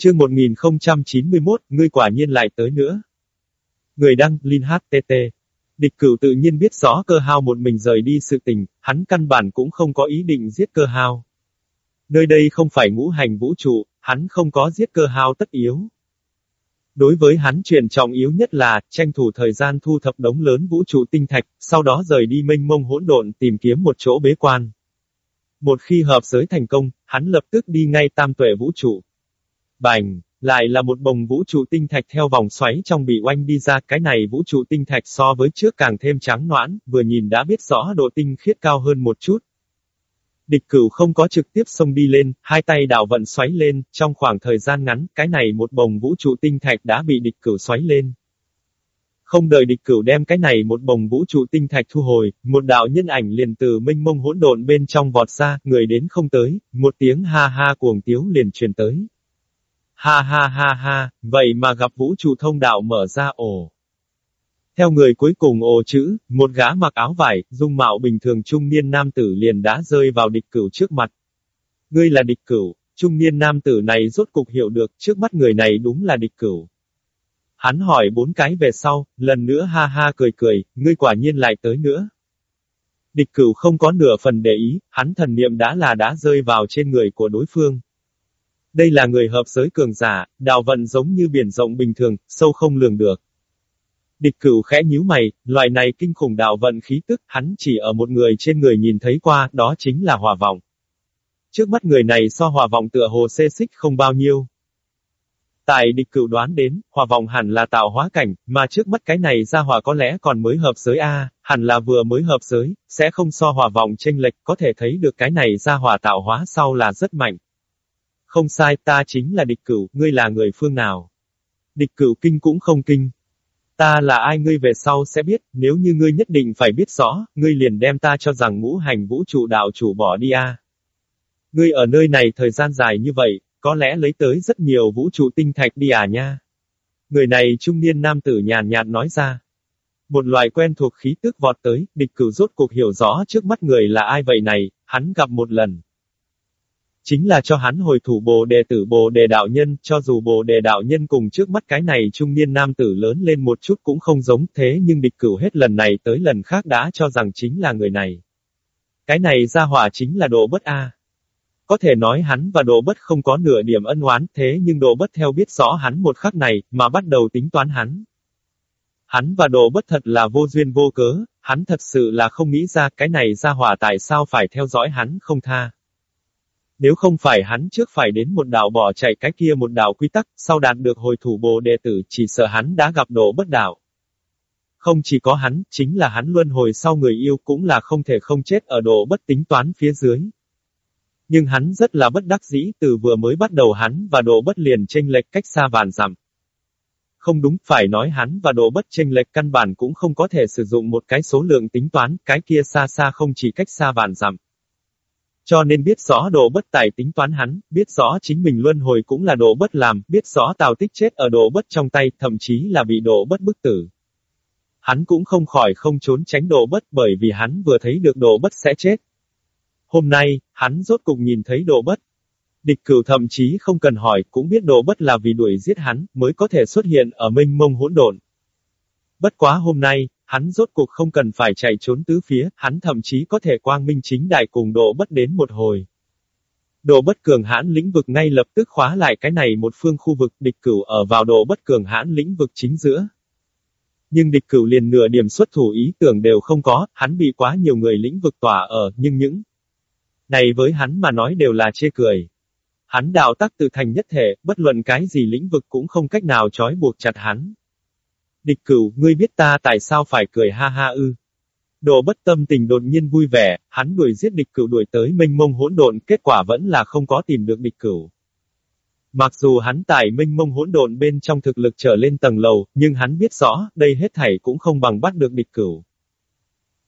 Chương 1091, ngươi quả nhiên lại tới nữa. Người đăng, Linh HTT. Địch cửu tự nhiên biết rõ cơ hao một mình rời đi sự tình, hắn căn bản cũng không có ý định giết cơ hao. Nơi đây không phải ngũ hành vũ trụ, hắn không có giết cơ hao tất yếu. Đối với hắn chuyện trọng yếu nhất là, tranh thủ thời gian thu thập đống lớn vũ trụ tinh thạch, sau đó rời đi mênh mông hỗn độn tìm kiếm một chỗ bế quan. Một khi hợp giới thành công, hắn lập tức đi ngay tam tuệ vũ trụ. Bành, lại là một bồng vũ trụ tinh thạch theo vòng xoáy trong bị oanh đi ra, cái này vũ trụ tinh thạch so với trước càng thêm trắng noãn, vừa nhìn đã biết rõ độ tinh khiết cao hơn một chút. Địch cửu không có trực tiếp xông đi lên, hai tay đảo vận xoáy lên, trong khoảng thời gian ngắn, cái này một bồng vũ trụ tinh thạch đã bị địch cửu xoáy lên. Không đợi địch cửu đem cái này một bồng vũ trụ tinh thạch thu hồi, một đạo nhân ảnh liền từ minh mông hỗn độn bên trong vọt ra, người đến không tới, một tiếng ha ha cuồng tiếu liền truyền tới. Ha ha ha ha, vậy mà gặp vũ trụ thông đạo mở ra ồ. Theo người cuối cùng ồ chữ, một gã mặc áo vải, dung mạo bình thường trung niên nam tử liền đã rơi vào địch cửu trước mặt. Ngươi là địch cửu, trung niên nam tử này rốt cục hiểu được, trước mắt người này đúng là địch cửu. Hắn hỏi bốn cái về sau, lần nữa ha ha cười cười, ngươi quả nhiên lại tới nữa. Địch cửu không có nửa phần để ý, hắn thần niệm đã là đã rơi vào trên người của đối phương. Đây là người hợp giới cường giả, đạo vận giống như biển rộng bình thường, sâu không lường được. Địch cửu khẽ nhíu mày, loại này kinh khủng đạo vận khí tức, hắn chỉ ở một người trên người nhìn thấy qua, đó chính là hòa vọng. Trước mắt người này so hòa vọng tựa hồ xê xích không bao nhiêu. Tại địch cửu đoán đến, hòa vọng hẳn là tạo hóa cảnh, mà trước mắt cái này ra hòa có lẽ còn mới hợp giới A, hẳn là vừa mới hợp giới, sẽ không so hòa vọng tranh lệch, có thể thấy được cái này ra hòa tạo hóa sau là rất mạnh. Không sai, ta chính là địch cửu, ngươi là người phương nào? Địch cửu kinh cũng không kinh. Ta là ai ngươi về sau sẽ biết, nếu như ngươi nhất định phải biết rõ, ngươi liền đem ta cho rằng ngũ hành vũ trụ đạo chủ bỏ đi a. Ngươi ở nơi này thời gian dài như vậy, có lẽ lấy tới rất nhiều vũ trụ tinh thạch đi à nha. Người này trung niên nam tử nhàn nhạt nói ra. Một loài quen thuộc khí tức vọt tới, địch cửu rốt cuộc hiểu rõ trước mắt người là ai vậy này, hắn gặp một lần chính là cho hắn hồi thủ bồ đề tử bồ đề đạo nhân, cho dù bồ đề đạo nhân cùng trước mắt cái này trung niên nam tử lớn lên một chút cũng không giống thế nhưng địch cửu hết lần này tới lần khác đã cho rằng chính là người này. Cái này ra hỏa chính là độ bất A. Có thể nói hắn và độ bất không có nửa điểm ân oán thế nhưng độ bất theo biết rõ hắn một khắc này, mà bắt đầu tính toán hắn. Hắn và độ bất thật là vô duyên vô cớ, hắn thật sự là không nghĩ ra cái này ra hỏa tại sao phải theo dõi hắn không tha. Nếu không phải hắn trước phải đến một đảo bỏ chạy cái kia một đảo quy tắc, sau đạt được hồi thủ bồ đệ tử chỉ sợ hắn đã gặp nổ bất đảo Không chỉ có hắn, chính là hắn luân hồi sau người yêu cũng là không thể không chết ở độ bất tính toán phía dưới. Nhưng hắn rất là bất đắc dĩ từ vừa mới bắt đầu hắn và độ bất liền chênh lệch cách xa vàn dặm. Không đúng, phải nói hắn và độ bất chênh lệch căn bản cũng không có thể sử dụng một cái số lượng tính toán, cái kia xa xa không chỉ cách xa vàn dặm. Cho nên biết rõ độ bất tài tính toán hắn, biết rõ chính mình luân hồi cũng là độ bất làm, biết rõ tào tích chết ở độ bất trong tay, thậm chí là bị độ bất bức tử. Hắn cũng không khỏi không trốn tránh độ bất bởi vì hắn vừa thấy được độ bất sẽ chết. Hôm nay, hắn rốt cục nhìn thấy độ bất. Địch cửu thậm chí không cần hỏi cũng biết độ bất là vì đuổi giết hắn, mới có thể xuất hiện ở minh mông hỗn độn. Bất quá hôm nay, Hắn rốt cuộc không cần phải chạy trốn tứ phía, hắn thậm chí có thể quang minh chính đại cùng độ bất đến một hồi. Độ bất cường hãn lĩnh vực ngay lập tức khóa lại cái này một phương khu vực địch cửu ở vào độ bất cường hãn lĩnh vực chính giữa. Nhưng địch cửu liền nửa điểm xuất thủ ý tưởng đều không có, hắn bị quá nhiều người lĩnh vực tỏa ở, nhưng những này với hắn mà nói đều là chê cười. Hắn đạo tắc tự thành nhất thể, bất luận cái gì lĩnh vực cũng không cách nào trói buộc chặt hắn. Địch cửu, ngươi biết ta tại sao phải cười ha ha ư. Đồ bất tâm tình đột nhiên vui vẻ, hắn đuổi giết địch cửu đuổi tới mênh mông hỗn độn, kết quả vẫn là không có tìm được địch cửu. Mặc dù hắn tại mênh mông hỗn độn bên trong thực lực trở lên tầng lầu, nhưng hắn biết rõ, đây hết thảy cũng không bằng bắt được địch cửu.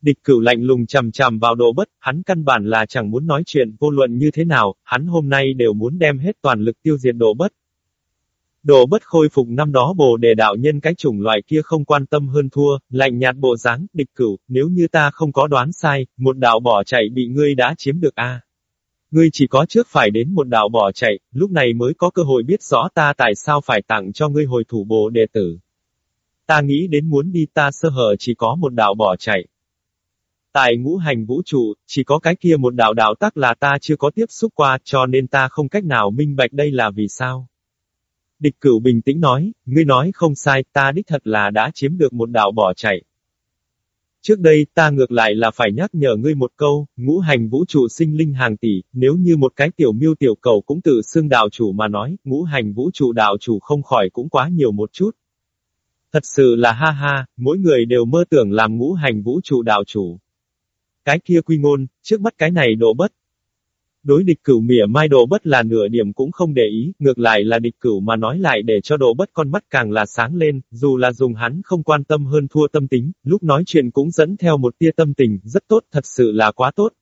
Địch cửu lạnh lùng chằm chằm vào đồ bất, hắn căn bản là chẳng muốn nói chuyện, vô luận như thế nào, hắn hôm nay đều muốn đem hết toàn lực tiêu diệt đồ bất. Đồ bất khôi phục năm đó bồ đề đạo nhân cái chủng loại kia không quan tâm hơn thua, lạnh nhạt bộ dáng, địch cửu, nếu như ta không có đoán sai, một đạo bỏ chạy bị ngươi đã chiếm được a. Ngươi chỉ có trước phải đến một đạo bỏ chạy, lúc này mới có cơ hội biết rõ ta tại sao phải tặng cho ngươi hồi thủ bộ đệ tử. Ta nghĩ đến muốn đi ta sơ hở chỉ có một đạo bỏ chạy. Tại ngũ hành vũ trụ, chỉ có cái kia một đạo đạo tắc là ta chưa có tiếp xúc qua, cho nên ta không cách nào minh bạch đây là vì sao. Địch cửu bình tĩnh nói, ngươi nói không sai, ta đích thật là đã chiếm được một đạo bỏ chạy. Trước đây, ta ngược lại là phải nhắc nhở ngươi một câu, ngũ hành vũ trụ sinh linh hàng tỷ, nếu như một cái tiểu miêu tiểu cầu cũng tự xưng đạo chủ mà nói, ngũ hành vũ trụ đạo chủ không khỏi cũng quá nhiều một chút. Thật sự là ha ha, mỗi người đều mơ tưởng làm ngũ hành vũ trụ đạo chủ. Cái kia quy ngôn, trước mắt cái này độ bất, Đối địch cửu mỉa mai độ bất là nửa điểm cũng không để ý, ngược lại là địch cửu mà nói lại để cho độ bất con mắt càng là sáng lên, dù là dùng hắn không quan tâm hơn thua tâm tính, lúc nói chuyện cũng dẫn theo một tia tâm tình, rất tốt, thật sự là quá tốt.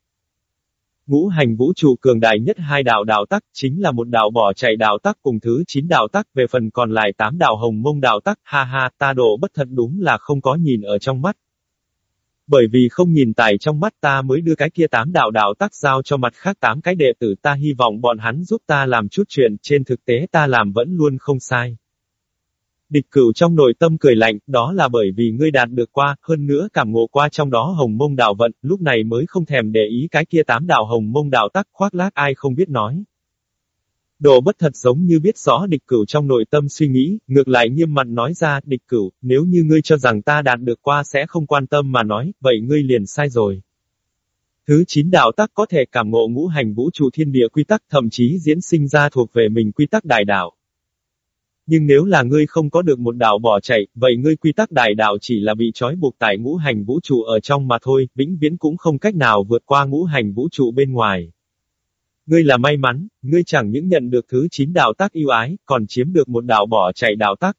Ngũ hành vũ trụ cường đại nhất hai đạo đạo tắc, chính là một đạo bỏ chạy đạo tắc cùng thứ chín đạo tắc, về phần còn lại tám đạo hồng mông đạo tắc, ha ha, ta độ bất thật đúng là không có nhìn ở trong mắt. Bởi vì không nhìn tài trong mắt ta mới đưa cái kia tám đạo đạo tác giao cho mặt khác tám cái đệ tử ta hy vọng bọn hắn giúp ta làm chút chuyện, trên thực tế ta làm vẫn luôn không sai. Địch cửu trong nội tâm cười lạnh, đó là bởi vì ngươi đạt được qua, hơn nữa cảm ngộ qua trong đó hồng mông đạo vận, lúc này mới không thèm để ý cái kia tám đạo hồng mông đạo tắc khoác lác ai không biết nói. Đồ bất thật giống như biết rõ địch cửu trong nội tâm suy nghĩ, ngược lại nghiêm mặt nói ra, địch cửu, nếu như ngươi cho rằng ta đạt được qua sẽ không quan tâm mà nói, vậy ngươi liền sai rồi. Thứ chín đạo tắc có thể cảm ngộ ngũ hành vũ trụ thiên địa quy tắc thậm chí diễn sinh ra thuộc về mình quy tắc đại đạo. Nhưng nếu là ngươi không có được một đạo bỏ chạy, vậy ngươi quy tắc đại đạo chỉ là bị trói buộc tại ngũ hành vũ trụ ở trong mà thôi, vĩnh viễn cũng không cách nào vượt qua ngũ hành vũ trụ bên ngoài. Ngươi là may mắn, ngươi chẳng những nhận được thứ chín đạo tác yêu ái, còn chiếm được một đạo bỏ chạy đạo tác.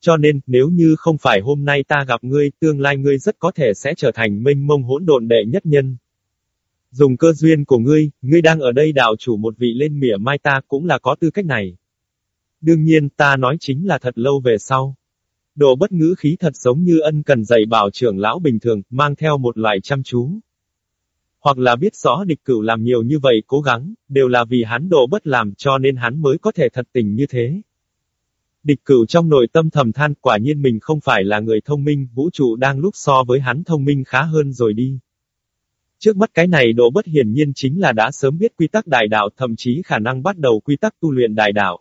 Cho nên, nếu như không phải hôm nay ta gặp ngươi, tương lai ngươi rất có thể sẽ trở thành minh mông hỗn độn đệ nhất nhân. Dùng cơ duyên của ngươi, ngươi đang ở đây đạo chủ một vị lên mỉa mai ta cũng là có tư cách này. Đương nhiên, ta nói chính là thật lâu về sau. Độ bất ngữ khí thật giống như ân cần dạy bảo trưởng lão bình thường, mang theo một loại chăm chú hoặc là biết rõ địch cửu làm nhiều như vậy cố gắng, đều là vì hắn độ bất làm cho nên hắn mới có thể thật tình như thế. Địch cửu trong nội tâm thầm than quả nhiên mình không phải là người thông minh, vũ trụ đang lúc so với hắn thông minh khá hơn rồi đi. Trước mắt cái này độ bất hiển nhiên chính là đã sớm biết quy tắc đại đạo thậm chí khả năng bắt đầu quy tắc tu luyện đại đạo.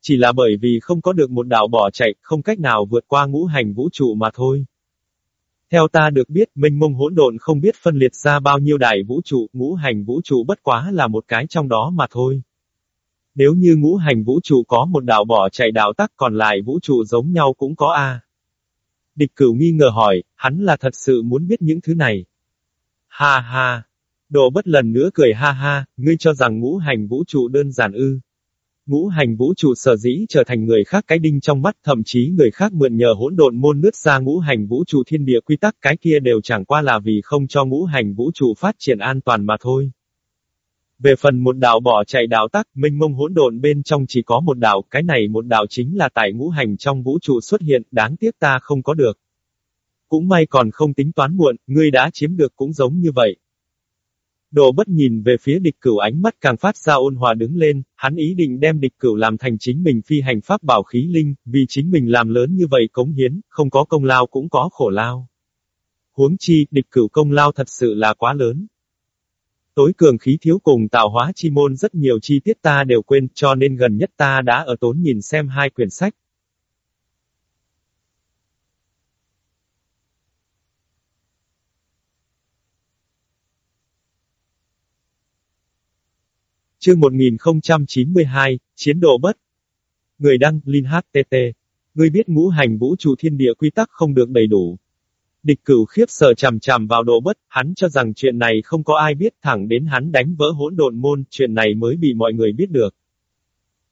Chỉ là bởi vì không có được một đạo bỏ chạy, không cách nào vượt qua ngũ hành vũ trụ mà thôi. Theo ta được biết, minh mông hỗn độn không biết phân liệt ra bao nhiêu đại vũ trụ, ngũ hành vũ trụ bất quá là một cái trong đó mà thôi. Nếu như ngũ hành vũ trụ có một đạo bỏ chạy đạo tắc còn lại vũ trụ giống nhau cũng có a. Địch cửu nghi ngờ hỏi, hắn là thật sự muốn biết những thứ này. Ha ha. Đồ bất lần nữa cười ha ha, ngươi cho rằng ngũ hành vũ trụ đơn giản ư. Ngũ hành vũ trụ sở dĩ trở thành người khác cái đinh trong mắt thậm chí người khác mượn nhờ hỗn độn môn nước ra ngũ hành vũ trụ thiên địa quy tắc cái kia đều chẳng qua là vì không cho ngũ hành vũ trụ phát triển an toàn mà thôi. Về phần một đạo bỏ chạy đạo tắc, minh mông hỗn độn bên trong chỉ có một đạo, cái này một đạo chính là tại ngũ hành trong vũ trụ xuất hiện, đáng tiếc ta không có được. Cũng may còn không tính toán muộn, ngươi đã chiếm được cũng giống như vậy. Đồ bất nhìn về phía địch cửu ánh mắt càng phát ra ôn hòa đứng lên, hắn ý định đem địch cửu làm thành chính mình phi hành pháp bảo khí linh, vì chính mình làm lớn như vậy cống hiến, không có công lao cũng có khổ lao. Huống chi, địch cửu công lao thật sự là quá lớn. Tối cường khí thiếu cùng tạo hóa chi môn rất nhiều chi tiết ta đều quên, cho nên gần nhất ta đã ở tốn nhìn xem hai quyển sách. Chương 1092, Chiến độ bất. Người đăng, Linh HTT. Người biết ngũ hành vũ trụ thiên địa quy tắc không được đầy đủ. Địch cửu khiếp sợ chằm chằm vào độ bất, hắn cho rằng chuyện này không có ai biết thẳng đến hắn đánh vỡ hỗn độn môn, chuyện này mới bị mọi người biết được.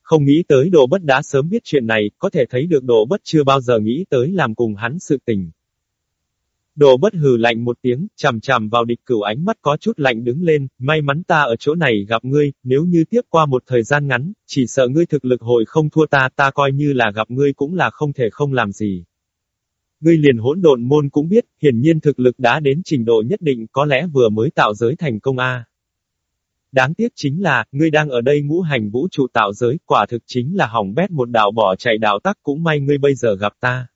Không nghĩ tới độ bất đã sớm biết chuyện này, có thể thấy được độ bất chưa bao giờ nghĩ tới làm cùng hắn sự tình. Đồ bất hừ lạnh một tiếng, chằm chằm vào địch cửu ánh mắt có chút lạnh đứng lên, may mắn ta ở chỗ này gặp ngươi, nếu như tiếp qua một thời gian ngắn, chỉ sợ ngươi thực lực hồi không thua ta, ta coi như là gặp ngươi cũng là không thể không làm gì. Ngươi liền hỗn độn môn cũng biết, hiển nhiên thực lực đã đến trình độ nhất định có lẽ vừa mới tạo giới thành công A. Đáng tiếc chính là, ngươi đang ở đây ngũ hành vũ trụ tạo giới, quả thực chính là hỏng bét một đạo bỏ chạy đạo tắc cũng may ngươi bây giờ gặp ta.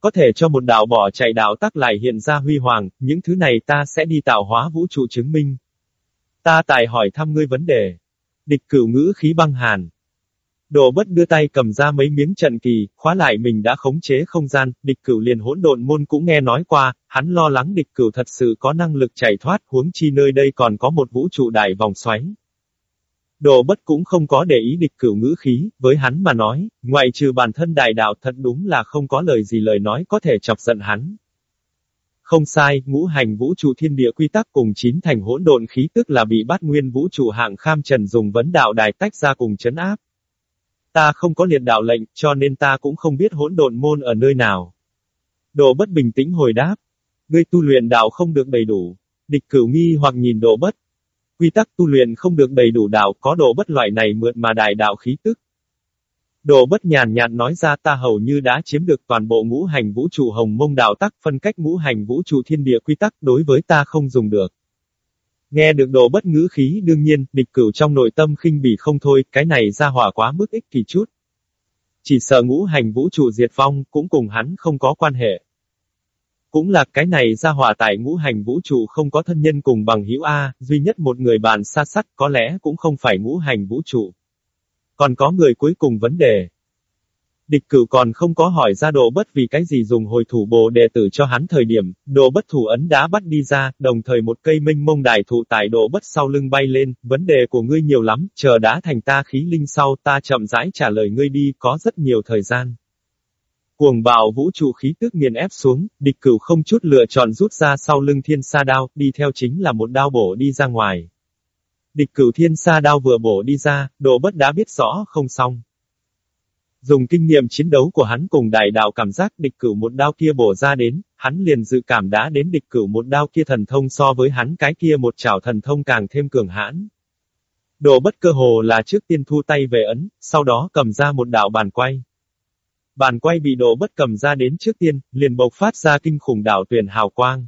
Có thể cho một đạo bỏ chạy đạo tắc lại hiện ra huy hoàng, những thứ này ta sẽ đi tạo hóa vũ trụ chứng minh. Ta tài hỏi thăm ngươi vấn đề. Địch cửu ngữ khí băng hàn. Đồ bất đưa tay cầm ra mấy miếng trận kỳ, khóa lại mình đã khống chế không gian, địch cửu liền hỗn độn môn cũng nghe nói qua, hắn lo lắng địch cửu thật sự có năng lực chạy thoát, huống chi nơi đây còn có một vũ trụ đại vòng xoáy. Đồ bất cũng không có để ý địch cửu ngữ khí, với hắn mà nói, ngoại trừ bản thân đại đạo thật đúng là không có lời gì lời nói có thể chọc giận hắn. Không sai, ngũ hành vũ trụ thiên địa quy tắc cùng chín thành hỗn độn khí tức là bị bát nguyên vũ trụ hạng kham trần dùng vấn đạo đài tách ra cùng chấn áp. Ta không có liệt đạo lệnh, cho nên ta cũng không biết hỗn độn môn ở nơi nào. Đồ bất bình tĩnh hồi đáp. Ngươi tu luyện đạo không được đầy đủ. Địch cửu nghi hoặc nhìn đồ bất. Quy tắc tu luyện không được đầy đủ đạo có độ bất loại này mượn mà đại đạo khí tức. Độ bất nhàn nhạt nói ra ta hầu như đã chiếm được toàn bộ ngũ hành vũ trụ hồng mông đạo tắc phân cách ngũ hành vũ trụ thiên địa quy tắc đối với ta không dùng được. Nghe được đồ bất ngữ khí đương nhiên, địch cửu trong nội tâm khinh bỉ không thôi, cái này ra hỏa quá mức ích kỳ chút. Chỉ sợ ngũ hành vũ trụ diệt vong, cũng cùng hắn không có quan hệ. Cũng là cái này ra hỏa tại ngũ hành vũ trụ không có thân nhân cùng bằng hữu A, duy nhất một người bàn xa sắt có lẽ cũng không phải ngũ hành vũ trụ. Còn có người cuối cùng vấn đề, Địch cửu còn không có hỏi ra đồ bất vì cái gì dùng hồi thủ bồ đệ tử cho hắn thời điểm, đồ bất thủ ấn đá bắt đi ra, đồng thời một cây minh mông đại thụ tại đồ bất sau lưng bay lên, vấn đề của ngươi nhiều lắm, chờ đá thành ta khí linh sau ta chậm rãi trả lời ngươi đi, có rất nhiều thời gian. Cuồng bạo vũ trụ khí tức nghiền ép xuống, địch cửu không chút lựa chọn rút ra sau lưng thiên sa đao, đi theo chính là một đao bổ đi ra ngoài. Địch cửu thiên sa đao vừa bổ đi ra, đồ bất đã biết rõ không xong. Dùng kinh nghiệm chiến đấu của hắn cùng đại đạo cảm giác địch cửu một đao kia bổ ra đến, hắn liền dự cảm đã đến địch cửu một đao kia thần thông so với hắn cái kia một chảo thần thông càng thêm cường hãn. Đồ bất cơ hồ là trước tiên thu tay về ấn, sau đó cầm ra một đạo bàn quay. Bàn quay bị đồ bất cầm ra đến trước tiên, liền bộc phát ra kinh khủng đảo tuyển hào quang.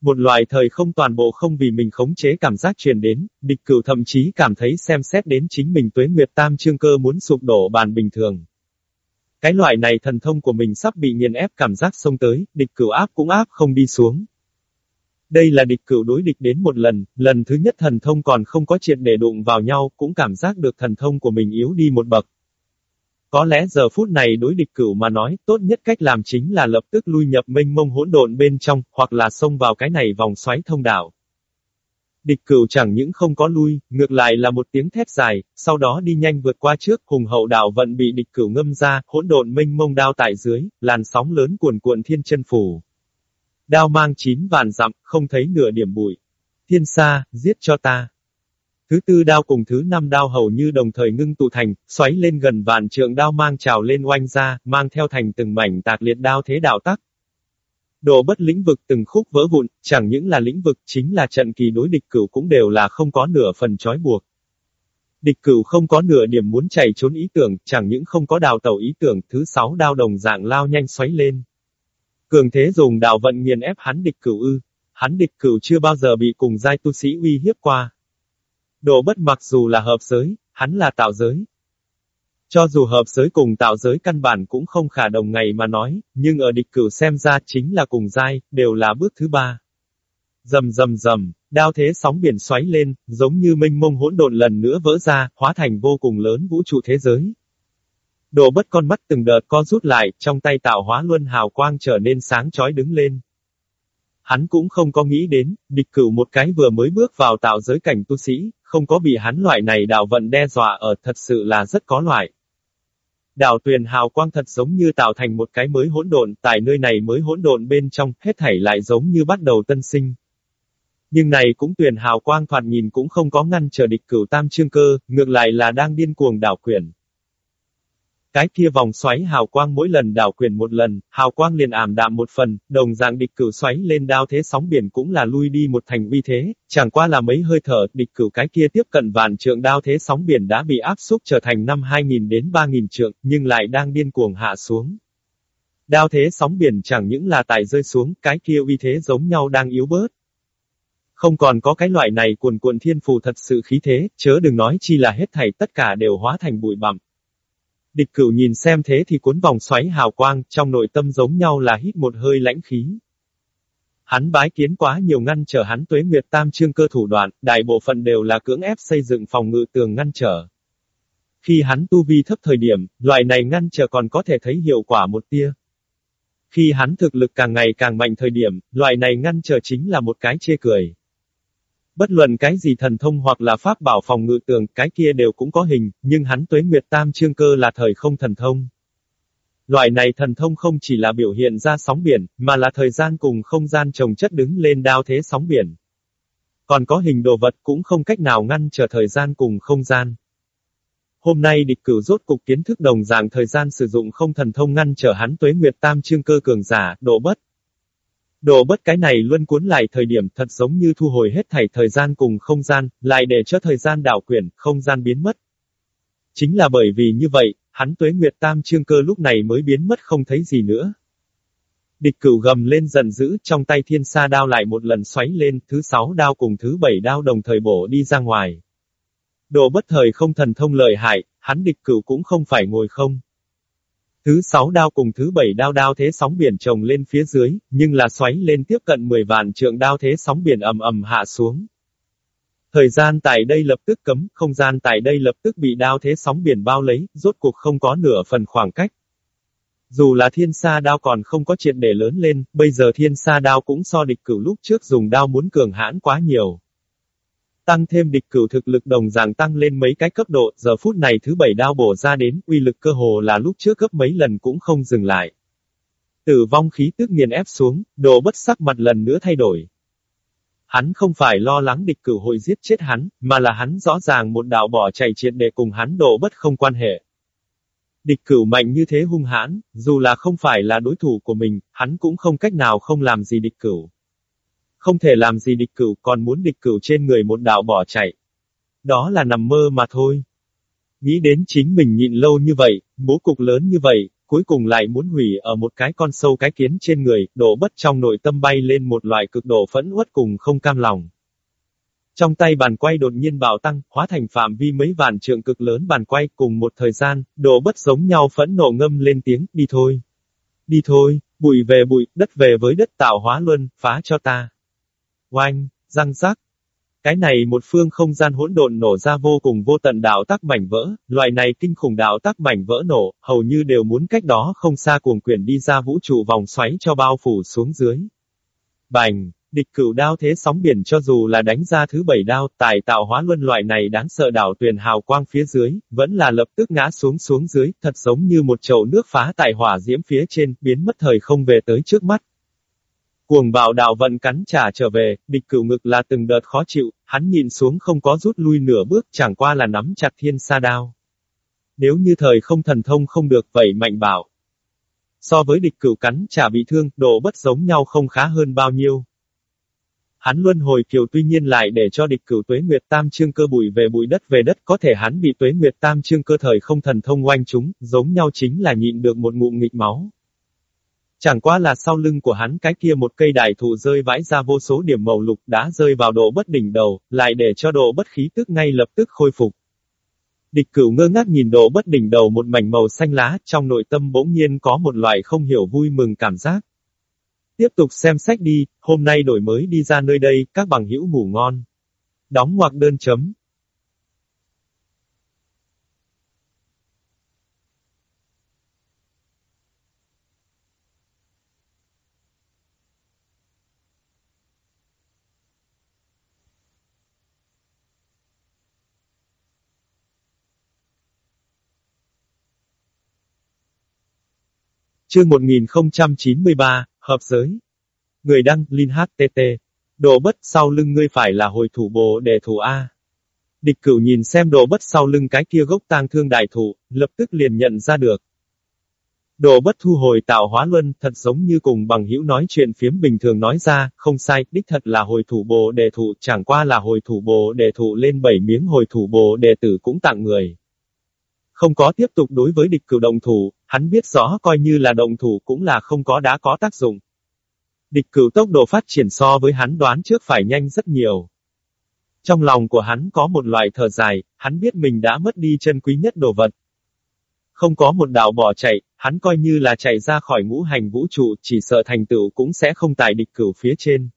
Một loại thời không toàn bộ không vì mình khống chế cảm giác truyền đến, địch cửu thậm chí cảm thấy xem xét đến chính mình tuế nguyệt tam trương cơ muốn sụp đổ bàn bình thường. Cái loại này thần thông của mình sắp bị nghiền ép cảm giác xông tới, địch cửu áp cũng áp không đi xuống. Đây là địch cửu đối địch đến một lần, lần thứ nhất thần thông còn không có triệt để đụng vào nhau, cũng cảm giác được thần thông của mình yếu đi một bậc. Có lẽ giờ phút này đối địch cửu mà nói, tốt nhất cách làm chính là lập tức lui nhập mênh mông hỗn độn bên trong, hoặc là xông vào cái này vòng xoáy thông đảo Địch cửu chẳng những không có lui, ngược lại là một tiếng thét dài, sau đó đi nhanh vượt qua trước, hùng hậu đảo vận bị địch cửu ngâm ra, hỗn độn mênh mông đao tại dưới, làn sóng lớn cuồn cuộn thiên chân phủ. Đao mang chín vạn dặm, không thấy nửa điểm bụi. Thiên xa giết cho ta. Thứ tư đao cùng thứ năm đao hầu như đồng thời ngưng tụ thành, xoáy lên gần vạn trượng đao mang trào lên oanh ra, mang theo thành từng mảnh tạc liệt đao thế đạo tắc. Đồ bất lĩnh vực từng khúc vỡ vụn, chẳng những là lĩnh vực chính là trận kỳ đối địch cửu cũng đều là không có nửa phần trói buộc. Địch cửu không có nửa điểm muốn chạy trốn ý tưởng, chẳng những không có đào tàu ý tưởng, thứ sáu đao đồng dạng lao nhanh xoáy lên. Cường thế dùng đào vận nghiền ép hắn địch cửu ư. Hắn địch cửu chưa bao giờ bị cùng giai tu sĩ uy hiếp qua, Đồ bất mặc dù là hợp giới, hắn là tạo giới. Cho dù hợp giới cùng tạo giới căn bản cũng không khả đồng ngày mà nói, nhưng ở địch cửu xem ra chính là cùng giai, đều là bước thứ ba. Dầm dầm dầm, đao thế sóng biển xoáy lên, giống như minh mông hỗn độn lần nữa vỡ ra, hóa thành vô cùng lớn vũ trụ thế giới. Đồ bất con mắt từng đợt co rút lại, trong tay tạo hóa luân hào quang trở nên sáng chói đứng lên. Hắn cũng không có nghĩ đến, địch cửu một cái vừa mới bước vào tạo giới cảnh tu sĩ, không có bị hắn loại này đạo vận đe dọa ở thật sự là rất có loại. Đạo tuyền hào quang thật giống như tạo thành một cái mới hỗn độn, tại nơi này mới hỗn độn bên trong, hết thảy lại giống như bắt đầu tân sinh. Nhưng này cũng tuyền hào quang thoạt nhìn cũng không có ngăn trở địch cửu tam chương cơ, ngược lại là đang điên cuồng đảo quyền. Cái kia vòng xoáy hào quang mỗi lần đảo quyền một lần, hào quang liền ảm đạm một phần, đồng dạng địch cửu xoáy lên đao thế sóng biển cũng là lui đi một thành uy thế, chẳng qua là mấy hơi thở, địch cửu cái kia tiếp cận vạn trượng đao thế sóng biển đã bị áp xúc trở thành năm 2000 đến 3000 trượng, nhưng lại đang điên cuồng hạ xuống. Đao thế sóng biển chẳng những là tài rơi xuống, cái kia uy thế giống nhau đang yếu bớt. Không còn có cái loại này cuồn cuộn thiên phù thật sự khí thế, chớ đừng nói chi là hết thảy tất cả đều hóa thành bụi bặm. Địch cửu nhìn xem thế thì cuốn vòng xoáy hào quang, trong nội tâm giống nhau là hít một hơi lãnh khí. Hắn bái kiến quá nhiều ngăn trở hắn tuế nguyệt tam trương cơ thủ đoạn, đại bộ phận đều là cưỡng ép xây dựng phòng ngự tường ngăn trở. Khi hắn tu vi thấp thời điểm, loại này ngăn trở còn có thể thấy hiệu quả một tia. Khi hắn thực lực càng ngày càng mạnh thời điểm, loại này ngăn trở chính là một cái chê cười. Bất luận cái gì thần thông hoặc là pháp bảo phòng ngự tường, cái kia đều cũng có hình, nhưng hắn tuế nguyệt tam trương cơ là thời không thần thông. Loại này thần thông không chỉ là biểu hiện ra sóng biển, mà là thời gian cùng không gian trồng chất đứng lên đao thế sóng biển. Còn có hình đồ vật cũng không cách nào ngăn trở thời gian cùng không gian. Hôm nay địch cửu rốt cục kiến thức đồng dạng thời gian sử dụng không thần thông ngăn trở hắn tuế nguyệt tam trương cơ cường giả, độ bất đồ bất cái này luôn cuốn lại thời điểm thật giống như thu hồi hết thảy thời gian cùng không gian, lại để cho thời gian đảo quyển, không gian biến mất. Chính là bởi vì như vậy, hắn tuế nguyệt tam trương cơ lúc này mới biến mất không thấy gì nữa. Địch cửu gầm lên giận dữ, trong tay thiên sa đao lại một lần xoáy lên, thứ sáu đao cùng thứ bảy đao đồng thời bổ đi ra ngoài. Đồ bất thời không thần thông lợi hại, hắn địch cửu cũng không phải ngồi không. Thứ sáu đao cùng thứ bảy đao đao thế sóng biển trồng lên phía dưới, nhưng là xoáy lên tiếp cận 10 vạn trượng đao thế sóng biển ầm ầm hạ xuống. Thời gian tại đây lập tức cấm, không gian tại đây lập tức bị đao thế sóng biển bao lấy, rốt cuộc không có nửa phần khoảng cách. Dù là thiên sa đao còn không có chuyện để lớn lên, bây giờ thiên sa đao cũng so địch cửu lúc trước dùng đao muốn cường hãn quá nhiều. Tăng thêm địch cửu thực lực đồng dạng tăng lên mấy cái cấp độ, giờ phút này thứ bảy đao bổ ra đến, uy lực cơ hồ là lúc trước gấp mấy lần cũng không dừng lại. Tử vong khí tức nghiền ép xuống, đồ bất sắc mặt lần nữa thay đổi. Hắn không phải lo lắng địch cửu hội giết chết hắn, mà là hắn rõ ràng một đạo bỏ chạy triệt để cùng hắn đồ bất không quan hệ. Địch cửu mạnh như thế hung hãn, dù là không phải là đối thủ của mình, hắn cũng không cách nào không làm gì địch cửu. Không thể làm gì địch cửu còn muốn địch cửu trên người một đạo bỏ chạy. Đó là nằm mơ mà thôi. Nghĩ đến chính mình nhịn lâu như vậy, bố cục lớn như vậy, cuối cùng lại muốn hủy ở một cái con sâu cái kiến trên người, đổ bất trong nội tâm bay lên một loại cực độ phẫn uất cùng không cam lòng. Trong tay bàn quay đột nhiên bạo tăng, hóa thành phạm vi mấy vạn trượng cực lớn bàn quay cùng một thời gian, đổ bất giống nhau phẫn nộ ngâm lên tiếng, đi thôi. Đi thôi, bụi về bụi, đất về với đất tạo hóa luân, phá cho ta. Oanh, răng rắc. Cái này một phương không gian hỗn độn nổ ra vô cùng vô tận đạo tắc mảnh vỡ, loại này kinh khủng đạo tắc mảnh vỡ nổ, hầu như đều muốn cách đó không xa cuồng quyển đi ra vũ trụ vòng xoáy cho bao phủ xuống dưới. Bành, địch cửu đao thế sóng biển cho dù là đánh ra thứ bảy đao, tài tạo hóa luân loại này đáng sợ đảo tuyền hào quang phía dưới, vẫn là lập tức ngã xuống xuống dưới, thật giống như một chậu nước phá tại hỏa diễm phía trên, biến mất thời không về tới trước mắt. Cuồng bạo đạo vận cắn trả trở về, địch cửu ngực là từng đợt khó chịu, hắn nhìn xuống không có rút lui nửa bước chẳng qua là nắm chặt thiên sa đao. Nếu như thời không thần thông không được vậy mạnh bảo. So với địch cửu cắn trả bị thương, độ bất giống nhau không khá hơn bao nhiêu. Hắn luân hồi kiều tuy nhiên lại để cho địch cửu tuế nguyệt tam trương cơ bụi về bụi đất về đất có thể hắn bị tuế nguyệt tam trương cơ thời không thần thông oanh chúng, giống nhau chính là nhịn được một ngụm nghịch máu. Chẳng qua là sau lưng của hắn cái kia một cây đại thụ rơi vãi ra vô số điểm màu lục đã rơi vào độ bất đỉnh đầu, lại để cho độ bất khí tức ngay lập tức khôi phục. Địch cửu ngơ ngác nhìn độ bất đỉnh đầu một mảnh màu xanh lá, trong nội tâm bỗng nhiên có một loại không hiểu vui mừng cảm giác. Tiếp tục xem sách đi, hôm nay đổi mới đi ra nơi đây, các bằng hữu ngủ ngon. Đóng ngoặc đơn chấm. Chương 1093, Hợp giới. Người đăng, Linh HTT. Đồ bất sau lưng ngươi phải là hồi thủ bồ đề thủ A. Địch cửu nhìn xem đồ bất sau lưng cái kia gốc tang thương đại thủ, lập tức liền nhận ra được. Đồ bất thu hồi tạo hóa luân, thật giống như cùng bằng hữu nói chuyện phiếm bình thường nói ra, không sai, đích thật là hồi thủ bồ đề thủ, chẳng qua là hồi thủ bồ đề thủ lên bảy miếng hồi thủ bồ đề tử cũng tặng người. Không có tiếp tục đối với địch cửu động thủ, hắn biết rõ coi như là đồng thủ cũng là không có đã có tác dụng. Địch cửu tốc độ phát triển so với hắn đoán trước phải nhanh rất nhiều. Trong lòng của hắn có một loại thở dài, hắn biết mình đã mất đi chân quý nhất đồ vật. Không có một đạo bỏ chạy, hắn coi như là chạy ra khỏi ngũ hành vũ trụ, chỉ sợ thành tựu cũng sẽ không tại địch cửu phía trên.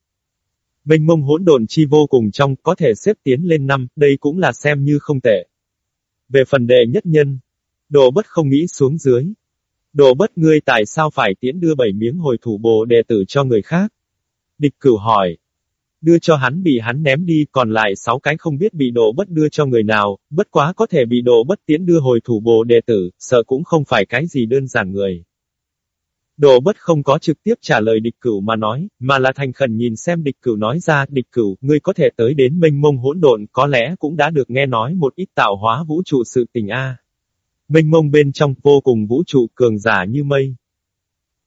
Mênh mông hỗn độn chi vô cùng trong, có thể xếp tiến lên năm, đây cũng là xem như không tệ. Về phần đệ nhất nhân, đồ bất không nghĩ xuống dưới. Đồ bất ngươi tại sao phải tiễn đưa bảy miếng hồi thủ bồ đệ tử cho người khác? Địch cửu hỏi. Đưa cho hắn bị hắn ném đi, còn lại sáu cái không biết bị đồ bất đưa cho người nào, bất quá có thể bị đồ bất tiễn đưa hồi thủ bồ đệ tử, sợ cũng không phải cái gì đơn giản người. Đồ bất không có trực tiếp trả lời địch cửu mà nói, mà là thành khẩn nhìn xem địch cửu nói ra, địch cửu, ngươi có thể tới đến mênh mông hỗn độn, có lẽ cũng đã được nghe nói một ít tạo hóa vũ trụ sự tình a. Mênh mông bên trong vô cùng vũ trụ cường giả như mây.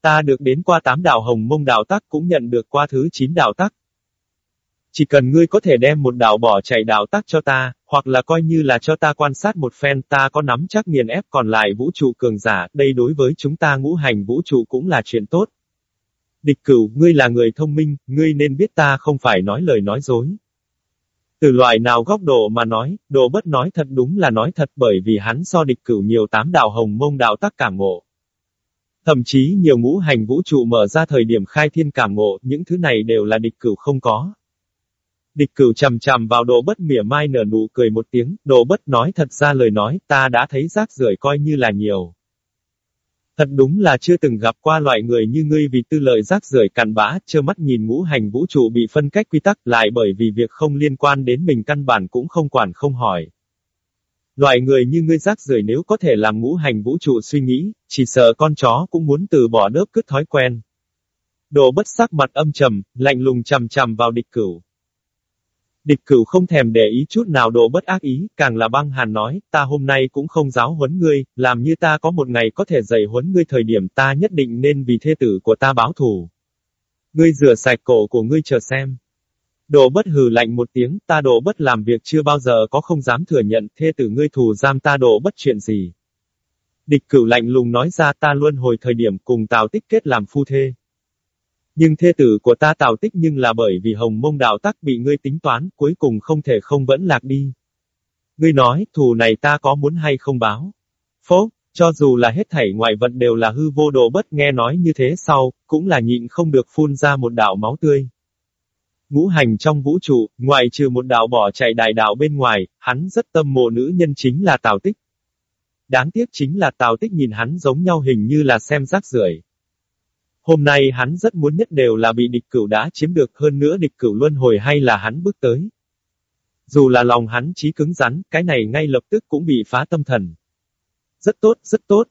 Ta được đến qua tám đạo hồng mông đạo tắc cũng nhận được qua thứ chín đạo tắc. Chỉ cần ngươi có thể đem một đạo bỏ chạy đạo tắc cho ta, hoặc là coi như là cho ta quan sát một phen ta có nắm chắc nghiền ép còn lại vũ trụ cường giả, đây đối với chúng ta ngũ hành vũ trụ cũng là chuyện tốt. Địch cửu, ngươi là người thông minh, ngươi nên biết ta không phải nói lời nói dối. Từ loại nào góc độ mà nói, đồ bất nói thật đúng là nói thật bởi vì hắn so địch cửu nhiều tám đạo hồng mông đạo tắc cảm ngộ. Thậm chí nhiều ngũ hành vũ trụ mở ra thời điểm khai thiên cảm ngộ, những thứ này đều là địch cửu không có. Địch cửu chầm chầm vào đồ bất mỉa mai nở nụ cười một tiếng, đồ bất nói thật ra lời nói, ta đã thấy rác rưởi coi như là nhiều. Thật đúng là chưa từng gặp qua loại người như ngươi vì tư lợi rác rưởi cằn bã, trơ mắt nhìn ngũ hành vũ trụ bị phân cách quy tắc lại bởi vì việc không liên quan đến mình căn bản cũng không quản không hỏi. Loại người như ngươi rác rưởi nếu có thể làm ngũ hành vũ trụ suy nghĩ, chỉ sợ con chó cũng muốn từ bỏ đớp cứt thói quen. Đồ bất sắc mặt âm trầm, lạnh lùng chầm chầm vào địch cửu. Địch cửu không thèm để ý chút nào độ bất ác ý, càng là băng hàn nói, ta hôm nay cũng không giáo huấn ngươi, làm như ta có một ngày có thể dạy huấn ngươi thời điểm ta nhất định nên vì thê tử của ta báo thù. Ngươi rửa sạch cổ của ngươi chờ xem. Đồ bất hừ lạnh một tiếng, ta đồ bất làm việc chưa bao giờ có không dám thừa nhận thê tử ngươi thù giam ta đồ bất chuyện gì. Địch cửu lạnh lùng nói ra ta luôn hồi thời điểm cùng tào tích kết làm phu thê. Nhưng thê tử của ta tào tích nhưng là bởi vì hồng mông đạo tắc bị ngươi tính toán, cuối cùng không thể không vẫn lạc đi. Ngươi nói, thù này ta có muốn hay không báo? Phố, cho dù là hết thảy ngoại vật đều là hư vô đồ bất nghe nói như thế sau, cũng là nhịn không được phun ra một đạo máu tươi. Ngũ hành trong vũ trụ, ngoại trừ một đạo bỏ chạy đại đạo bên ngoài, hắn rất tâm mộ nữ nhân chính là Tào Tích. Đáng tiếc chính là Tào Tích nhìn hắn giống nhau hình như là xem rác rưởi. Hôm nay hắn rất muốn nhất đều là bị địch cửu đã chiếm được hơn nữa địch cửu luân hồi hay là hắn bước tới. Dù là lòng hắn trí cứng rắn, cái này ngay lập tức cũng bị phá tâm thần. Rất tốt, rất tốt.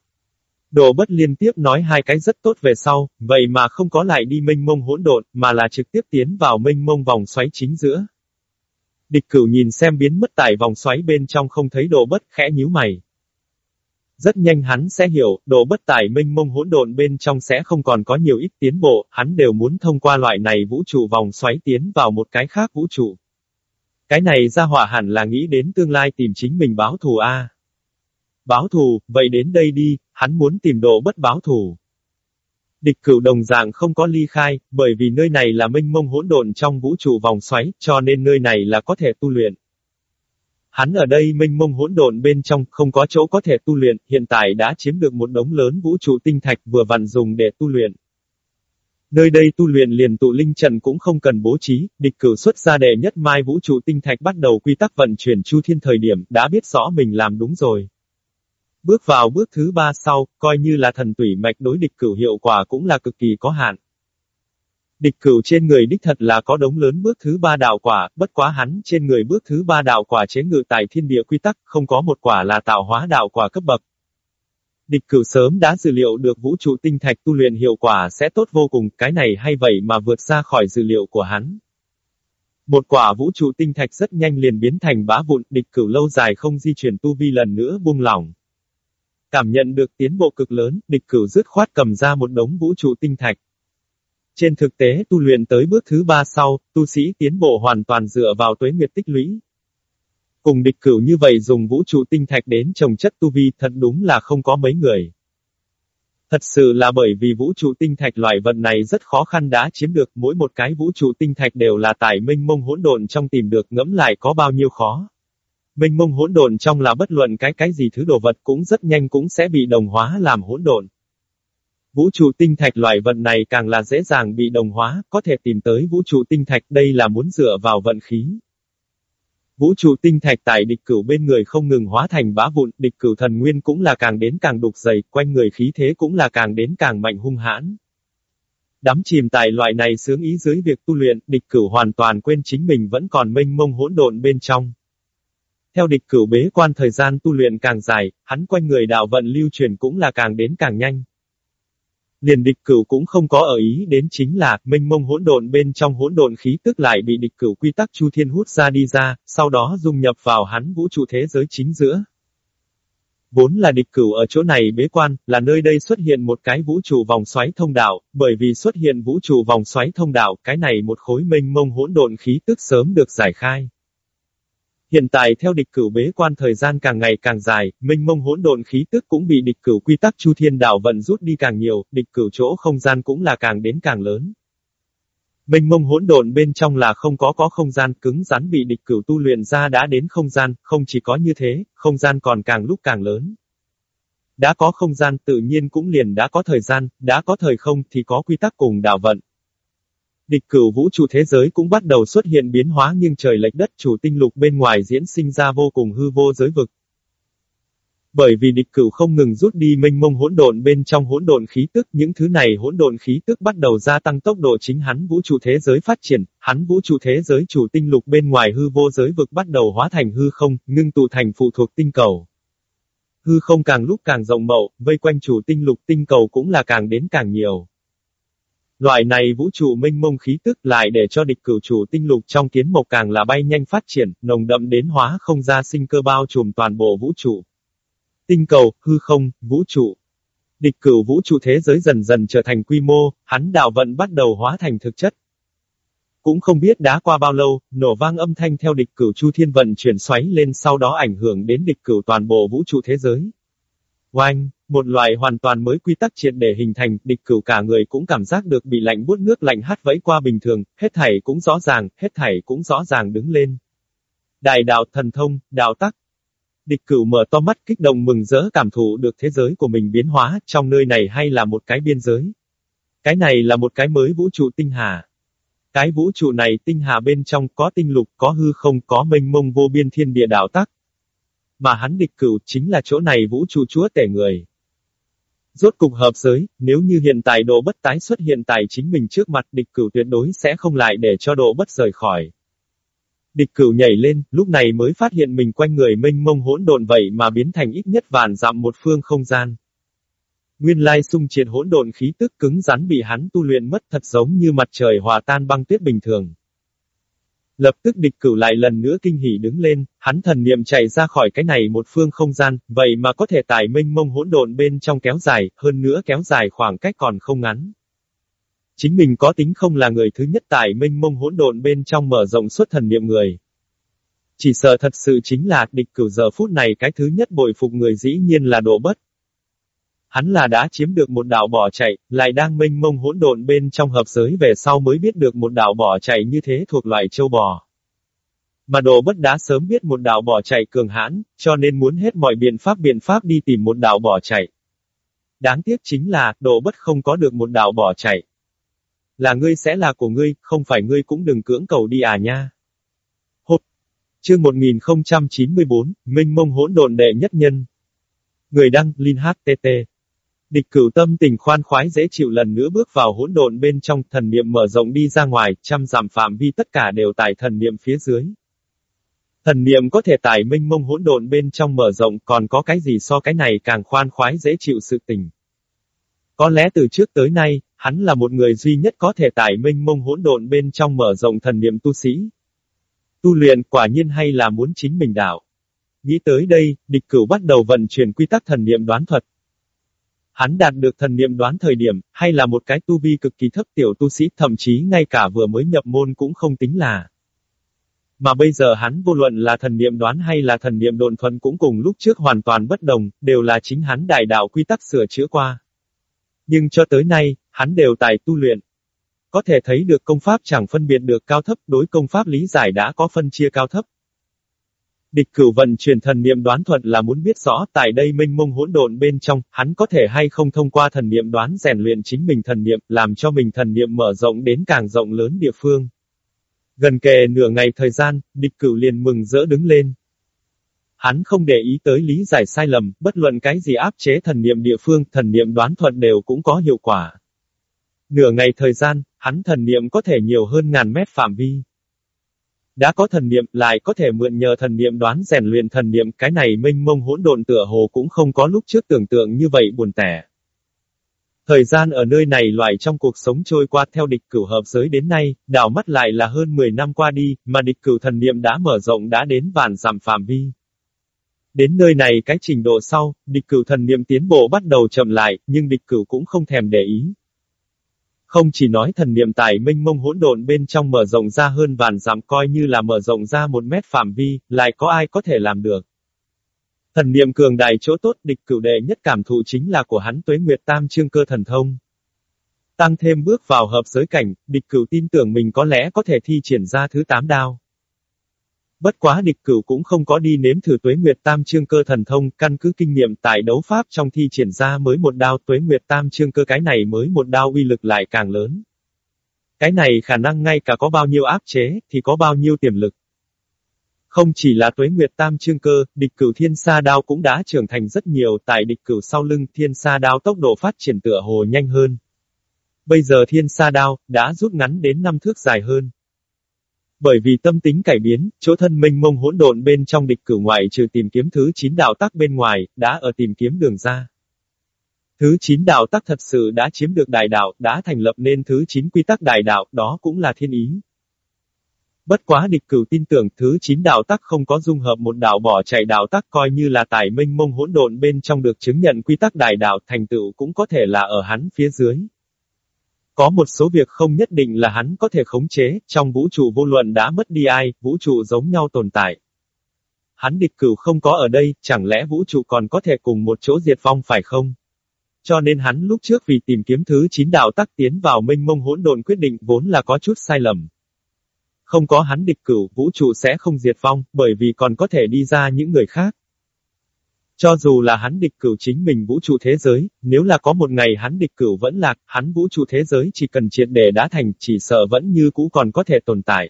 Đồ bất liên tiếp nói hai cái rất tốt về sau, vậy mà không có lại đi mênh mông hỗn độn, mà là trực tiếp tiến vào mênh mông vòng xoáy chính giữa. Địch cửu nhìn xem biến mất tại vòng xoáy bên trong không thấy đồ bất khẽ nhíu mày. Rất nhanh hắn sẽ hiểu, độ bất tải minh mông hỗn độn bên trong sẽ không còn có nhiều ít tiến bộ, hắn đều muốn thông qua loại này vũ trụ vòng xoáy tiến vào một cái khác vũ trụ. Cái này ra hỏa hẳn là nghĩ đến tương lai tìm chính mình báo thù A. Báo thù, vậy đến đây đi, hắn muốn tìm độ bất báo thù. Địch cửu đồng dạng không có ly khai, bởi vì nơi này là minh mông hỗn độn trong vũ trụ vòng xoáy, cho nên nơi này là có thể tu luyện. Hắn ở đây minh mông hỗn độn bên trong, không có chỗ có thể tu luyện, hiện tại đã chiếm được một đống lớn vũ trụ tinh thạch vừa vặn dùng để tu luyện. Nơi đây tu luyện liền tụ linh trận cũng không cần bố trí, địch cử xuất ra đệ nhất mai vũ trụ tinh thạch bắt đầu quy tắc vận chuyển chu thiên thời điểm, đã biết rõ mình làm đúng rồi. Bước vào bước thứ ba sau, coi như là thần tủy mạch đối địch cửu hiệu quả cũng là cực kỳ có hạn. Địch cửu trên người đích thật là có đống lớn bước thứ ba đạo quả, bất quá hắn trên người bước thứ ba đạo quả chế ngự tại thiên địa quy tắc, không có một quả là tạo hóa đạo quả cấp bậc. Địch cửu sớm đã dự liệu được vũ trụ tinh thạch tu luyện hiệu quả sẽ tốt vô cùng, cái này hay vậy mà vượt ra khỏi dự liệu của hắn. Một quả vũ trụ tinh thạch rất nhanh liền biến thành bá vụn, địch cửu lâu dài không di chuyển tu vi lần nữa buông lỏng. Cảm nhận được tiến bộ cực lớn, địch cửu dứt khoát cầm ra một đống vũ trụ tinh thạch. Trên thực tế tu luyện tới bước thứ ba sau, tu sĩ tiến bộ hoàn toàn dựa vào tuế nguyệt tích lũy. Cùng địch cửu như vậy dùng vũ trụ tinh thạch đến trồng chất tu vi thật đúng là không có mấy người. Thật sự là bởi vì vũ trụ tinh thạch loại vật này rất khó khăn đã chiếm được, mỗi một cái vũ trụ tinh thạch đều là tài minh mông hỗn độn trong tìm được ngẫm lại có bao nhiêu khó. Minh mông hỗn độn trong là bất luận cái cái gì thứ đồ vật cũng rất nhanh cũng sẽ bị đồng hóa làm hỗn độn. Vũ trụ tinh thạch loại vận này càng là dễ dàng bị đồng hóa, có thể tìm tới vũ trụ tinh thạch đây là muốn dựa vào vận khí. Vũ trụ tinh thạch tại địch cửu bên người không ngừng hóa thành bá vụn, địch cửu thần nguyên cũng là càng đến càng đục dày, quanh người khí thế cũng là càng đến càng mạnh hung hãn. Đắm chìm tại loại này sướng ý dưới việc tu luyện, địch cửu hoàn toàn quên chính mình vẫn còn mênh mông hỗn độn bên trong. Theo địch cửu bế quan thời gian tu luyện càng dài, hắn quanh người đạo vận lưu truyền cũng là càng đến càng nhanh. Liền địch cửu cũng không có ở ý đến chính là, minh mông hỗn độn bên trong hỗn độn khí tức lại bị địch cửu quy tắc chu thiên hút ra đi ra, sau đó dung nhập vào hắn vũ trụ thế giới chính giữa. Vốn là địch cửu ở chỗ này bế quan, là nơi đây xuất hiện một cái vũ trụ vòng xoáy thông đạo, bởi vì xuất hiện vũ trụ vòng xoáy thông đạo, cái này một khối minh mông hỗn độn khí tức sớm được giải khai. Hiện tại theo địch cửu bế quan thời gian càng ngày càng dài, minh mông hỗn độn khí tức cũng bị địch cửu quy tắc chu thiên đạo vận rút đi càng nhiều, địch cửu chỗ không gian cũng là càng đến càng lớn. Minh mông hỗn độn bên trong là không có có không gian cứng rắn bị địch cửu tu luyện ra đã đến không gian, không chỉ có như thế, không gian còn càng lúc càng lớn. Đã có không gian tự nhiên cũng liền đã có thời gian, đã có thời không thì có quy tắc cùng đạo vận. Địch cửu vũ trụ thế giới cũng bắt đầu xuất hiện biến hóa nghiêng trời lệch đất chủ tinh lục bên ngoài diễn sinh ra vô cùng hư vô giới vực. Bởi vì địch cửu không ngừng rút đi minh mông hỗn độn bên trong hỗn độn khí tức, những thứ này hỗn độn khí tức bắt đầu gia tăng tốc độ chính hắn vũ trụ thế giới phát triển, hắn vũ trụ thế giới chủ tinh lục bên ngoài hư vô giới vực bắt đầu hóa thành hư không, ngưng tụ thành phụ thuộc tinh cầu. Hư không càng lúc càng rộng mậu, vây quanh chủ tinh lục tinh cầu cũng là càng đến càng nhiều. Loại này vũ trụ minh mông khí tức lại để cho địch cửu chủ tinh lục trong kiến mộc càng là bay nhanh phát triển, nồng đậm đến hóa không ra sinh cơ bao trùm toàn bộ vũ trụ. Tinh cầu, hư không, vũ trụ. Địch cửu vũ trụ thế giới dần dần trở thành quy mô, hắn đạo vận bắt đầu hóa thành thực chất. Cũng không biết đã qua bao lâu, nổ vang âm thanh theo địch cửu chu thiên vận chuyển xoáy lên sau đó ảnh hưởng đến địch cửu toàn bộ vũ trụ thế giới. Oanh! Một loại hoàn toàn mới quy tắc triệt để hình thành, địch cửu cả người cũng cảm giác được bị lạnh buốt nước lạnh hát vẫy qua bình thường, hết thảy cũng rõ ràng, hết thảy cũng rõ ràng đứng lên. Đại đạo thần thông, đạo tắc. Địch cửu mở to mắt kích động mừng rỡ cảm thụ được thế giới của mình biến hóa, trong nơi này hay là một cái biên giới. Cái này là một cái mới vũ trụ tinh hà. Cái vũ trụ này tinh hà bên trong có tinh lục, có hư không, có mênh mông vô biên thiên địa đạo tắc. Mà hắn địch cửu chính là chỗ này vũ trụ chúa tể người. Rốt cục hợp giới, nếu như hiện tại độ bất tái xuất hiện tại chính mình trước mặt địch cửu tuyệt đối sẽ không lại để cho độ bất rời khỏi. Địch cửu nhảy lên, lúc này mới phát hiện mình quanh người mênh mông hỗn độn vậy mà biến thành ít nhất vạn dặm một phương không gian. Nguyên lai sung triệt hỗn độn khí tức cứng rắn bị hắn tu luyện mất thật giống như mặt trời hòa tan băng tuyết bình thường. Lập tức địch cửu lại lần nữa kinh hỉ đứng lên, hắn thần niệm chạy ra khỏi cái này một phương không gian, vậy mà có thể tải minh mông hỗn độn bên trong kéo dài, hơn nữa kéo dài khoảng cách còn không ngắn. Chính mình có tính không là người thứ nhất tải minh mông hỗn độn bên trong mở rộng suốt thần niệm người. Chỉ sợ thật sự chính là địch cửu giờ phút này cái thứ nhất bội phục người dĩ nhiên là độ bất. Hắn là đã chiếm được một đạo bỏ chạy, lại đang mênh mông hỗn độn bên trong hợp giới về sau mới biết được một đạo bỏ chạy như thế thuộc loại châu bò. Mà đồ bất đá sớm biết một đạo bỏ chạy cường hãn, cho nên muốn hết mọi biện pháp biện pháp đi tìm một đạo bỏ chạy. Đáng tiếc chính là, đồ bất không có được một đạo bỏ chạy. Là ngươi sẽ là của ngươi, không phải ngươi cũng đừng cưỡng cầu đi à nha. Hộp. Chương 1094, Minh mông hỗn độn đệ nhất nhân. Người đăng, Linh HTT. Địch cửu tâm tình khoan khoái dễ chịu lần nữa bước vào hỗn độn bên trong thần niệm mở rộng đi ra ngoài, trăm giảm phạm vi tất cả đều tại thần niệm phía dưới. Thần niệm có thể tải minh mông hỗn độn bên trong mở rộng còn có cái gì so cái này càng khoan khoái dễ chịu sự tình. Có lẽ từ trước tới nay, hắn là một người duy nhất có thể tải minh mông hỗn độn bên trong mở rộng thần niệm tu sĩ. Tu luyện quả nhiên hay là muốn chính mình đạo. Nghĩ tới đây, địch cửu bắt đầu vận chuyển quy tắc thần niệm đoán thuật. Hắn đạt được thần niệm đoán thời điểm, hay là một cái tu vi cực kỳ thấp tiểu tu sĩ, thậm chí ngay cả vừa mới nhập môn cũng không tính là. Mà bây giờ hắn vô luận là thần niệm đoán hay là thần niệm độn thuần cũng cùng lúc trước hoàn toàn bất đồng, đều là chính hắn đại đạo quy tắc sửa chữa qua. Nhưng cho tới nay, hắn đều tài tu luyện. Có thể thấy được công pháp chẳng phân biệt được cao thấp, đối công pháp lý giải đã có phân chia cao thấp. Địch cửu vận truyền thần niệm đoán thuật là muốn biết rõ tại đây minh mông hỗn độn bên trong, hắn có thể hay không thông qua thần niệm đoán rèn luyện chính mình thần niệm, làm cho mình thần niệm mở rộng đến càng rộng lớn địa phương. Gần kề nửa ngày thời gian, địch cửu liền mừng rỡ đứng lên. Hắn không để ý tới lý giải sai lầm, bất luận cái gì áp chế thần niệm địa phương, thần niệm đoán thuật đều cũng có hiệu quả. Nửa ngày thời gian, hắn thần niệm có thể nhiều hơn ngàn mét phạm vi. Đã có thần niệm, lại có thể mượn nhờ thần niệm đoán rèn luyện thần niệm, cái này minh mông hỗn độn tựa hồ cũng không có lúc trước tưởng tượng như vậy buồn tẻ. Thời gian ở nơi này loại trong cuộc sống trôi qua theo địch cửu hợp giới đến nay, đảo mắt lại là hơn 10 năm qua đi, mà địch cửu thần niệm đã mở rộng đã đến vạn giảm phạm vi. Đến nơi này cái trình độ sau, địch cửu thần niệm tiến bộ bắt đầu chậm lại, nhưng địch cửu cũng không thèm để ý, không chỉ nói thần niệm tài minh mông hỗn độn bên trong mở rộng ra hơn vạn dặm coi như là mở rộng ra một mét phạm vi, lại có ai có thể làm được. Thần niệm cường đại chỗ tốt địch cửu đệ nhất cảm thụ chính là của hắn tuế nguyệt tam trương cơ thần thông. Tăng thêm bước vào hợp giới cảnh, địch cửu tin tưởng mình có lẽ có thể thi triển ra thứ tám đao. Bất quá địch cửu cũng không có đi nếm thử tuế nguyệt tam trương cơ thần thông, căn cứ kinh nghiệm tại đấu pháp trong thi triển ra mới một đao tuế nguyệt tam trương cơ cái này mới một đao uy lực lại càng lớn. Cái này khả năng ngay cả có bao nhiêu áp chế, thì có bao nhiêu tiềm lực. Không chỉ là tuế nguyệt tam trương cơ, địch cửu thiên sa đao cũng đã trưởng thành rất nhiều, tại địch cửu sau lưng thiên sa đao tốc độ phát triển tựa hồ nhanh hơn. Bây giờ thiên sa đao, đã rút ngắn đến năm thước dài hơn. Bởi vì tâm tính cải biến, chỗ thân minh mông hỗn độn bên trong địch cử ngoại trừ tìm kiếm thứ chín đạo tắc bên ngoài, đã ở tìm kiếm đường ra. Thứ chín đạo tắc thật sự đã chiếm được đại đạo, đã thành lập nên thứ chín quy tắc đại đạo, đó cũng là thiên ý. Bất quá địch cửu tin tưởng thứ chín đạo tắc không có dung hợp một đạo bỏ chạy đạo tắc coi như là tài minh mông hỗn độn bên trong được chứng nhận quy tắc đại đạo thành tựu cũng có thể là ở hắn phía dưới. Có một số việc không nhất định là hắn có thể khống chế, trong vũ trụ vô luận đã mất đi ai, vũ trụ giống nhau tồn tại. Hắn địch cửu không có ở đây, chẳng lẽ vũ trụ còn có thể cùng một chỗ diệt vong phải không? Cho nên hắn lúc trước vì tìm kiếm thứ chín đạo tắc tiến vào minh mông hỗn độn quyết định vốn là có chút sai lầm. Không có hắn địch cửu, vũ trụ sẽ không diệt vong, bởi vì còn có thể đi ra những người khác. Cho dù là hắn địch cửu chính mình vũ trụ thế giới, nếu là có một ngày hắn địch cửu vẫn lạc, hắn vũ trụ thế giới chỉ cần triệt để đã thành, chỉ sợ vẫn như cũ còn có thể tồn tại.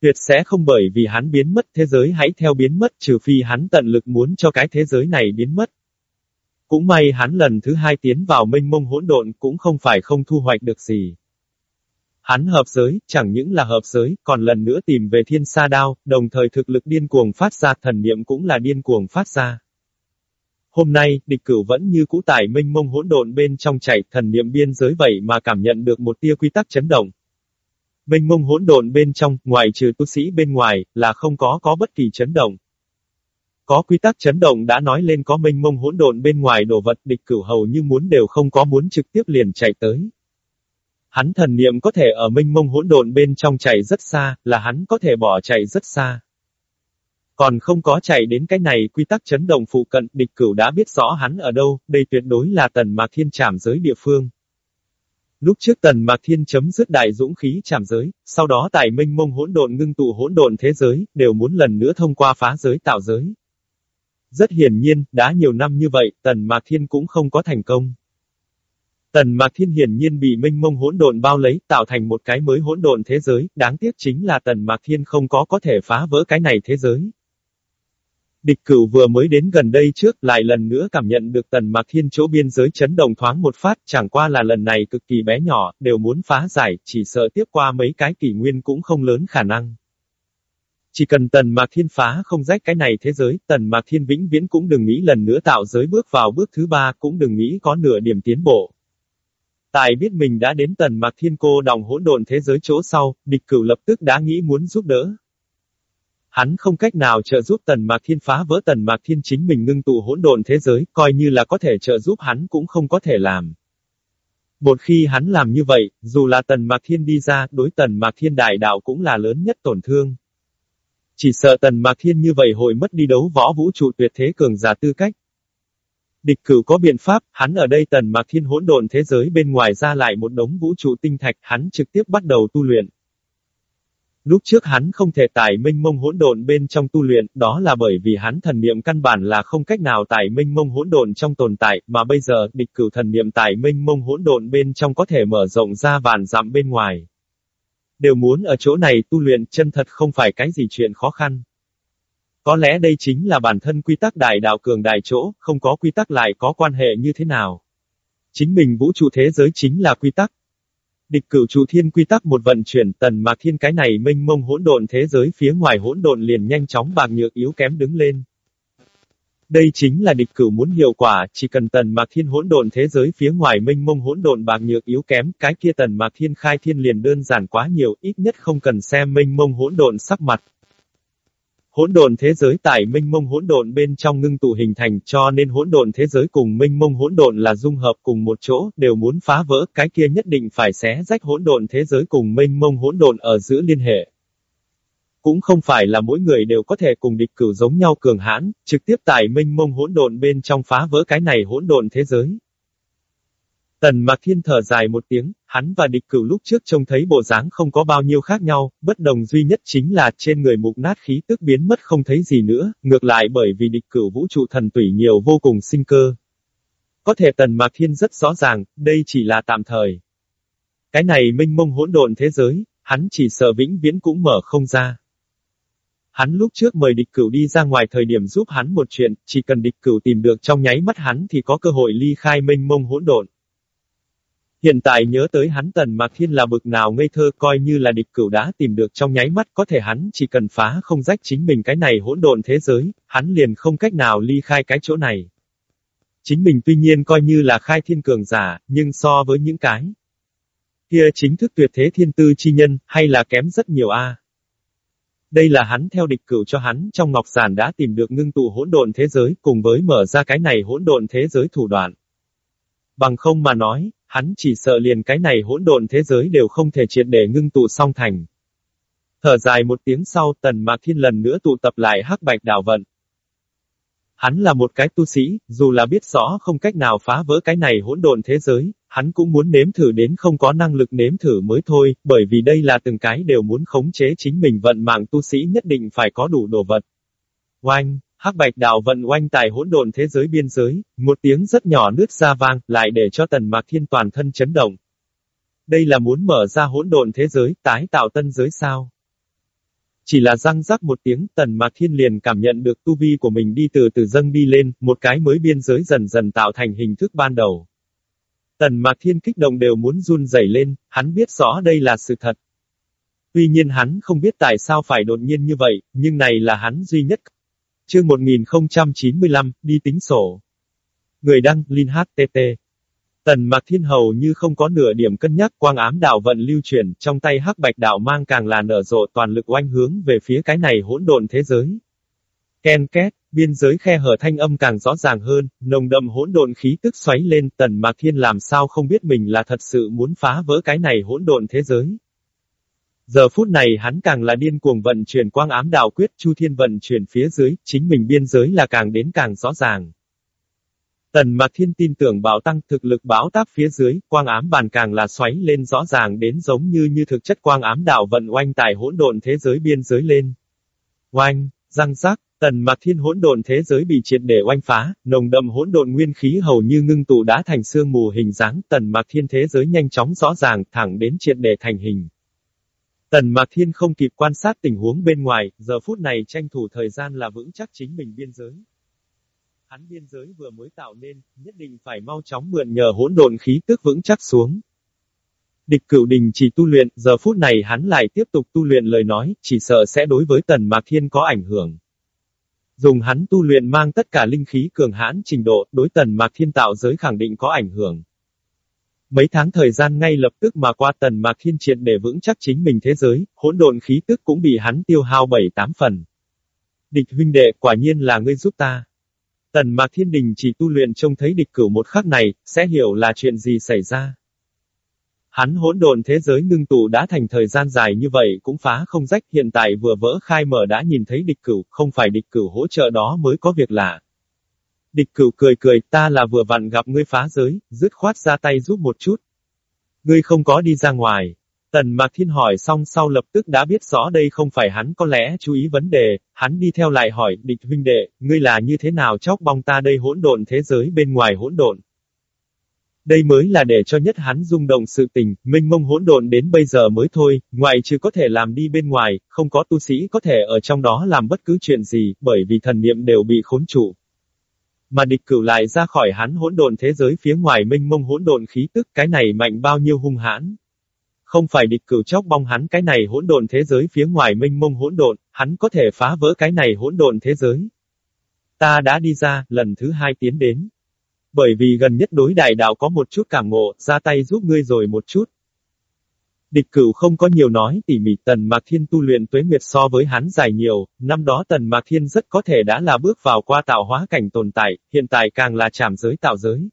Tuyệt sẽ không bởi vì hắn biến mất thế giới hãy theo biến mất trừ phi hắn tận lực muốn cho cái thế giới này biến mất. Cũng may hắn lần thứ hai tiến vào minh mông hỗn độn cũng không phải không thu hoạch được gì. Hắn hợp giới, chẳng những là hợp giới, còn lần nữa tìm về thiên sa đao, đồng thời thực lực điên cuồng phát ra thần niệm cũng là điên cuồng phát ra. Hôm nay, địch cửu vẫn như cũ tải minh mông hỗn độn bên trong chạy thần niệm biên giới vậy mà cảm nhận được một tia quy tắc chấn động. Minh mông hỗn độn bên trong, ngoài trừ tu sĩ bên ngoài, là không có có bất kỳ chấn động. Có quy tắc chấn động đã nói lên có minh mông hỗn độn bên ngoài đồ vật địch cửu hầu như muốn đều không có muốn trực tiếp liền chạy tới. Hắn thần niệm có thể ở minh mông hỗn độn bên trong chạy rất xa, là hắn có thể bỏ chạy rất xa. Còn không có chạy đến cái này quy tắc chấn động phụ cận, địch cửu đã biết rõ hắn ở đâu, đây tuyệt đối là tần mạc thiên trảm giới địa phương. Lúc trước tần mạc thiên chấm dứt đại dũng khí trảm giới, sau đó tại minh mông hỗn độn ngưng tụ hỗn độn thế giới, đều muốn lần nữa thông qua phá giới tạo giới. Rất hiển nhiên, đã nhiều năm như vậy, tần mạc thiên cũng không có thành công. Tần Mạc Thiên hiển nhiên bị minh mông hỗn độn bao lấy, tạo thành một cái mới hỗn độn thế giới, đáng tiếc chính là Tần Mạc Thiên không có có thể phá vỡ cái này thế giới. Địch cửu vừa mới đến gần đây trước, lại lần nữa cảm nhận được tần mạc thiên chỗ biên giới chấn động thoáng một phát, chẳng qua là lần này cực kỳ bé nhỏ, đều muốn phá giải, chỉ sợ tiếp qua mấy cái kỷ nguyên cũng không lớn khả năng. Chỉ cần tần mạc thiên phá không rách cái này thế giới, tần mạc thiên vĩnh viễn cũng đừng nghĩ lần nữa tạo giới bước vào bước thứ ba, cũng đừng nghĩ có nửa điểm tiến bộ. Tài biết mình đã đến tần mạc thiên cô đồng hỗn độn thế giới chỗ sau, địch cửu lập tức đã nghĩ muốn giúp đỡ. Hắn không cách nào trợ giúp Tần Mạc Thiên phá vỡ Tần Mạc Thiên chính mình ngưng tụ hỗn độn thế giới, coi như là có thể trợ giúp hắn cũng không có thể làm. Một khi hắn làm như vậy, dù là Tần Mạc Thiên đi ra, đối Tần Mạc Thiên đại đạo cũng là lớn nhất tổn thương. Chỉ sợ Tần Mạc Thiên như vậy hội mất đi đấu võ vũ trụ tuyệt thế cường giả tư cách. Địch cửu có biện pháp, hắn ở đây tần mạc thiên hỗn độn thế giới bên ngoài ra lại một đống vũ trụ tinh thạch, hắn trực tiếp bắt đầu tu luyện. Lúc trước hắn không thể tải minh mông hỗn độn bên trong tu luyện, đó là bởi vì hắn thần niệm căn bản là không cách nào tải minh mông hỗn độn trong tồn tại, mà bây giờ, địch cửu thần niệm tải minh mông hỗn độn bên trong có thể mở rộng ra vạn dặm bên ngoài. Đều muốn ở chỗ này tu luyện chân thật không phải cái gì chuyện khó khăn. Có lẽ đây chính là bản thân quy tắc đại đạo cường đại chỗ, không có quy tắc lại có quan hệ như thế nào. Chính mình vũ trụ thế giới chính là quy tắc. Địch cửu trụ thiên quy tắc một vận chuyển tần mạc thiên cái này mênh mông hỗn độn thế giới phía ngoài hỗn độn liền nhanh chóng bạc nhược yếu kém đứng lên. Đây chính là địch cửu muốn hiệu quả, chỉ cần tần mạc thiên hỗn độn thế giới phía ngoài mênh mông hỗn độn bạc nhược yếu kém, cái kia tần mạc thiên khai thiên liền đơn giản quá nhiều, ít nhất không cần xem mênh mông hỗn độn sắc mặt. Hỗn độn thế giới tại minh mông hỗn độn bên trong ngưng tụ hình thành cho nên hỗn độn thế giới cùng minh mông hỗn độn là dung hợp cùng một chỗ, đều muốn phá vỡ, cái kia nhất định phải xé rách hỗn độn thế giới cùng minh mông hỗn độn ở giữa liên hệ. Cũng không phải là mỗi người đều có thể cùng địch cửu giống nhau cường hãn, trực tiếp tại minh mông hỗn độn bên trong phá vỡ cái này hỗn độn thế giới. Tần Mạc Thiên thở dài một tiếng, hắn và địch cửu lúc trước trông thấy bộ dáng không có bao nhiêu khác nhau, bất đồng duy nhất chính là trên người mục nát khí tức biến mất không thấy gì nữa, ngược lại bởi vì địch cửu vũ trụ thần tủy nhiều vô cùng sinh cơ. Có thể Tần Mạc Thiên rất rõ ràng, đây chỉ là tạm thời. Cái này minh mông hỗn độn thế giới, hắn chỉ sợ vĩnh viễn cũng mở không ra. Hắn lúc trước mời địch cửu đi ra ngoài thời điểm giúp hắn một chuyện, chỉ cần địch cửu tìm được trong nháy mắt hắn thì có cơ hội ly khai minh mông hỗn độn. Hiện tại nhớ tới hắn tần mạc thiên là bực nào ngây thơ coi như là địch cửu đã tìm được trong nháy mắt có thể hắn chỉ cần phá không rách chính mình cái này hỗn độn thế giới, hắn liền không cách nào ly khai cái chỗ này. Chính mình tuy nhiên coi như là khai thiên cường giả, nhưng so với những cái kia chính thức tuyệt thế thiên tư chi nhân, hay là kém rất nhiều a. Đây là hắn theo địch cửu cho hắn trong ngọc giản đã tìm được ngưng tụ hỗn độn thế giới cùng với mở ra cái này hỗn độn thế giới thủ đoạn. Bằng không mà nói, hắn chỉ sợ liền cái này hỗn độn thế giới đều không thể triệt để ngưng tụ song thành. Thở dài một tiếng sau tần mạc thiên lần nữa tụ tập lại hắc bạch đảo vận. Hắn là một cái tu sĩ, dù là biết rõ không cách nào phá vỡ cái này hỗn độn thế giới, hắn cũng muốn nếm thử đến không có năng lực nếm thử mới thôi, bởi vì đây là từng cái đều muốn khống chế chính mình vận mạng tu sĩ nhất định phải có đủ đồ vật. Oanh! Hắc bạch đạo vận oanh tài hỗn độn thế giới biên giới, một tiếng rất nhỏ nước ra vang, lại để cho tần mạc thiên toàn thân chấn động. Đây là muốn mở ra hỗn độn thế giới, tái tạo tân giới sao? Chỉ là răng rắc một tiếng, tần mạc thiên liền cảm nhận được tu vi của mình đi từ từ dâng đi lên, một cái mới biên giới dần dần tạo thành hình thức ban đầu. Tần mạc thiên kích động đều muốn run rẩy lên, hắn biết rõ đây là sự thật. Tuy nhiên hắn không biết tại sao phải đột nhiên như vậy, nhưng này là hắn duy nhất Chương 1095, đi tính sổ. Người đăng, Linh HTT. Tần Mạc Thiên Hầu như không có nửa điểm cân nhắc quang ám đạo vận lưu chuyển, trong tay hắc bạch đạo mang càng là nở rộ toàn lực oanh hướng về phía cái này hỗn độn thế giới. Ken két, biên giới khe hở thanh âm càng rõ ràng hơn, nồng đậm hỗn độn khí tức xoáy lên, Tần Mạc Thiên làm sao không biết mình là thật sự muốn phá vỡ cái này hỗn độn thế giới. Giờ phút này hắn càng là điên cuồng vận chuyển quang ám đạo quyết chu thiên vận chuyển phía dưới, chính mình biên giới là càng đến càng rõ ràng. Tần Mạc Thiên tin tưởng bảo tăng thực lực báo táp phía dưới, quang ám bàn càng là xoáy lên rõ ràng đến giống như như thực chất quang ám đạo vận oanh tại hỗn độn thế giới biên giới lên. Oanh, răng rác, tần Mạc Thiên hỗn độn thế giới bị triệt để oanh phá, nồng đậm hỗn độn nguyên khí hầu như ngưng tụ đã thành xương mù hình dáng, tần Mạc Thiên thế giới nhanh chóng rõ ràng, thẳng đến triệt để thành hình. Tần Mạc Thiên không kịp quan sát tình huống bên ngoài, giờ phút này tranh thủ thời gian là vững chắc chính mình biên giới. Hắn biên giới vừa mới tạo nên, nhất định phải mau chóng mượn nhờ hỗn độn khí tức vững chắc xuống. Địch cửu đình chỉ tu luyện, giờ phút này hắn lại tiếp tục tu luyện lời nói, chỉ sợ sẽ đối với Tần Mạc Thiên có ảnh hưởng. Dùng hắn tu luyện mang tất cả linh khí cường hãn trình độ, đối Tần Mạc Thiên tạo giới khẳng định có ảnh hưởng. Mấy tháng thời gian ngay lập tức mà qua tần mạc thiên triệt để vững chắc chính mình thế giới, hỗn độn khí tức cũng bị hắn tiêu hao bảy tám phần. Địch huynh đệ, quả nhiên là ngươi giúp ta. Tần mạc thiên đình chỉ tu luyện trông thấy địch cửu một khắc này, sẽ hiểu là chuyện gì xảy ra. Hắn hỗn độn thế giới ngưng tụ đã thành thời gian dài như vậy cũng phá không rách hiện tại vừa vỡ khai mở đã nhìn thấy địch cửu, không phải địch cửu hỗ trợ đó mới có việc lạ. Địch cửu cười cười, ta là vừa vặn gặp ngươi phá giới, dứt khoát ra tay giúp một chút. Ngươi không có đi ra ngoài. Tần Mạc Thiên hỏi xong sau lập tức đã biết rõ đây không phải hắn có lẽ chú ý vấn đề, hắn đi theo lại hỏi, địch huynh đệ, ngươi là như thế nào chóc bong ta đây hỗn độn thế giới bên ngoài hỗn độn. Đây mới là để cho nhất hắn rung động sự tình, minh mông hỗn độn đến bây giờ mới thôi, ngoài trừ có thể làm đi bên ngoài, không có tu sĩ có thể ở trong đó làm bất cứ chuyện gì, bởi vì thần niệm đều bị khốn trụ. Mà địch cửu lại ra khỏi hắn hỗn độn thế giới phía ngoài minh mông hỗn độn khí tức, cái này mạnh bao nhiêu hung hãn. Không phải địch cửu chóc bong hắn cái này hỗn độn thế giới phía ngoài minh mông hỗn độn, hắn có thể phá vỡ cái này hỗn độn thế giới. Ta đã đi ra, lần thứ hai tiến đến. Bởi vì gần nhất đối đại đạo có một chút cảm ngộ, ra tay giúp ngươi rồi một chút. Địch cửu không có nhiều nói tỉ mỉ tần mạc thiên tu luyện tuế nguyệt so với hắn dài nhiều, năm đó tần mạc thiên rất có thể đã là bước vào qua tạo hóa cảnh tồn tại, hiện tại càng là chạm giới tạo giới.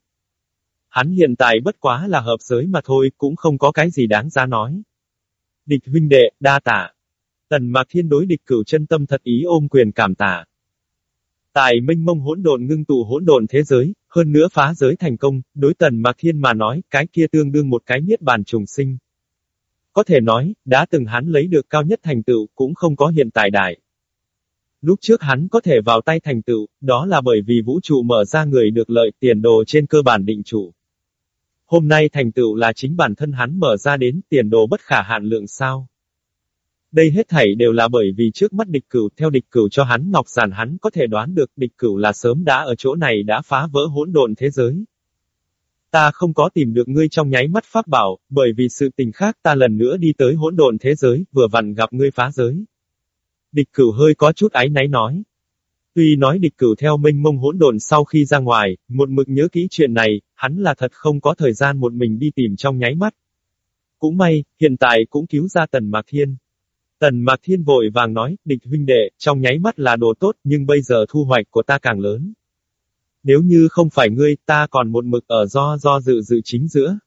Hắn hiện tại bất quá là hợp giới mà thôi, cũng không có cái gì đáng giá nói. Địch huynh đệ, đa tạ. Tần mạc thiên đối địch cửu chân tâm thật ý ôm quyền cảm tạ. Tại minh mông hỗn độn ngưng tụ hỗn độn thế giới, hơn nữa phá giới thành công, đối tần mạc thiên mà nói, cái kia tương đương một cái niết bàn trùng sinh. Có thể nói, đã từng hắn lấy được cao nhất thành tựu, cũng không có hiện tại đại. Lúc trước hắn có thể vào tay thành tựu, đó là bởi vì vũ trụ mở ra người được lợi tiền đồ trên cơ bản định chủ. Hôm nay thành tựu là chính bản thân hắn mở ra đến tiền đồ bất khả hạn lượng sao. Đây hết thảy đều là bởi vì trước mắt địch cửu theo địch cửu cho hắn ngọc giản hắn có thể đoán được địch cửu là sớm đã ở chỗ này đã phá vỡ hỗn độn thế giới. Ta không có tìm được ngươi trong nháy mắt pháp bảo, bởi vì sự tình khác ta lần nữa đi tới hỗn độn thế giới, vừa vặn gặp ngươi phá giới. Địch cửu hơi có chút áy náy nói. Tuy nói địch cửu theo minh mông hỗn độn sau khi ra ngoài, một mực nhớ kỹ chuyện này, hắn là thật không có thời gian một mình đi tìm trong nháy mắt. Cũng may, hiện tại cũng cứu ra tần mạc thiên. Tần Mạc Thiên vội vàng nói, địch huynh đệ, trong nháy mắt là đồ tốt, nhưng bây giờ thu hoạch của ta càng lớn. Nếu như không phải ngươi, ta còn một mực ở do do dự dự chính giữa.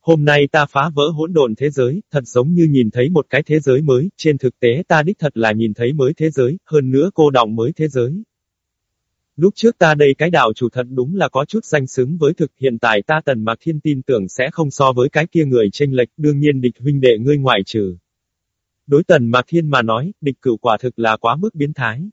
Hôm nay ta phá vỡ hỗn độn thế giới, thật giống như nhìn thấy một cái thế giới mới, trên thực tế ta đích thật là nhìn thấy mới thế giới, hơn nữa cô động mới thế giới. Lúc trước ta đây cái đạo chủ thật đúng là có chút danh xứng với thực, hiện tại ta tần mạc thiên tin tưởng sẽ không so với cái kia người tranh lệch, đương nhiên địch huynh đệ ngươi ngoại trừ. Đối tần Mạc Thiên mà nói, địch cửu quả thực là quá mức biến thái.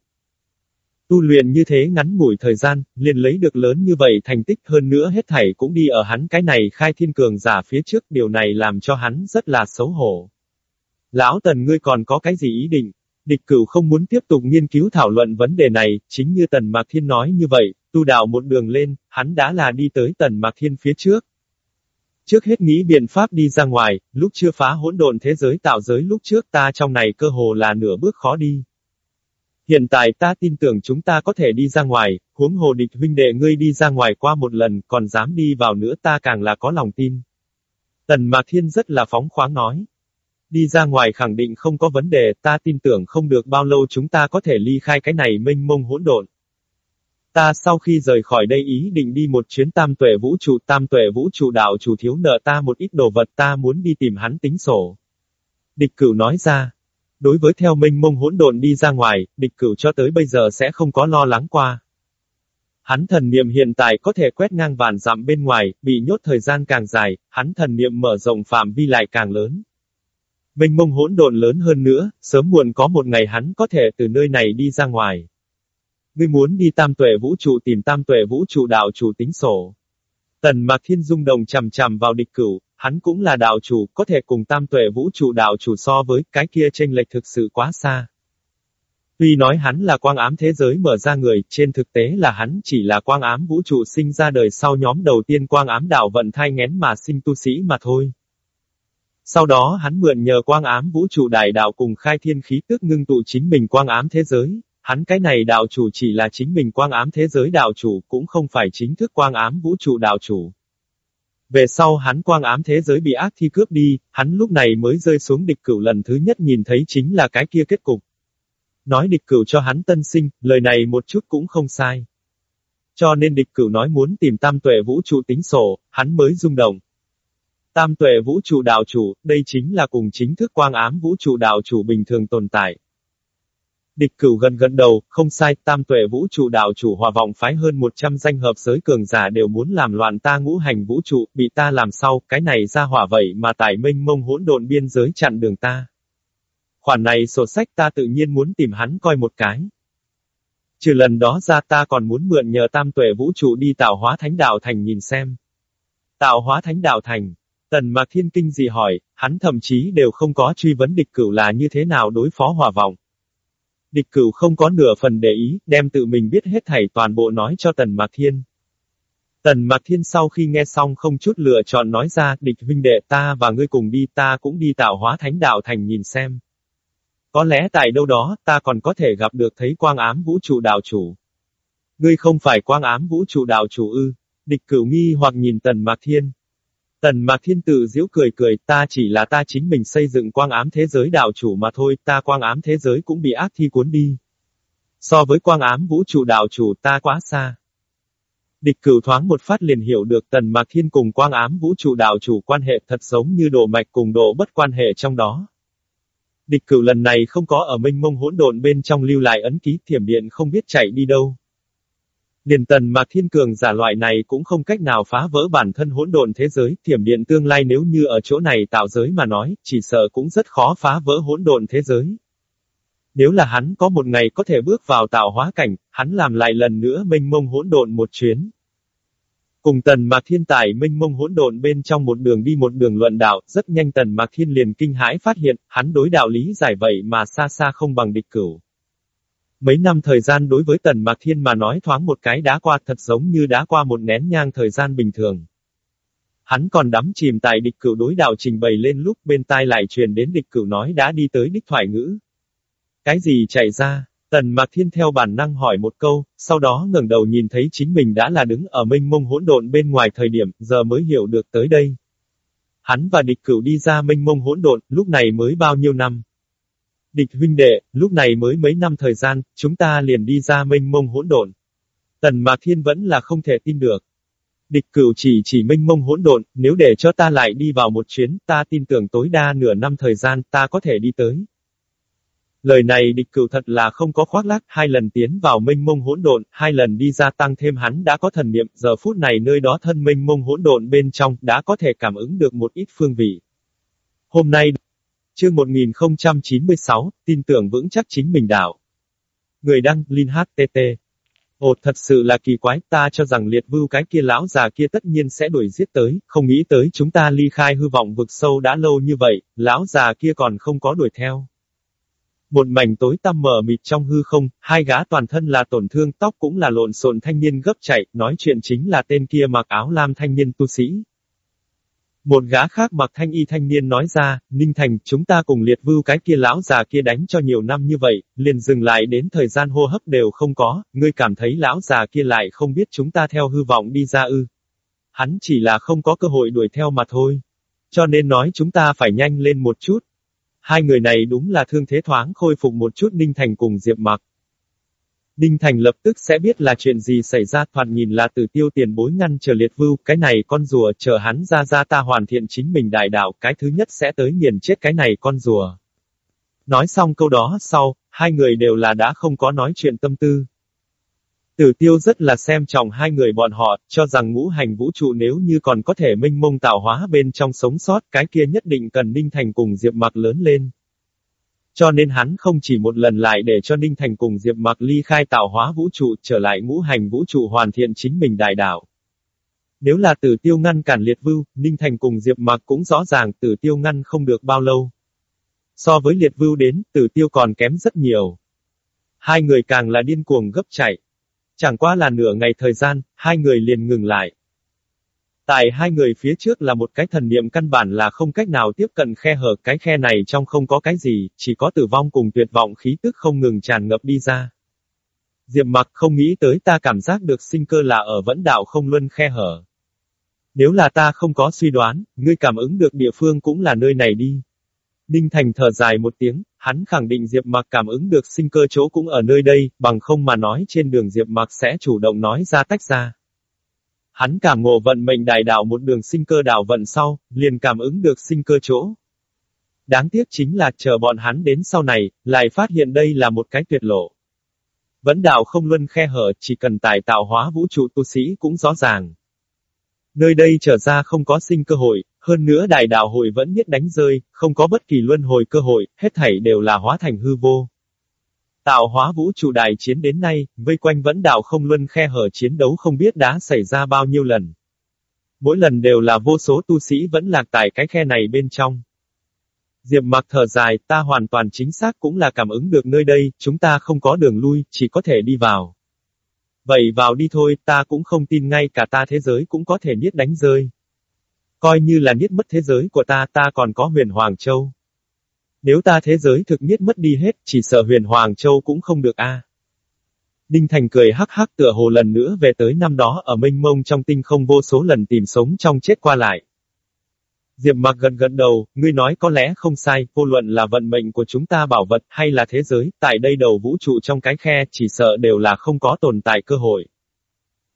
Tu luyện như thế ngắn ngủi thời gian, liền lấy được lớn như vậy thành tích hơn nữa hết thảy cũng đi ở hắn cái này khai thiên cường giả phía trước, điều này làm cho hắn rất là xấu hổ. Lão tần ngươi còn có cái gì ý định? Địch cửu không muốn tiếp tục nghiên cứu thảo luận vấn đề này, chính như tần Mạc Thiên nói như vậy, tu đạo một đường lên, hắn đã là đi tới tần Mạc Thiên phía trước. Trước hết nghĩ biện pháp đi ra ngoài, lúc chưa phá hỗn độn thế giới tạo giới lúc trước ta trong này cơ hồ là nửa bước khó đi. Hiện tại ta tin tưởng chúng ta có thể đi ra ngoài, huống hồ địch huynh đệ ngươi đi ra ngoài qua một lần, còn dám đi vào nữa ta càng là có lòng tin. Tần Mạc Thiên rất là phóng khoáng nói. Đi ra ngoài khẳng định không có vấn đề, ta tin tưởng không được bao lâu chúng ta có thể ly khai cái này mênh mông hỗn độn. Ta sau khi rời khỏi đây ý định đi một chuyến tam tuệ vũ trụ, tam tuệ vũ trụ đạo chủ thiếu nợ ta một ít đồ vật ta muốn đi tìm hắn tính sổ. Địch cửu nói ra. Đối với theo minh mông hỗn độn đi ra ngoài, địch cửu cho tới bây giờ sẽ không có lo lắng qua. Hắn thần niệm hiện tại có thể quét ngang vạn dặm bên ngoài, bị nhốt thời gian càng dài, hắn thần niệm mở rộng phạm vi lại càng lớn. Minh mông hỗn độn lớn hơn nữa, sớm muộn có một ngày hắn có thể từ nơi này đi ra ngoài. Ngươi muốn đi tam tuệ vũ trụ tìm tam tuệ vũ trụ đạo chủ tính sổ. Tần Mạc Thiên Dung đồng chằm chằm vào địch cửu, hắn cũng là đạo chủ, có thể cùng tam tuệ vũ trụ đạo chủ so với cái kia tranh lệch thực sự quá xa. Tuy nói hắn là quang ám thế giới mở ra người, trên thực tế là hắn chỉ là quang ám vũ trụ sinh ra đời sau nhóm đầu tiên quang ám đạo vận thai ngén mà sinh tu sĩ mà thôi. Sau đó hắn mượn nhờ quang ám vũ trụ đại đạo cùng khai thiên khí tức ngưng tụ chính mình quang ám thế giới, Hắn cái này đạo chủ chỉ là chính mình quang ám thế giới đạo chủ, cũng không phải chính thức quang ám vũ trụ đạo chủ. Về sau hắn quang ám thế giới bị ác thi cướp đi, hắn lúc này mới rơi xuống địch cửu lần thứ nhất nhìn thấy chính là cái kia kết cục. Nói địch cửu cho hắn tân sinh, lời này một chút cũng không sai. Cho nên địch cửu nói muốn tìm tam tuệ vũ trụ tính sổ, hắn mới rung động. Tam tuệ vũ trụ đạo chủ, đây chính là cùng chính thức quang ám vũ trụ đạo chủ bình thường tồn tại. Địch cửu gần gần đầu, không sai, tam tuệ vũ trụ đạo chủ hòa vọng phái hơn 100 danh hợp giới cường giả đều muốn làm loạn ta ngũ hành vũ trụ, bị ta làm sau, cái này ra hỏa vậy mà tải minh mông hỗn độn biên giới chặn đường ta. Khoản này sổ sách ta tự nhiên muốn tìm hắn coi một cái. Trừ lần đó ra ta còn muốn mượn nhờ tam tuệ vũ trụ đi tạo hóa thánh đạo thành nhìn xem. Tạo hóa thánh đạo thành. Tần Mạc Thiên Kinh gì hỏi, hắn thậm chí đều không có truy vấn địch cửu là như thế nào đối phó hòa vọng. Địch cửu không có nửa phần để ý, đem tự mình biết hết thảy toàn bộ nói cho Tần Mạc Thiên. Tần Mạc Thiên sau khi nghe xong không chút lựa chọn nói ra, địch huynh đệ ta và ngươi cùng đi ta cũng đi tạo hóa thánh đạo thành nhìn xem. Có lẽ tại đâu đó, ta còn có thể gặp được thấy quang ám vũ trụ đạo chủ. Ngươi không phải quang ám vũ trụ đạo chủ ư, địch cửu nghi hoặc nhìn Tần Mạc Thiên. Tần Mạc Thiên tự giễu cười cười, ta chỉ là ta chính mình xây dựng quang ám thế giới đạo chủ mà thôi, ta quang ám thế giới cũng bị ác thi cuốn đi. So với quang ám vũ trụ đạo chủ ta quá xa. Địch cửu thoáng một phát liền hiểu được Tần Mạc Thiên cùng quang ám vũ trụ đạo chủ quan hệ thật giống như độ mạch cùng độ bất quan hệ trong đó. Địch cửu lần này không có ở minh mông hỗn độn bên trong lưu lại ấn ký thiểm điện không biết chạy đi đâu. Điền tần mà thiên cường giả loại này cũng không cách nào phá vỡ bản thân hỗn độn thế giới, thiểm điện tương lai nếu như ở chỗ này tạo giới mà nói, chỉ sợ cũng rất khó phá vỡ hỗn độn thế giới. Nếu là hắn có một ngày có thể bước vào tạo hóa cảnh, hắn làm lại lần nữa minh mông hỗn độn một chuyến. Cùng tần mạc thiên tài minh mông hỗn độn bên trong một đường đi một đường luận đạo, rất nhanh tần mạc thiên liền kinh hãi phát hiện, hắn đối đạo lý giải vậy mà xa xa không bằng địch cửu. Mấy năm thời gian đối với Tần Mạc Thiên mà nói thoáng một cái đã qua thật giống như đã qua một nén nhang thời gian bình thường. Hắn còn đắm chìm tại địch cửu đối đạo trình bày lên lúc bên tai lại truyền đến địch cửu nói đã đi tới đích thoại ngữ. Cái gì chạy ra? Tần Mạc Thiên theo bản năng hỏi một câu, sau đó ngẩng đầu nhìn thấy chính mình đã là đứng ở mênh mông hỗn độn bên ngoài thời điểm, giờ mới hiểu được tới đây. Hắn và địch cửu đi ra mênh mông hỗn độn, lúc này mới bao nhiêu năm. Địch huynh đệ, lúc này mới mấy năm thời gian, chúng ta liền đi ra mênh mông hỗn độn. Tần Mạc Thiên vẫn là không thể tin được. Địch cửu chỉ chỉ mênh mông hỗn độn, nếu để cho ta lại đi vào một chuyến, ta tin tưởng tối đa nửa năm thời gian, ta có thể đi tới. Lời này địch cửu thật là không có khoác lác, hai lần tiến vào mênh mông hỗn độn, hai lần đi ra tăng thêm hắn đã có thần niệm, giờ phút này nơi đó thân mênh mông hỗn độn bên trong, đã có thể cảm ứng được một ít phương vị. Hôm nay, Chương 1096, tin tưởng vững chắc chính mình đạo. Người đăng, Linh HTT. Ồ, thật sự là kỳ quái, ta cho rằng liệt vưu cái kia lão già kia tất nhiên sẽ đuổi giết tới, không nghĩ tới chúng ta ly khai hư vọng vực sâu đã lâu như vậy, lão già kia còn không có đuổi theo. Một mảnh tối tăm mờ mịt trong hư không, hai gã toàn thân là tổn thương tóc cũng là lộn xộn thanh niên gấp chạy, nói chuyện chính là tên kia mặc áo lam thanh niên tu sĩ. Một gã khác mặc thanh y thanh niên nói ra, Ninh Thành, chúng ta cùng liệt vưu cái kia lão già kia đánh cho nhiều năm như vậy, liền dừng lại đến thời gian hô hấp đều không có, ngươi cảm thấy lão già kia lại không biết chúng ta theo hư vọng đi ra ư. Hắn chỉ là không có cơ hội đuổi theo mà thôi. Cho nên nói chúng ta phải nhanh lên một chút. Hai người này đúng là thương thế thoáng khôi phục một chút Ninh Thành cùng Diệp Mặc. Đinh Thành lập tức sẽ biết là chuyện gì xảy ra thoạt nhìn là từ tiêu tiền bối ngăn chờ liệt vưu, cái này con rùa chờ hắn ra ra ta hoàn thiện chính mình đại đạo, cái thứ nhất sẽ tới nghiền chết cái này con rùa. Nói xong câu đó sau, hai người đều là đã không có nói chuyện tâm tư. Tử tiêu rất là xem trọng hai người bọn họ, cho rằng ngũ hành vũ trụ nếu như còn có thể minh mông tạo hóa bên trong sống sót, cái kia nhất định cần Ninh Thành cùng Diệp Mặc lớn lên. Cho nên hắn không chỉ một lần lại để cho Ninh Thành cùng Diệp Mặc ly khai tạo hóa vũ trụ trở lại ngũ hành vũ trụ hoàn thiện chính mình đại đạo. Nếu là tử tiêu ngăn cản liệt vưu, Ninh Thành cùng Diệp Mặc cũng rõ ràng tử tiêu ngăn không được bao lâu. So với liệt vưu đến, tử tiêu còn kém rất nhiều. Hai người càng là điên cuồng gấp chạy. Chẳng qua là nửa ngày thời gian, hai người liền ngừng lại. Tại hai người phía trước là một cái thần niệm căn bản là không cách nào tiếp cận khe hở, cái khe này trong không có cái gì, chỉ có tử vong cùng tuyệt vọng khí tức không ngừng tràn ngập đi ra. Diệp mặc không nghĩ tới ta cảm giác được sinh cơ là ở vẫn đạo không luân khe hở. Nếu là ta không có suy đoán, ngươi cảm ứng được địa phương cũng là nơi này đi. Ninh Thành thở dài một tiếng, hắn khẳng định Diệp Mặc cảm ứng được sinh cơ chỗ cũng ở nơi đây, bằng không mà nói trên đường Diệp Mặc sẽ chủ động nói ra tách ra. Hắn cảm ngộ vận mệnh đại đạo một đường sinh cơ đạo vận sau, liền cảm ứng được sinh cơ chỗ. Đáng tiếc chính là chờ bọn hắn đến sau này, lại phát hiện đây là một cái tuyệt lộ. Vẫn đạo không luân khe hở, chỉ cần tài tạo hóa vũ trụ tu sĩ cũng rõ ràng. Nơi đây trở ra không có sinh cơ hội, hơn nữa đại đạo hội vẫn biết đánh rơi, không có bất kỳ luân hồi cơ hội, hết thảy đều là hóa thành hư vô. Tạo hóa vũ trụ đại chiến đến nay, vây quanh vẫn đạo không luân khe hở chiến đấu không biết đã xảy ra bao nhiêu lần. Mỗi lần đều là vô số tu sĩ vẫn lạc tại cái khe này bên trong. Diệp mặc thở dài, ta hoàn toàn chính xác cũng là cảm ứng được nơi đây, chúng ta không có đường lui, chỉ có thể đi vào. Vậy vào đi thôi, ta cũng không tin ngay cả ta thế giới cũng có thể niết đánh rơi. Coi như là niết mất thế giới của ta, ta còn có huyền Hoàng Châu. Nếu ta thế giới thực niết mất đi hết, chỉ sợ huyền Hoàng Châu cũng không được a. Đinh Thành cười hắc hắc tựa hồ lần nữa về tới năm đó ở mênh mông trong tinh không vô số lần tìm sống trong chết qua lại. Diệp mặc gần gần đầu, ngươi nói có lẽ không sai, vô luận là vận mệnh của chúng ta bảo vật hay là thế giới, tại đây đầu vũ trụ trong cái khe chỉ sợ đều là không có tồn tại cơ hội.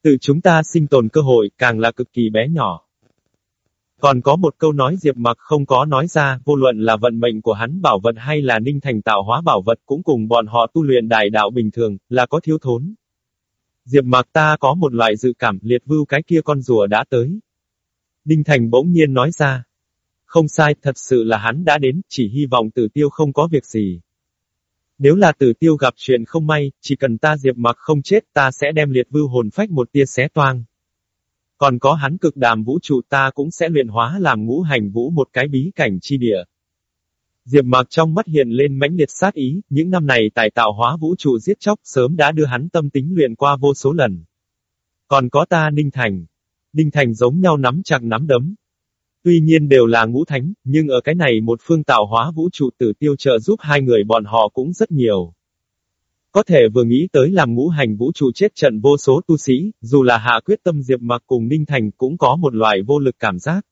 Từ chúng ta sinh tồn cơ hội càng là cực kỳ bé nhỏ. Còn có một câu nói Diệp mặc không có nói ra, vô luận là vận mệnh của hắn bảo vật hay là ninh thành tạo hóa bảo vật cũng cùng bọn họ tu luyện đại đạo bình thường, là có thiếu thốn. Diệp mặc ta có một loại dự cảm liệt vưu cái kia con rùa đã tới. Ninh Thành bỗng nhiên nói ra. Không sai, thật sự là hắn đã đến, chỉ hy vọng tử tiêu không có việc gì. Nếu là tử tiêu gặp chuyện không may, chỉ cần ta diệp mặc không chết ta sẽ đem liệt vưu hồn phách một tia xé toang. Còn có hắn cực đàm vũ trụ ta cũng sẽ luyện hóa làm ngũ hành vũ một cái bí cảnh chi địa. Diệp mặc trong mắt hiện lên mãnh liệt sát ý, những năm này tài tạo hóa vũ trụ giết chóc sớm đã đưa hắn tâm tính luyện qua vô số lần. Còn có ta Ninh Thành. Ninh Thành giống nhau nắm chặt nắm đấm, Tuy nhiên đều là ngũ thánh, nhưng ở cái này một phương tạo hóa vũ trụ tử tiêu trợ giúp hai người bọn họ cũng rất nhiều. Có thể vừa nghĩ tới làm ngũ hành vũ trụ chết trận vô số tu sĩ, dù là hạ quyết tâm diệp mặc cùng Ninh Thành cũng có một loại vô lực cảm giác.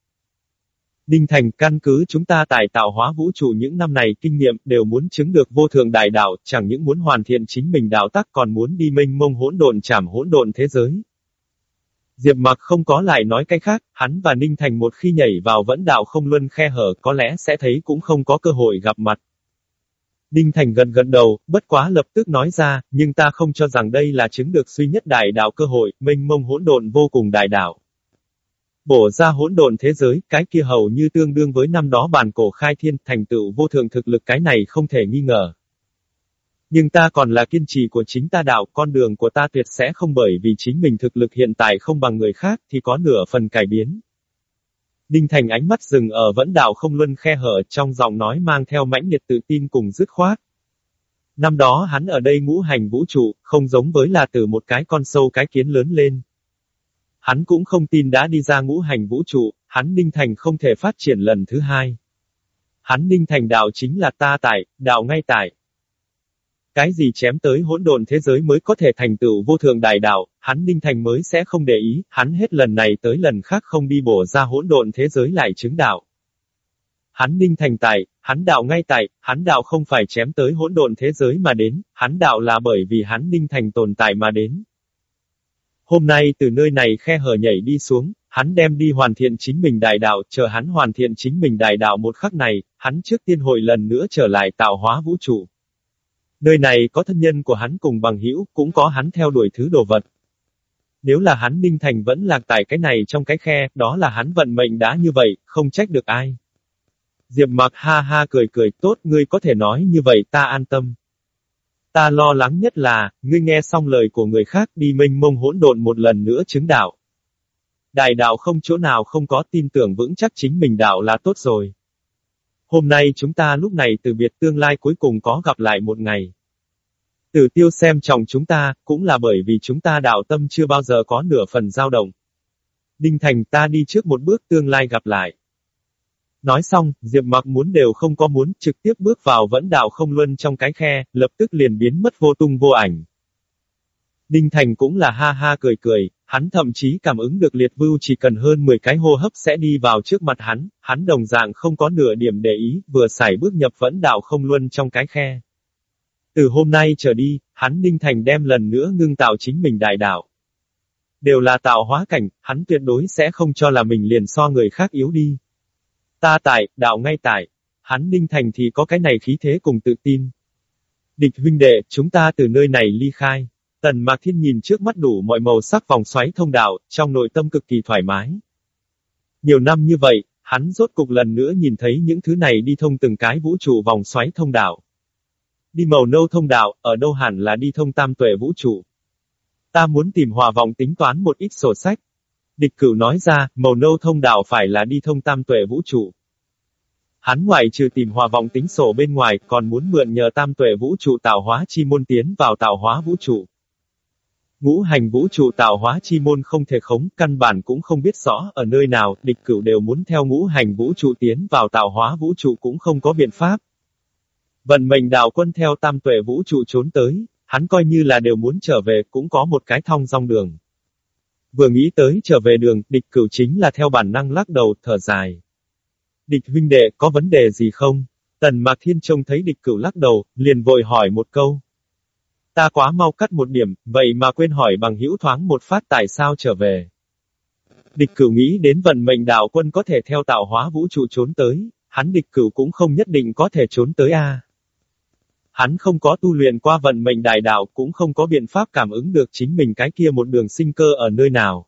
Ninh Thành căn cứ chúng ta tại tạo hóa vũ trụ những năm này kinh nghiệm đều muốn chứng được vô thường đại đạo, chẳng những muốn hoàn thiện chính mình đạo tắc còn muốn đi minh mông hỗn độn chảm hỗn độn thế giới. Diệp mặc không có lại nói cái khác, hắn và Ninh Thành một khi nhảy vào vẫn đạo không luân khe hở có lẽ sẽ thấy cũng không có cơ hội gặp mặt. Đinh Thành gần gần đầu, bất quá lập tức nói ra, nhưng ta không cho rằng đây là chứng được duy nhất đại đạo cơ hội, mênh mông hỗn độn vô cùng đại đạo. Bổ ra hỗn độn thế giới, cái kia hầu như tương đương với năm đó bàn cổ khai thiên, thành tựu vô thường thực lực cái này không thể nghi ngờ. Nhưng ta còn là kiên trì của chính ta đạo, con đường của ta tuyệt sẽ không bởi vì chính mình thực lực hiện tại không bằng người khác, thì có nửa phần cải biến. Đinh Thành ánh mắt dừng ở vẫn đạo không luân khe hở trong giọng nói mang theo mãnh liệt tự tin cùng dứt khoát. Năm đó hắn ở đây ngũ hành vũ trụ, không giống với là từ một cái con sâu cái kiến lớn lên. Hắn cũng không tin đã đi ra ngũ hành vũ trụ, hắn Đinh Thành không thể phát triển lần thứ hai. Hắn Đinh Thành đạo chính là ta tại, đạo ngay tại, cái gì chém tới hỗn độn thế giới mới có thể thành tựu vô thượng đại đạo, hắn Ninh Thành mới sẽ không để ý, hắn hết lần này tới lần khác không đi bổ ra hỗn độn thế giới lại chứng đạo. Hắn Ninh Thành tại, hắn đạo ngay tại, hắn đạo không phải chém tới hỗn độn thế giới mà đến, hắn đạo là bởi vì hắn Ninh Thành tồn tại mà đến. Hôm nay từ nơi này khe hở nhảy đi xuống, hắn đem đi hoàn thiện chính mình đại đạo, chờ hắn hoàn thiện chính mình đại đạo một khắc này, hắn trước tiên hội lần nữa trở lại tạo hóa vũ trụ. Nơi này có thân nhân của hắn cùng bằng hữu, cũng có hắn theo đuổi thứ đồ vật. Nếu là hắn Ninh Thành vẫn lạc tại cái này trong cái khe, đó là hắn vận mệnh đã như vậy, không trách được ai. Diệp mặc ha ha cười cười, tốt, ngươi có thể nói như vậy ta an tâm. Ta lo lắng nhất là, ngươi nghe xong lời của người khác đi mênh mông hỗn độn một lần nữa chứng đạo. Đại đạo không chỗ nào không có tin tưởng vững chắc chính mình đạo là tốt rồi. Hôm nay chúng ta lúc này từ biệt tương lai cuối cùng có gặp lại một ngày. Tử tiêu xem trọng chúng ta, cũng là bởi vì chúng ta đạo tâm chưa bao giờ có nửa phần dao động. Đinh Thành ta đi trước một bước tương lai gặp lại. Nói xong, Diệp mặc muốn đều không có muốn, trực tiếp bước vào vẫn đạo không luân trong cái khe, lập tức liền biến mất vô tung vô ảnh. Đinh Thành cũng là ha ha cười cười, hắn thậm chí cảm ứng được liệt vưu chỉ cần hơn 10 cái hô hấp sẽ đi vào trước mặt hắn, hắn đồng dạng không có nửa điểm để ý, vừa xài bước nhập vẫn đạo không luân trong cái khe. Từ hôm nay trở đi, hắn ninh Thành đem lần nữa ngưng tạo chính mình đại đạo. Đều là tạo hóa cảnh, hắn tuyệt đối sẽ không cho là mình liền so người khác yếu đi. Ta tại, đạo ngay tại. hắn Ninh Thành thì có cái này khí thế cùng tự tin. Địch huynh đệ, chúng ta từ nơi này ly khai. Tần Mạc Thiên nhìn trước mắt đủ mọi màu sắc vòng xoáy thông đạo, trong nội tâm cực kỳ thoải mái. Nhiều năm như vậy, hắn rốt cục lần nữa nhìn thấy những thứ này đi thông từng cái vũ trụ vòng xoáy thông đạo. Đi màu nâu thông đạo, ở đâu hẳn là đi thông tam tuệ vũ trụ. Ta muốn tìm hòa vòng tính toán một ít sổ sách. Địch cửu nói ra, màu nâu thông đạo phải là đi thông tam tuệ vũ trụ. Hắn ngoài trừ tìm hòa vòng tính sổ bên ngoài, còn muốn mượn nhờ tam tuệ vũ trụ tạo hóa chi môn tiến vào tạo hóa vũ trụ. Ngũ hành vũ trụ tạo hóa chi môn không thể khống, căn bản cũng không biết rõ ở nơi nào, địch cửu đều muốn theo ngũ hành vũ trụ tiến vào tạo hóa vũ trụ cũng không có biện pháp. Vận mệnh đạo quân theo tam tuệ vũ trụ trốn tới, hắn coi như là đều muốn trở về cũng có một cái thong dong đường. Vừa nghĩ tới trở về đường, địch cửu chính là theo bản năng lắc đầu, thở dài. Địch huynh đệ, có vấn đề gì không? Tần Mạc Thiên trông thấy địch cửu lắc đầu, liền vội hỏi một câu. Ta quá mau cắt một điểm, vậy mà quên hỏi bằng hữu thoáng một phát tại sao trở về. Địch cửu nghĩ đến vận mệnh đạo quân có thể theo tạo hóa vũ trụ trốn tới, hắn địch cửu cũng không nhất định có thể trốn tới a. Hắn không có tu luyện qua vận mệnh đại đạo cũng không có biện pháp cảm ứng được chính mình cái kia một đường sinh cơ ở nơi nào.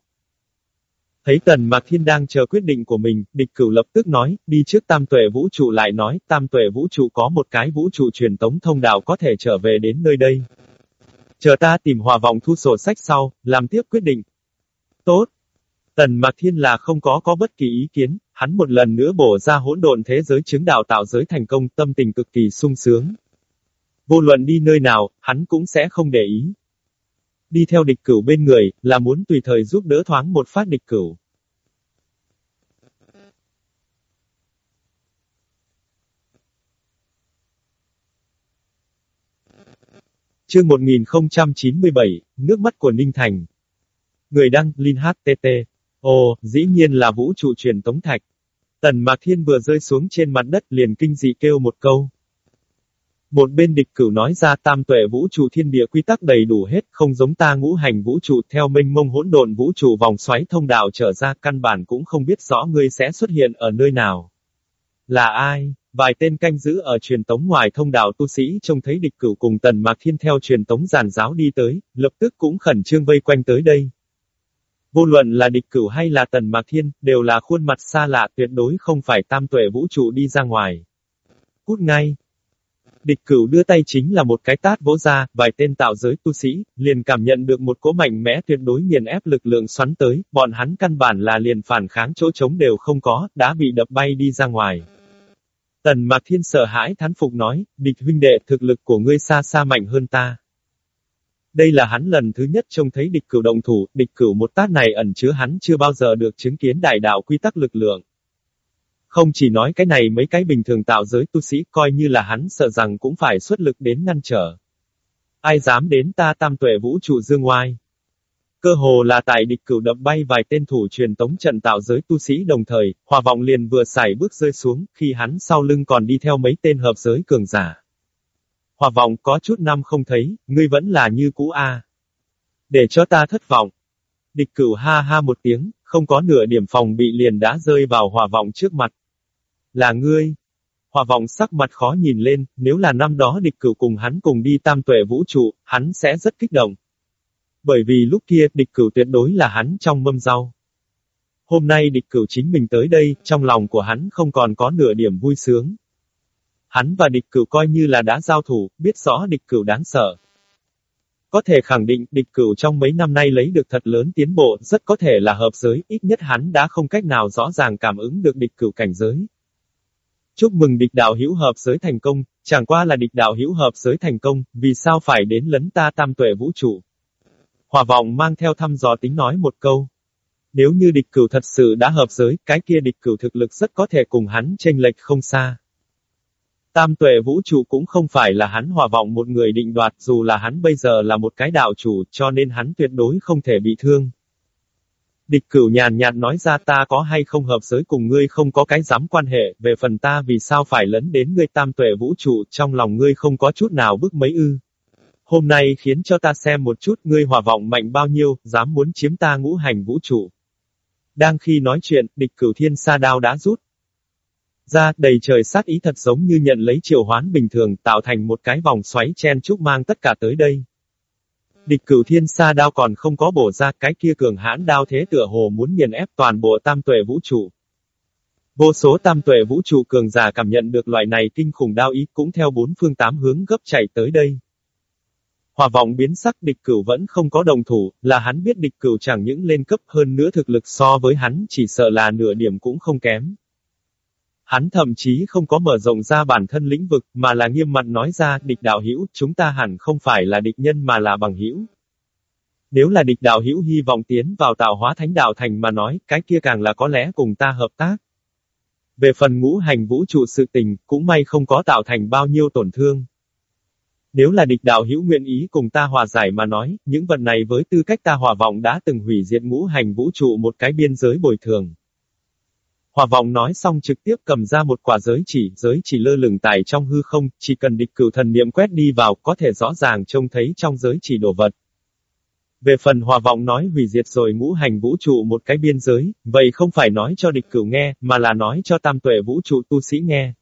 Thấy Tần Mạc Thiên đang chờ quyết định của mình, địch cửu lập tức nói, đi trước tam tuệ vũ trụ lại nói, tam tuệ vũ trụ có một cái vũ trụ truyền tống thông đạo có thể trở về đến nơi đây. Chờ ta tìm hòa vọng thu sổ sách sau, làm tiếp quyết định. Tốt. Tần Mạc Thiên là không có có bất kỳ ý kiến, hắn một lần nữa bổ ra hỗn độn thế giới chứng đạo tạo giới thành công, tâm tình cực kỳ sung sướng. Vô luận đi nơi nào, hắn cũng sẽ không để ý. Đi theo địch cửu bên người, là muốn tùy thời giúp đỡ thoáng một phát địch cửu. Chương 1097, nước mắt của Ninh Thành. Người đăng, Linh HTT. Ồ, dĩ nhiên là vũ trụ truyền tống thạch. Tần Mạc Thiên vừa rơi xuống trên mặt đất liền kinh dị kêu một câu. Một bên địch cửu nói ra tam tuệ vũ trụ thiên địa quy tắc đầy đủ hết, không giống ta ngũ hành vũ trụ theo minh mông hỗn độn vũ trụ vòng xoáy thông đạo trở ra căn bản cũng không biết rõ ngươi sẽ xuất hiện ở nơi nào. Là ai? Vài tên canh giữ ở truyền tống ngoài thông đạo tu sĩ trông thấy địch cửu cùng tần mạc thiên theo truyền tống giàn giáo đi tới, lập tức cũng khẩn trương vây quanh tới đây. Vô luận là địch cửu hay là tần mạc thiên, đều là khuôn mặt xa lạ tuyệt đối không phải tam tuệ vũ trụ đi ra ngoài. Cút ngay, Địch cửu đưa tay chính là một cái tát vỗ ra, vài tên tạo giới tu sĩ, liền cảm nhận được một cỗ mạnh mẽ tuyệt đối nghiền ép lực lượng xoắn tới, bọn hắn căn bản là liền phản kháng chỗ trống đều không có, đã bị đập bay đi ra ngoài. Tần Mạc Thiên sợ hãi thán phục nói, địch huynh đệ thực lực của ngươi xa xa mạnh hơn ta. Đây là hắn lần thứ nhất trông thấy địch cửu động thủ, địch cửu một tát này ẩn chứa hắn chưa bao giờ được chứng kiến đại đạo quy tắc lực lượng. Không chỉ nói cái này mấy cái bình thường tạo giới tu sĩ coi như là hắn sợ rằng cũng phải xuất lực đến ngăn trở. Ai dám đến ta tam tuệ vũ trụ dương ngoài. Cơ hồ là tại địch cửu đập bay vài tên thủ truyền tống trận tạo giới tu sĩ đồng thời, hòa vọng liền vừa xài bước rơi xuống, khi hắn sau lưng còn đi theo mấy tên hợp giới cường giả. Hòa vọng có chút năm không thấy, ngươi vẫn là như cũ a. Để cho ta thất vọng. Địch cửu ha ha một tiếng, không có nửa điểm phòng bị liền đã rơi vào hòa vọng trước mặt. Là ngươi. Hòa vọng sắc mặt khó nhìn lên, nếu là năm đó địch cửu cùng hắn cùng đi tam tuệ vũ trụ, hắn sẽ rất kích động. Bởi vì lúc kia, địch cửu tuyệt đối là hắn trong mâm rau. Hôm nay địch cửu chính mình tới đây, trong lòng của hắn không còn có nửa điểm vui sướng. Hắn và địch cửu coi như là đã giao thủ, biết rõ địch cửu đáng sợ. Có thể khẳng định địch cửu trong mấy năm nay lấy được thật lớn tiến bộ, rất có thể là hợp giới, ít nhất hắn đã không cách nào rõ ràng cảm ứng được địch cửu cảnh giới. Chúc mừng địch đạo hữu hợp giới thành công, chẳng qua là địch đạo hữu hợp giới thành công, vì sao phải đến lấn ta tam tuệ vũ trụ. Hòa vọng mang theo thăm dò tính nói một câu. Nếu như địch cửu thật sự đã hợp giới, cái kia địch cửu thực lực rất có thể cùng hắn tranh lệch không xa. Tam tuệ vũ trụ cũng không phải là hắn hòa vọng một người định đoạt dù là hắn bây giờ là một cái đạo chủ cho nên hắn tuyệt đối không thể bị thương. Địch cửu nhàn nhạt nói ra ta có hay không hợp giới cùng ngươi không có cái dám quan hệ, về phần ta vì sao phải lấn đến ngươi tam tuệ vũ trụ, trong lòng ngươi không có chút nào bức mấy ư. Hôm nay khiến cho ta xem một chút ngươi hòa vọng mạnh bao nhiêu, dám muốn chiếm ta ngũ hành vũ trụ. Đang khi nói chuyện, địch cửu thiên sa đao đã rút. ra, đầy trời sát ý thật giống như nhận lấy triệu hoán bình thường, tạo thành một cái vòng xoáy chen chúc mang tất cả tới đây. Địch cửu thiên sa đao còn không có bổ ra, cái kia cường hãn đao thế tựa hồ muốn nghiền ép toàn bộ tam tuệ vũ trụ. Vô số tam tuệ vũ trụ cường giả cảm nhận được loại này kinh khủng đao ý cũng theo bốn phương tám hướng gấp chạy tới đây. Hòa vọng biến sắc địch cửu vẫn không có đồng thủ, là hắn biết địch cửu chẳng những lên cấp hơn nữa thực lực so với hắn chỉ sợ là nửa điểm cũng không kém. Hắn thậm chí không có mở rộng ra bản thân lĩnh vực, mà là nghiêm mặt nói ra, địch đạo hữu, chúng ta hẳn không phải là địch nhân mà là bằng hữu. Nếu là địch đạo hữu hy vọng tiến vào tạo hóa thánh đạo thành mà nói, cái kia càng là có lẽ cùng ta hợp tác. Về phần ngũ hành vũ trụ sự tình, cũng may không có tạo thành bao nhiêu tổn thương. Nếu là địch đạo hữu nguyện ý cùng ta hòa giải mà nói, những vật này với tư cách ta hòa vọng đã từng hủy diệt ngũ hành vũ trụ một cái biên giới bồi thường. Hòa vọng nói xong trực tiếp cầm ra một quả giới chỉ, giới chỉ lơ lửng tại trong hư không, chỉ cần địch cửu thần niệm quét đi vào, có thể rõ ràng trông thấy trong giới chỉ đồ vật. Về phần hòa vọng nói hủy diệt rồi ngũ hành vũ trụ một cái biên giới, vậy không phải nói cho địch cửu nghe, mà là nói cho tam tuệ vũ trụ tu sĩ nghe.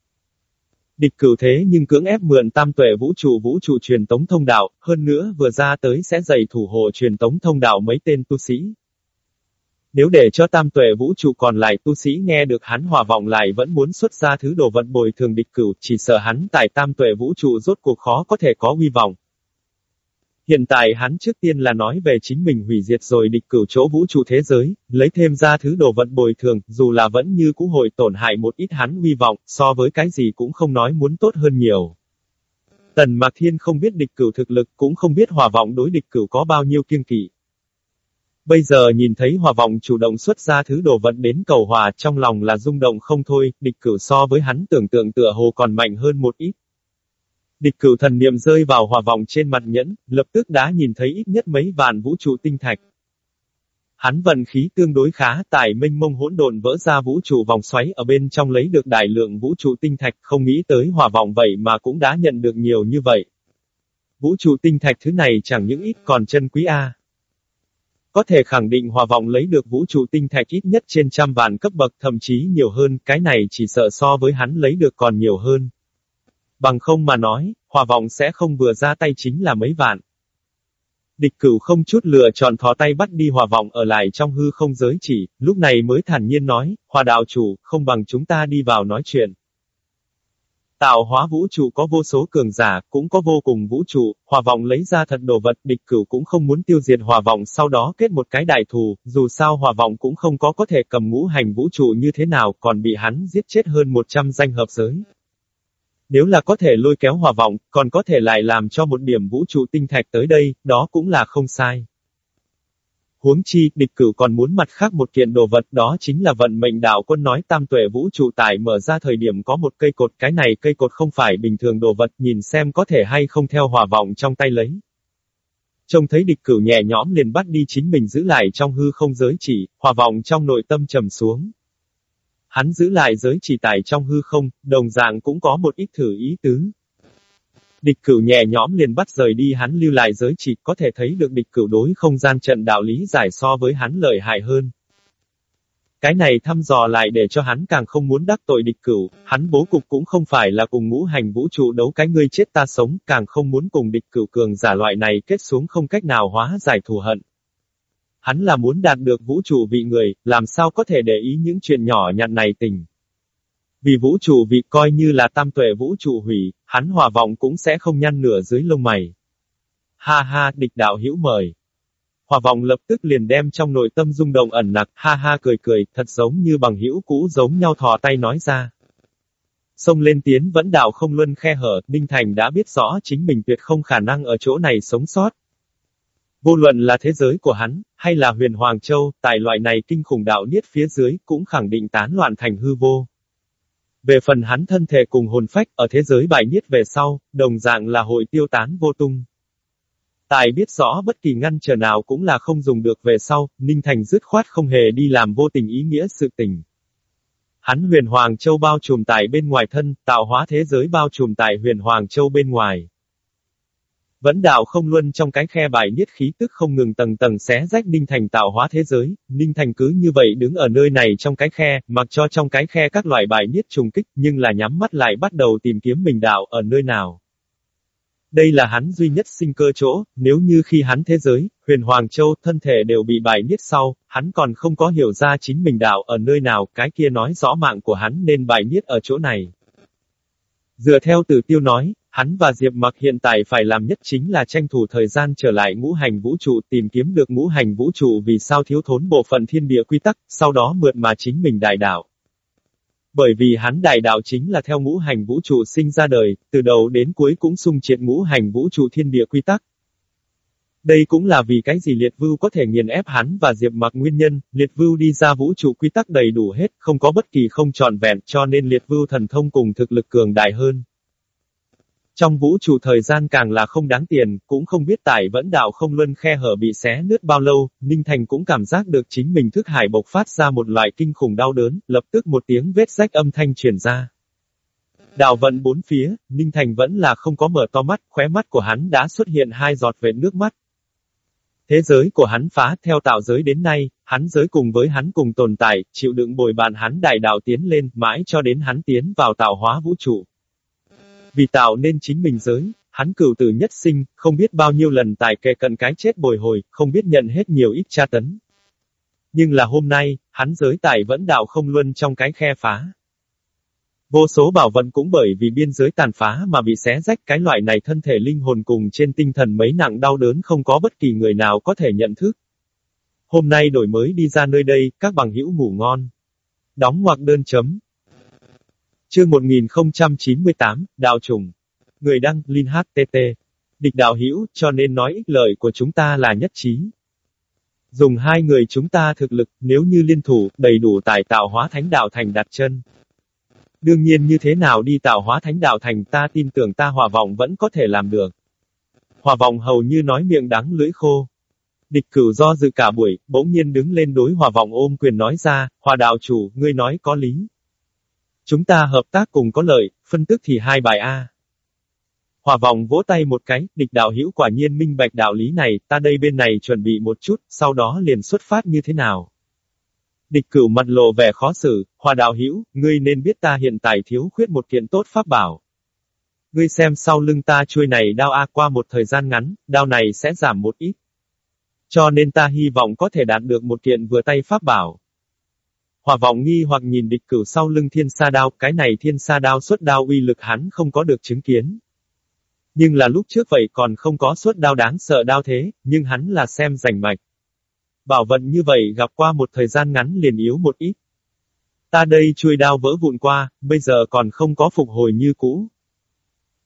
Địch cửu thế nhưng cưỡng ép mượn tam tuệ vũ trụ vũ trụ truyền tống thông đạo, hơn nữa vừa ra tới sẽ dày thủ hộ truyền tống thông đạo mấy tên tu sĩ. Nếu để cho tam tuệ vũ trụ còn lại tu sĩ nghe được hắn hòa vọng lại vẫn muốn xuất ra thứ đồ vận bồi thường địch cửu, chỉ sợ hắn tại tam tuệ vũ trụ rốt cuộc khó có thể có huy vọng. Hiện tại hắn trước tiên là nói về chính mình hủy diệt rồi địch cửu chỗ vũ trụ thế giới, lấy thêm ra thứ đồ vật bồi thường, dù là vẫn như cũ hội tổn hại một ít hắn huy vọng, so với cái gì cũng không nói muốn tốt hơn nhiều. Tần Mạc Thiên không biết địch cửu thực lực, cũng không biết hòa vọng đối địch cửu có bao nhiêu kiêng kỵ. Bây giờ nhìn thấy hòa vọng chủ động xuất ra thứ đồ vật đến cầu hòa trong lòng là rung động không thôi, địch cửu so với hắn tưởng tượng tựa hồ còn mạnh hơn một ít. Địch cửu thần niệm rơi vào hòa vọng trên mặt nhẫn, lập tức đã nhìn thấy ít nhất mấy vạn vũ trụ tinh thạch. Hắn vận khí tương đối khá, tại minh mông hỗn độn vỡ ra vũ trụ vòng xoáy ở bên trong lấy được đại lượng vũ trụ tinh thạch, không nghĩ tới hòa vọng vậy mà cũng đã nhận được nhiều như vậy. Vũ trụ tinh thạch thứ này chẳng những ít còn chân quý A. Có thể khẳng định hòa vọng lấy được vũ trụ tinh thạch ít nhất trên trăm vạn cấp bậc thậm chí nhiều hơn, cái này chỉ sợ so với hắn lấy được còn nhiều hơn. Bằng không mà nói, hòa vọng sẽ không vừa ra tay chính là mấy vạn. Địch cửu không chút lựa chọn thò tay bắt đi hòa vọng ở lại trong hư không giới chỉ, lúc này mới thản nhiên nói, hòa đạo chủ, không bằng chúng ta đi vào nói chuyện. Tạo hóa vũ trụ có vô số cường giả, cũng có vô cùng vũ trụ, hòa vọng lấy ra thật đồ vật, địch cửu cũng không muốn tiêu diệt hòa vọng sau đó kết một cái đại thù, dù sao hòa vọng cũng không có có thể cầm ngũ hành vũ trụ như thế nào, còn bị hắn giết chết hơn 100 danh hợp giới. Nếu là có thể lôi kéo hòa vọng, còn có thể lại làm cho một điểm vũ trụ tinh thạch tới đây, đó cũng là không sai. Huống chi, địch cửu còn muốn mặt khác một kiện đồ vật đó chính là vận mệnh đạo quân nói tam tuệ vũ trụ tải mở ra thời điểm có một cây cột, cái này cây cột không phải bình thường đồ vật, nhìn xem có thể hay không theo hòa vọng trong tay lấy. Trông thấy địch cửu nhẹ nhõm liền bắt đi chính mình giữ lại trong hư không giới chỉ, hòa vọng trong nội tâm trầm xuống. Hắn giữ lại giới chỉ tải trong hư không, đồng dạng cũng có một ít thử ý tứ. Địch cửu nhẹ nhõm liền bắt rời đi hắn lưu lại giới chỉ, có thể thấy được địch cửu đối không gian trận đạo lý giải so với hắn lợi hại hơn. Cái này thăm dò lại để cho hắn càng không muốn đắc tội địch cửu, hắn bố cục cũng không phải là cùng ngũ hành vũ trụ đấu cái ngươi chết ta sống, càng không muốn cùng địch cửu cường giả loại này kết xuống không cách nào hóa giải thù hận. Hắn là muốn đạt được vũ trụ vị người, làm sao có thể để ý những chuyện nhỏ nhặt này tình. Vì vũ trụ vị coi như là tam tuệ vũ trụ hủy, hắn hòa vọng cũng sẽ không nhăn nửa dưới lông mày. Ha ha, địch đạo hữu mời. Hòa vọng lập tức liền đem trong nội tâm rung động ẩn nặc, ha ha cười cười, thật giống như bằng hữu cũ giống nhau thò tay nói ra. Xông lên tiến vẫn đạo không luân khe hở, Ninh Thành đã biết rõ chính mình tuyệt không khả năng ở chỗ này sống sót, Vô luận là thế giới của hắn, hay là huyền Hoàng Châu, tại loại này kinh khủng đạo niết phía dưới, cũng khẳng định tán loạn thành hư vô. Về phần hắn thân thể cùng hồn phách, ở thế giới bài niết về sau, đồng dạng là hội tiêu tán vô tung. Tài biết rõ bất kỳ ngăn trở nào cũng là không dùng được về sau, Ninh Thành dứt khoát không hề đi làm vô tình ý nghĩa sự tình. Hắn huyền Hoàng Châu bao trùm tại bên ngoài thân, tạo hóa thế giới bao trùm tại huyền Hoàng Châu bên ngoài. Vẫn đạo không luân trong cái khe bài niết khí tức không ngừng tầng tầng xé rách Ninh Thành tạo hóa thế giới, Ninh Thành cứ như vậy đứng ở nơi này trong cái khe, mặc cho trong cái khe các loại bài niết trùng kích, nhưng là nhắm mắt lại bắt đầu tìm kiếm mình đạo ở nơi nào. Đây là hắn duy nhất sinh cơ chỗ, nếu như khi hắn thế giới, huyền Hoàng Châu, thân thể đều bị bài niết sau, hắn còn không có hiểu ra chính mình đạo ở nơi nào, cái kia nói rõ mạng của hắn nên bài niết ở chỗ này. Dựa theo từ tiêu nói, hắn và Diệp Mặc hiện tại phải làm nhất chính là tranh thủ thời gian trở lại ngũ hành vũ trụ tìm kiếm được ngũ hành vũ trụ vì sao thiếu thốn bộ phận thiên địa quy tắc, sau đó mượn mà chính mình đại đạo. Bởi vì hắn đại đạo chính là theo ngũ hành vũ trụ sinh ra đời, từ đầu đến cuối cũng xung triệt ngũ hành vũ trụ thiên địa quy tắc. Đây cũng là vì cái gì liệt vưu có thể nghiền ép hắn và diệp mặc nguyên nhân, liệt vưu đi ra vũ trụ quy tắc đầy đủ hết, không có bất kỳ không trọn vẹn cho nên liệt vưu thần thông cùng thực lực cường đại hơn. Trong vũ trụ thời gian càng là không đáng tiền, cũng không biết tải vẫn đạo không luân khe hở bị xé nứt bao lâu, Ninh Thành cũng cảm giác được chính mình thức hải bộc phát ra một loại kinh khủng đau đớn, lập tức một tiếng vết rách âm thanh truyền ra. Đạo vận bốn phía, Ninh Thành vẫn là không có mở to mắt, khóe mắt của hắn đã xuất hiện hai giọt vệt nước mắt. Thế giới của hắn phá theo tạo giới đến nay, hắn giới cùng với hắn cùng tồn tại, chịu đựng bồi bàn hắn đại đạo tiến lên, mãi cho đến hắn tiến vào tạo hóa vũ trụ. Vì tạo nên chính mình giới, hắn cửu tử nhất sinh, không biết bao nhiêu lần tài kề cận cái chết bồi hồi, không biết nhận hết nhiều ít tra tấn. Nhưng là hôm nay, hắn giới tài vẫn đạo không luân trong cái khe phá. Vô số bảo vận cũng bởi vì biên giới tàn phá mà bị xé rách cái loại này thân thể linh hồn cùng trên tinh thần mấy nặng đau đớn không có bất kỳ người nào có thể nhận thức. Hôm nay đổi mới đi ra nơi đây, các bằng hữu ngủ ngon. Đóng ngoặc đơn chấm. Chương 1098, Đạo trùng. Người đăng, Linh HTT. Địch đạo hữu, cho nên nói ích lợi của chúng ta là nhất trí. Dùng hai người chúng ta thực lực, nếu như liên thủ, đầy đủ tài tạo hóa thánh đạo thành đặt chân. Đương nhiên như thế nào đi tạo hóa thánh đạo thành ta tin tưởng ta hòa vọng vẫn có thể làm được. Hòa vọng hầu như nói miệng đắng lưỡi khô. Địch cửu do dự cả buổi, bỗng nhiên đứng lên đối hòa vọng ôm quyền nói ra, hòa đạo chủ, ngươi nói có lý. Chúng ta hợp tác cùng có lợi, phân tức thì hai bài A. Hòa vòng vỗ tay một cái, địch đạo hữu quả nhiên minh bạch đạo lý này, ta đây bên này chuẩn bị một chút, sau đó liền xuất phát như thế nào. Địch cửu mặt lộ vẻ khó xử, hòa đạo hữu, ngươi nên biết ta hiện tại thiếu khuyết một kiện tốt pháp bảo. Ngươi xem sau lưng ta chuôi này đao A qua một thời gian ngắn, đao này sẽ giảm một ít. Cho nên ta hy vọng có thể đạt được một kiện vừa tay pháp bảo. Hòa vọng nghi hoặc nhìn địch cửu sau lưng thiên sa đao, cái này thiên sa đao xuất đao uy lực hắn không có được chứng kiến. Nhưng là lúc trước vậy còn không có xuất đao đáng sợ đao thế, nhưng hắn là xem rành mạch. Bảo vận như vậy gặp qua một thời gian ngắn liền yếu một ít. Ta đây chui đao vỡ vụn qua, bây giờ còn không có phục hồi như cũ.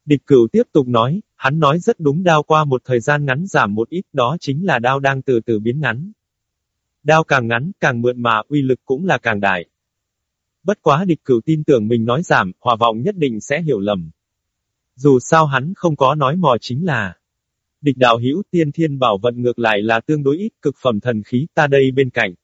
Địch cửu tiếp tục nói, hắn nói rất đúng đao qua một thời gian ngắn giảm một ít đó chính là đao đang từ từ biến ngắn. Đao càng ngắn, càng mượn mà, uy lực cũng là càng đại. Bất quá địch cửu tin tưởng mình nói giảm, hòa vọng nhất định sẽ hiểu lầm. Dù sao hắn không có nói mò chính là. Địch đạo hữu tiên thiên bảo vận ngược lại là tương đối ít, cực phẩm thần khí ta đây bên cạnh.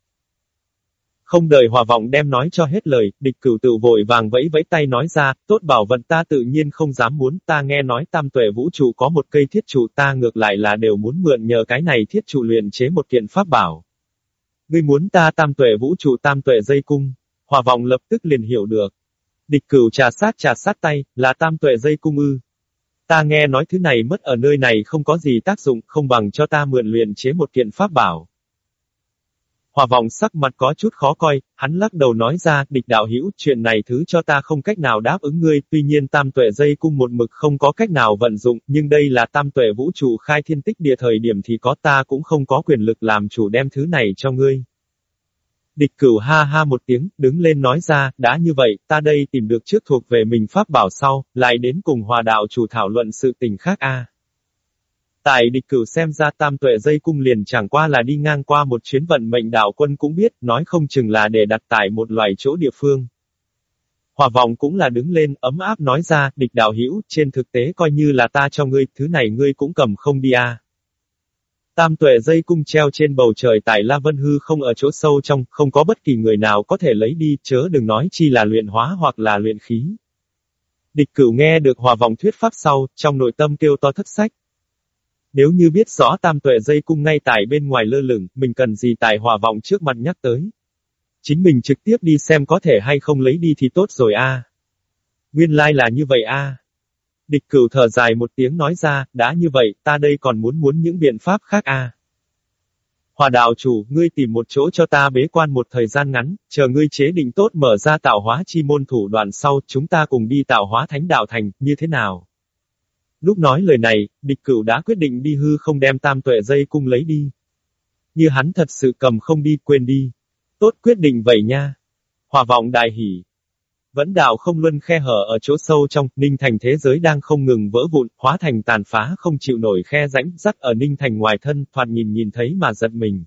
Không đợi hòa vọng đem nói cho hết lời, địch cửu tự vội vàng vẫy vẫy tay nói ra, tốt bảo vận ta tự nhiên không dám muốn, ta nghe nói tam tuệ vũ trụ có một cây thiết trụ ta ngược lại là đều muốn mượn nhờ cái này thiết trụ luyện chế một kiện pháp bảo. Ngươi muốn ta tam tuệ vũ trụ tam tuệ dây cung. Hòa vọng lập tức liền hiểu được. Địch cửu trà sát trà sát tay, là tam tuệ dây cung ư. Ta nghe nói thứ này mất ở nơi này không có gì tác dụng, không bằng cho ta mượn luyện chế một kiện pháp bảo. Hòa vọng sắc mặt có chút khó coi, hắn lắc đầu nói ra, địch đạo hữu chuyện này thứ cho ta không cách nào đáp ứng ngươi, tuy nhiên tam tuệ dây cung một mực không có cách nào vận dụng, nhưng đây là tam tuệ vũ trụ khai thiên tích địa thời điểm thì có ta cũng không có quyền lực làm chủ đem thứ này cho ngươi. Địch cửu ha ha một tiếng, đứng lên nói ra, đã như vậy, ta đây tìm được trước thuộc về mình pháp bảo sau, lại đến cùng hòa đạo chủ thảo luận sự tình khác a. Tại địch cửu xem ra tam tuệ dây cung liền chẳng qua là đi ngang qua một chuyến vận mệnh đạo quân cũng biết, nói không chừng là để đặt tại một loài chỗ địa phương. Hòa vọng cũng là đứng lên, ấm áp nói ra, địch đạo hữu trên thực tế coi như là ta cho ngươi, thứ này ngươi cũng cầm không đi à. Tam tuệ dây cung treo trên bầu trời tại La Vân Hư không ở chỗ sâu trong, không có bất kỳ người nào có thể lấy đi, chớ đừng nói chi là luyện hóa hoặc là luyện khí. Địch cửu nghe được hòa vọng thuyết pháp sau, trong nội tâm kêu to thất sách. Nếu như biết rõ tam tuệ dây cung ngay tại bên ngoài lơ lửng, mình cần gì tài hòa vọng trước mặt nhắc tới. Chính mình trực tiếp đi xem có thể hay không lấy đi thì tốt rồi a. Nguyên lai like là như vậy a. Địch cửu thở dài một tiếng nói ra, đã như vậy, ta đây còn muốn muốn những biện pháp khác a. Hòa đạo chủ, ngươi tìm một chỗ cho ta bế quan một thời gian ngắn, chờ ngươi chế định tốt mở ra tạo hóa chi môn thủ đoạn sau, chúng ta cùng đi tạo hóa thánh đạo thành, như thế nào? Lúc nói lời này, địch cửu đã quyết định đi hư không đem tam tuệ dây cung lấy đi. Như hắn thật sự cầm không đi, quên đi. Tốt quyết định vậy nha. Hòa vọng đại hỉ. Vẫn đạo không luân khe hở ở chỗ sâu trong, ninh thành thế giới đang không ngừng vỡ vụn, hóa thành tàn phá không chịu nổi khe rãnh, rắc ở ninh thành ngoài thân, thoạt nhìn nhìn thấy mà giật mình.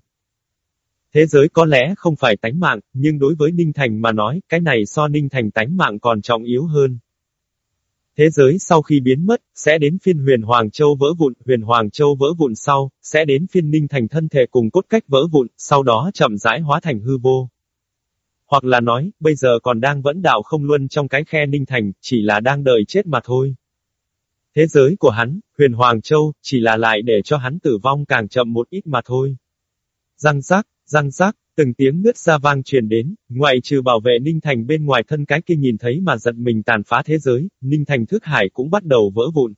Thế giới có lẽ không phải tánh mạng, nhưng đối với Ninh Thành mà nói, cái này so Ninh Thành tánh mạng còn trọng yếu hơn. Thế giới sau khi biến mất, sẽ đến phiên huyền Hoàng Châu vỡ vụn, huyền Hoàng Châu vỡ vụn sau, sẽ đến phiên ninh thành thân thể cùng cốt cách vỡ vụn, sau đó chậm rãi hóa thành hư vô. Hoặc là nói, bây giờ còn đang vẫn đạo không luân trong cái khe ninh thành, chỉ là đang đợi chết mà thôi. Thế giới của hắn, huyền Hoàng Châu, chỉ là lại để cho hắn tử vong càng chậm một ít mà thôi. Răng rác răng rác, Từng tiếng nứt ra vang truyền đến, ngoại trừ bảo vệ Ninh Thành bên ngoài thân cái kia nhìn thấy mà giật mình tàn phá thế giới, Ninh Thành thức hải cũng bắt đầu vỡ vụn.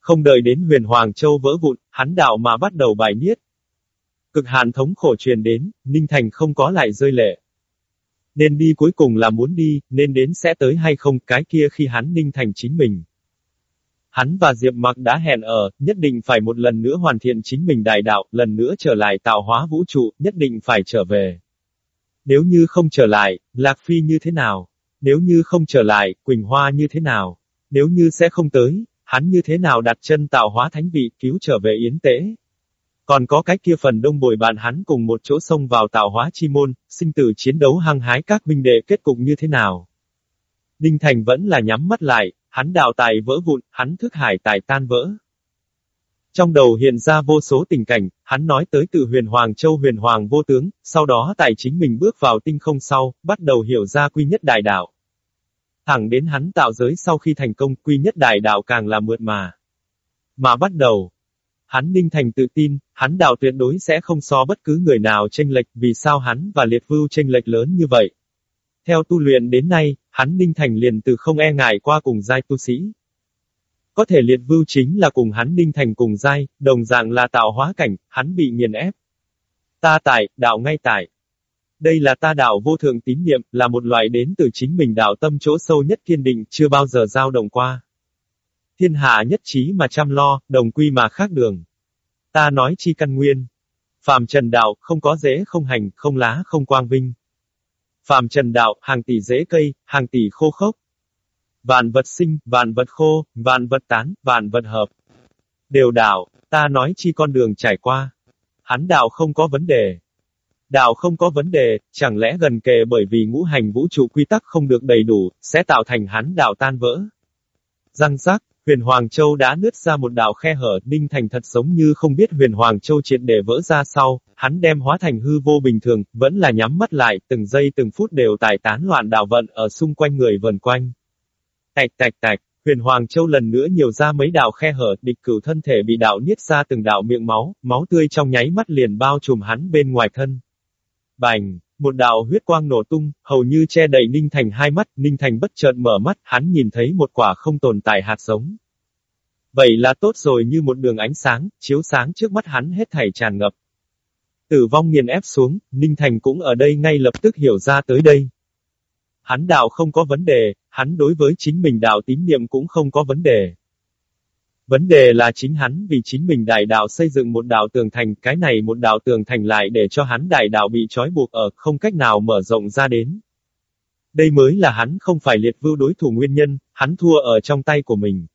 Không đợi đến huyền Hoàng Châu vỡ vụn, hắn đạo mà bắt đầu bài niết. Cực hạn thống khổ truyền đến, Ninh Thành không có lại rơi lệ. Nên đi cuối cùng là muốn đi, nên đến sẽ tới hay không, cái kia khi hắn Ninh Thành chính mình. Hắn và Diệp Mặc đã hẹn ở, nhất định phải một lần nữa hoàn thiện chính mình đại đạo, lần nữa trở lại tạo hóa vũ trụ, nhất định phải trở về. Nếu như không trở lại, Lạc Phi như thế nào? Nếu như không trở lại, Quỳnh Hoa như thế nào? Nếu như sẽ không tới, hắn như thế nào đặt chân tạo hóa thánh vị, cứu trở về yến tế? Còn có cái kia phần đông bồi bàn hắn cùng một chỗ xông vào tạo hóa chi môn, sinh tử chiến đấu hăng hái các huynh đệ kết cục như thế nào? Đinh Thành vẫn là nhắm mắt lại, Hắn đạo tài vỡ vụn, hắn thức hải tài tan vỡ. Trong đầu hiện ra vô số tình cảnh, hắn nói tới từ huyền Hoàng Châu huyền Hoàng vô tướng, sau đó tài chính mình bước vào tinh không sau, bắt đầu hiểu ra quy nhất đại đạo. Thẳng đến hắn tạo giới sau khi thành công, quy nhất đại đạo càng là mượt mà. Mà bắt đầu, hắn ninh thành tự tin, hắn đạo tuyệt đối sẽ không so bất cứ người nào tranh lệch, vì sao hắn và liệt vưu tranh lệch lớn như vậy. Theo tu luyện đến nay, hắn Ninh Thành liền từ không e ngại qua cùng giai tu sĩ. Có thể liệt vưu chính là cùng hắn Ninh Thành cùng giai, đồng dạng là tạo hóa cảnh, hắn bị nghiền ép. Ta tại, đạo ngay tại. Đây là ta đạo vô thượng tín niệm, là một loại đến từ chính mình đạo tâm chỗ sâu nhất kiên định, chưa bao giờ giao động qua. Thiên hạ nhất trí mà chăm lo, đồng quy mà khác đường. Ta nói chi căn nguyên. Phạm trần đạo, không có dễ không hành, không lá không quang vinh. Phàm trần đạo, hàng tỷ dễ cây, hàng tỷ khô khốc. Vạn vật sinh, vạn vật khô, vạn vật tán, vạn vật hợp. Đều đạo, ta nói chi con đường trải qua. Hắn đạo không có vấn đề. Đạo không có vấn đề, chẳng lẽ gần kề bởi vì ngũ hành vũ trụ quy tắc không được đầy đủ, sẽ tạo thành hắn đạo tan vỡ. Răng rắc huyền Hoàng Châu đã nứt ra một đạo khe hở, Ninh Thành thật giống như không biết huyền Hoàng Châu triệt để vỡ ra sau, hắn đem hóa thành hư vô bình thường, vẫn là nhắm mắt lại, từng giây từng phút đều tải tán loạn đạo vận ở xung quanh người vần quanh. Tạch tạch tạch, huyền Hoàng Châu lần nữa nhiều ra mấy đạo khe hở, địch cửu thân thể bị đạo niết ra từng đạo miệng máu, máu tươi trong nháy mắt liền bao trùm hắn bên ngoài thân. Bành, một đạo huyết quang nổ tung, hầu như che đầy Ninh Thành hai mắt, Ninh Thành bất chợt mở mắt, hắn nhìn thấy một quả không tồn tại hạt giống. Vậy là tốt rồi như một đường ánh sáng, chiếu sáng trước mắt hắn hết thảy tràn ngập. Tử vong nghiền ép xuống, Ninh Thành cũng ở đây ngay lập tức hiểu ra tới đây. Hắn đạo không có vấn đề, hắn đối với chính mình đạo tín niệm cũng không có vấn đề. Vấn đề là chính hắn vì chính mình đại đạo xây dựng một đạo tường thành, cái này một đạo tường thành lại để cho hắn đại đạo bị trói buộc ở, không cách nào mở rộng ra đến. Đây mới là hắn không phải liệt vưu đối thủ nguyên nhân, hắn thua ở trong tay của mình.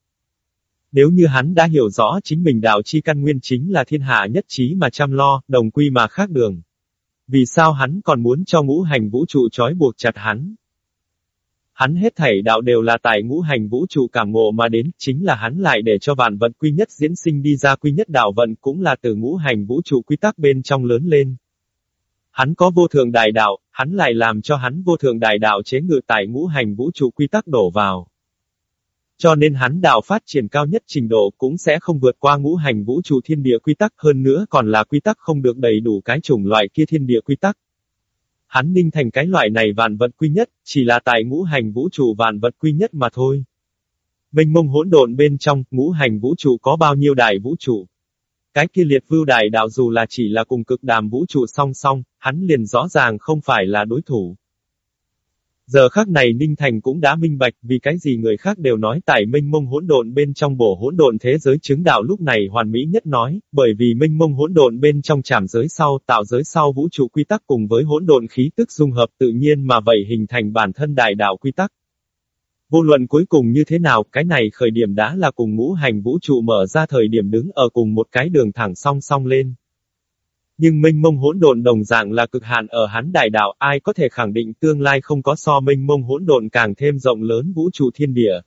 Nếu như hắn đã hiểu rõ chính mình đạo chi căn nguyên chính là thiên hạ nhất trí mà chăm lo, đồng quy mà khác đường. Vì sao hắn còn muốn cho ngũ hành vũ trụ trói buộc chặt hắn? Hắn hết thảy đạo đều là tại ngũ hành vũ trụ cảm ngộ mà đến, chính là hắn lại để cho vạn vận quy nhất diễn sinh đi ra quy nhất đạo vận cũng là từ ngũ hành vũ trụ quy tắc bên trong lớn lên. Hắn có vô thượng đại đạo, hắn lại làm cho hắn vô thượng đại đạo chế ngự tại ngũ hành vũ trụ quy tắc đổ vào. Cho nên hắn đạo phát triển cao nhất trình độ cũng sẽ không vượt qua ngũ hành vũ trụ thiên địa quy tắc hơn nữa còn là quy tắc không được đầy đủ cái chủng loại kia thiên địa quy tắc. Hắn ninh thành cái loại này vạn vật quy nhất, chỉ là tại ngũ hành vũ trụ vạn vật quy nhất mà thôi. Mênh mông hỗn độn bên trong, ngũ hành vũ trụ có bao nhiêu đại vũ trụ? Cái kia liệt vưu đại đạo dù là chỉ là cùng cực đàm vũ trụ song song, hắn liền rõ ràng không phải là đối thủ. Giờ khác này Ninh Thành cũng đã minh bạch vì cái gì người khác đều nói tại minh mông hỗn độn bên trong bổ hỗn độn thế giới chứng đạo lúc này hoàn mỹ nhất nói, bởi vì minh mông hỗn độn bên trong chạm giới sau tạo giới sau vũ trụ quy tắc cùng với hỗn độn khí tức dung hợp tự nhiên mà vậy hình thành bản thân đại đạo quy tắc. Vô luận cuối cùng như thế nào, cái này khởi điểm đã là cùng ngũ hành vũ trụ mở ra thời điểm đứng ở cùng một cái đường thẳng song song lên. Nhưng minh mông hỗn độn đồng dạng là cực hạn ở hắn đại đạo, ai có thể khẳng định tương lai không có so minh mông hỗn độn càng thêm rộng lớn vũ trụ thiên địa.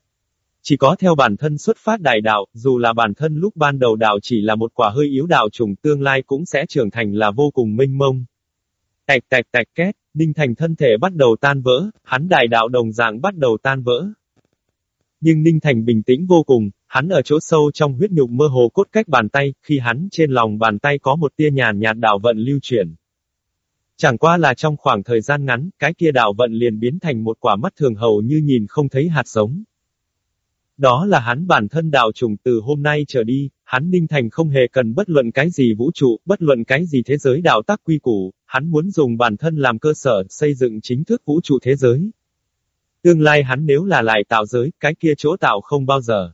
Chỉ có theo bản thân xuất phát đại đạo, dù là bản thân lúc ban đầu đạo chỉ là một quả hơi yếu đạo trùng tương lai cũng sẽ trưởng thành là vô cùng minh mông. Tạch tạch tạch két, Ninh Thành thân thể bắt đầu tan vỡ, hắn đại đạo đồng dạng bắt đầu tan vỡ. Nhưng Ninh Thành bình tĩnh vô cùng, hắn ở chỗ sâu trong huyết nhục mơ hồ cốt cách bàn tay, khi hắn trên lòng bàn tay có một tia nhàn nhạt đạo vận lưu chuyển. Chẳng qua là trong khoảng thời gian ngắn, cái kia đạo vận liền biến thành một quả mắt thường hầu như nhìn không thấy hạt giống. Đó là hắn bản thân đạo trùng từ hôm nay trở đi, hắn Ninh Thành không hề cần bất luận cái gì vũ trụ, bất luận cái gì thế giới đạo tác quy củ, hắn muốn dùng bản thân làm cơ sở, xây dựng chính thức vũ trụ thế giới. Tương lai hắn nếu là lại tạo giới, cái kia chỗ tạo không bao giờ.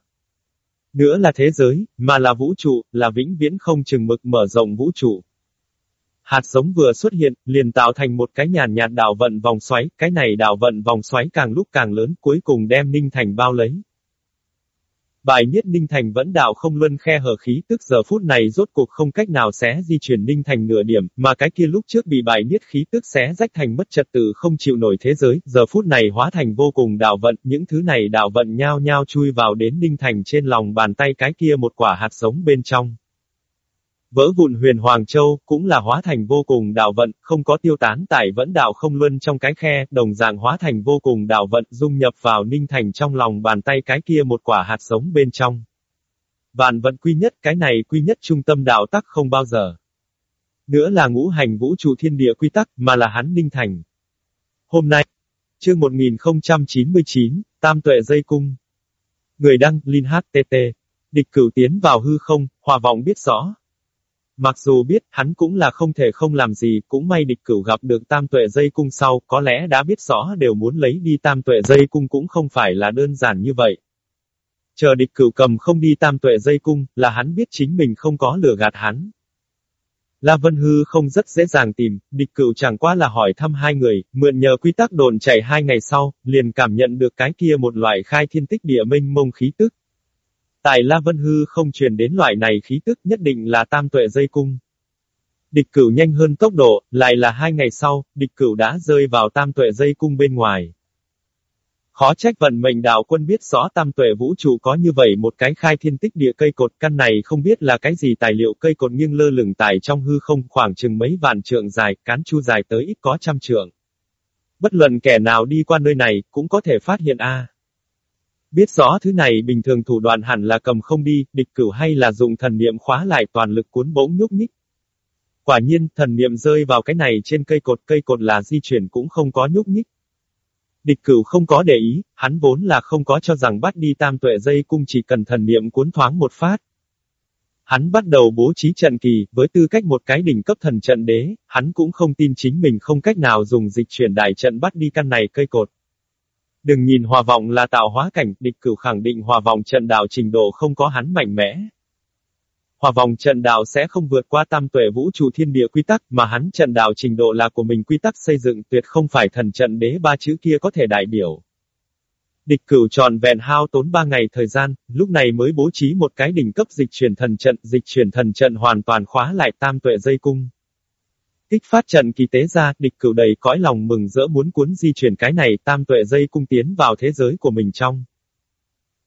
Nữa là thế giới, mà là vũ trụ, là vĩnh viễn không chừng mực mở rộng vũ trụ. Hạt giống vừa xuất hiện, liền tạo thành một cái nhàn nhạt đảo vận vòng xoáy, cái này đảo vận vòng xoáy càng lúc càng lớn, cuối cùng đem Ninh Thành bao lấy. Bài niết Ninh Thành vẫn đạo không luân khe hở khí tức giờ phút này rốt cuộc không cách nào xé di chuyển Ninh Thành nửa điểm, mà cái kia lúc trước bị bài niết khí tức xé rách thành mất trật tự không chịu nổi thế giới, giờ phút này hóa thành vô cùng đạo vận, những thứ này đạo vận nhao nhao chui vào đến Ninh Thành trên lòng bàn tay cái kia một quả hạt giống bên trong. Vỡ vụn huyền Hoàng Châu, cũng là hóa thành vô cùng đạo vận, không có tiêu tán tại vẫn đạo không luân trong cái khe, đồng dạng hóa thành vô cùng đạo vận dung nhập vào ninh thành trong lòng bàn tay cái kia một quả hạt sống bên trong. Vạn vận quy nhất, cái này quy nhất trung tâm đạo tắc không bao giờ. Nữa là ngũ hành vũ trụ thiên địa quy tắc, mà là hắn ninh thành. Hôm nay, chương 1099, Tam Tuệ Dây Cung. Người đăng, Linh HTT. Địch cửu tiến vào hư không, hòa vọng biết rõ. Mặc dù biết, hắn cũng là không thể không làm gì, cũng may địch cửu gặp được tam tuệ dây cung sau, có lẽ đã biết rõ đều muốn lấy đi tam tuệ dây cung cũng không phải là đơn giản như vậy. Chờ địch cửu cầm không đi tam tuệ dây cung, là hắn biết chính mình không có lừa gạt hắn. La Vân Hư không rất dễ dàng tìm, địch cửu chẳng qua là hỏi thăm hai người, mượn nhờ quy tắc đồn chạy hai ngày sau, liền cảm nhận được cái kia một loại khai thiên tích địa minh mông khí tức. Tại La Vân Hư không truyền đến loại này khí tức nhất định là tam tuệ dây cung. Địch cửu nhanh hơn tốc độ, lại là hai ngày sau, địch cửu đã rơi vào tam tuệ dây cung bên ngoài. Khó trách vận mệnh đạo quân biết rõ tam tuệ vũ trụ có như vậy một cái khai thiên tích địa cây cột căn này không biết là cái gì tài liệu cây cột nghiêng lơ lửng tại trong hư không khoảng chừng mấy vạn trượng dài, cán chu dài tới ít có trăm trượng. Bất luận kẻ nào đi qua nơi này, cũng có thể phát hiện a Biết rõ thứ này bình thường thủ đoạn hẳn là cầm không đi, địch cửu hay là dùng thần niệm khóa lại toàn lực cuốn bỗng nhúc nhích. Quả nhiên, thần niệm rơi vào cái này trên cây cột, cây cột là di chuyển cũng không có nhúc nhích. Địch cửu không có để ý, hắn vốn là không có cho rằng bắt đi tam tuệ dây cung chỉ cần thần niệm cuốn thoáng một phát. Hắn bắt đầu bố trí trận kỳ, với tư cách một cái đỉnh cấp thần trận đế, hắn cũng không tin chính mình không cách nào dùng dịch chuyển đại trận bắt đi căn này cây cột. Đừng nhìn hòa vọng là tạo hóa cảnh, địch cửu khẳng định hòa vọng trận đạo trình độ không có hắn mạnh mẽ. Hòa vòng trận đạo sẽ không vượt qua tam tuệ vũ trụ thiên địa quy tắc, mà hắn trận đạo trình độ là của mình quy tắc xây dựng tuyệt không phải thần trận đế ba chữ kia có thể đại biểu. Địch cửu tròn vẹn hao tốn ba ngày thời gian, lúc này mới bố trí một cái đỉnh cấp dịch chuyển thần trận, dịch chuyển thần trận hoàn toàn khóa lại tam tuệ dây cung. Kích phát trận kỳ tế ra, địch cửu đầy cõi lòng mừng rỡ muốn cuốn di chuyển cái này tam tuệ dây cung tiến vào thế giới của mình trong.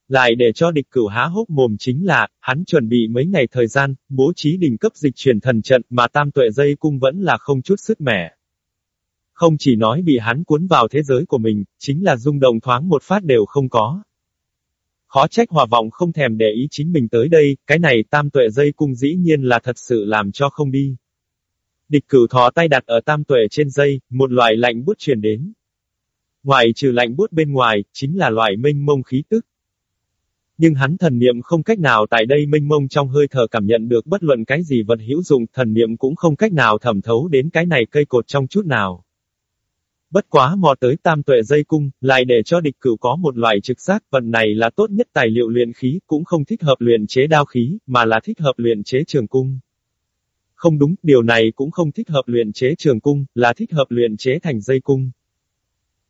Lại để cho địch cửu há hốc mồm chính là, hắn chuẩn bị mấy ngày thời gian, bố trí đỉnh cấp dịch chuyển thần trận mà tam tuệ dây cung vẫn là không chút sức mẻ. Không chỉ nói bị hắn cuốn vào thế giới của mình, chính là rung động thoáng một phát đều không có. Khó trách hòa vọng không thèm để ý chính mình tới đây, cái này tam tuệ dây cung dĩ nhiên là thật sự làm cho không đi. Địch cửu thò tay đặt ở tam tuệ trên dây, một loại lạnh bút truyền đến. Ngoài trừ lạnh bút bên ngoài, chính là loại minh mông khí tức. Nhưng hắn thần niệm không cách nào tại đây minh mông trong hơi thở cảm nhận được bất luận cái gì vật hữu dụng, thần niệm cũng không cách nào thẩm thấu đến cái này cây cột trong chút nào. Bất quá mò tới tam tuệ dây cung, lại để cho địch cửu có một loại trực giác, vận này là tốt nhất tài liệu luyện khí, cũng không thích hợp luyện chế đao khí, mà là thích hợp luyện chế trường cung. Không đúng, điều này cũng không thích hợp luyện chế trường cung, là thích hợp luyện chế thành dây cung.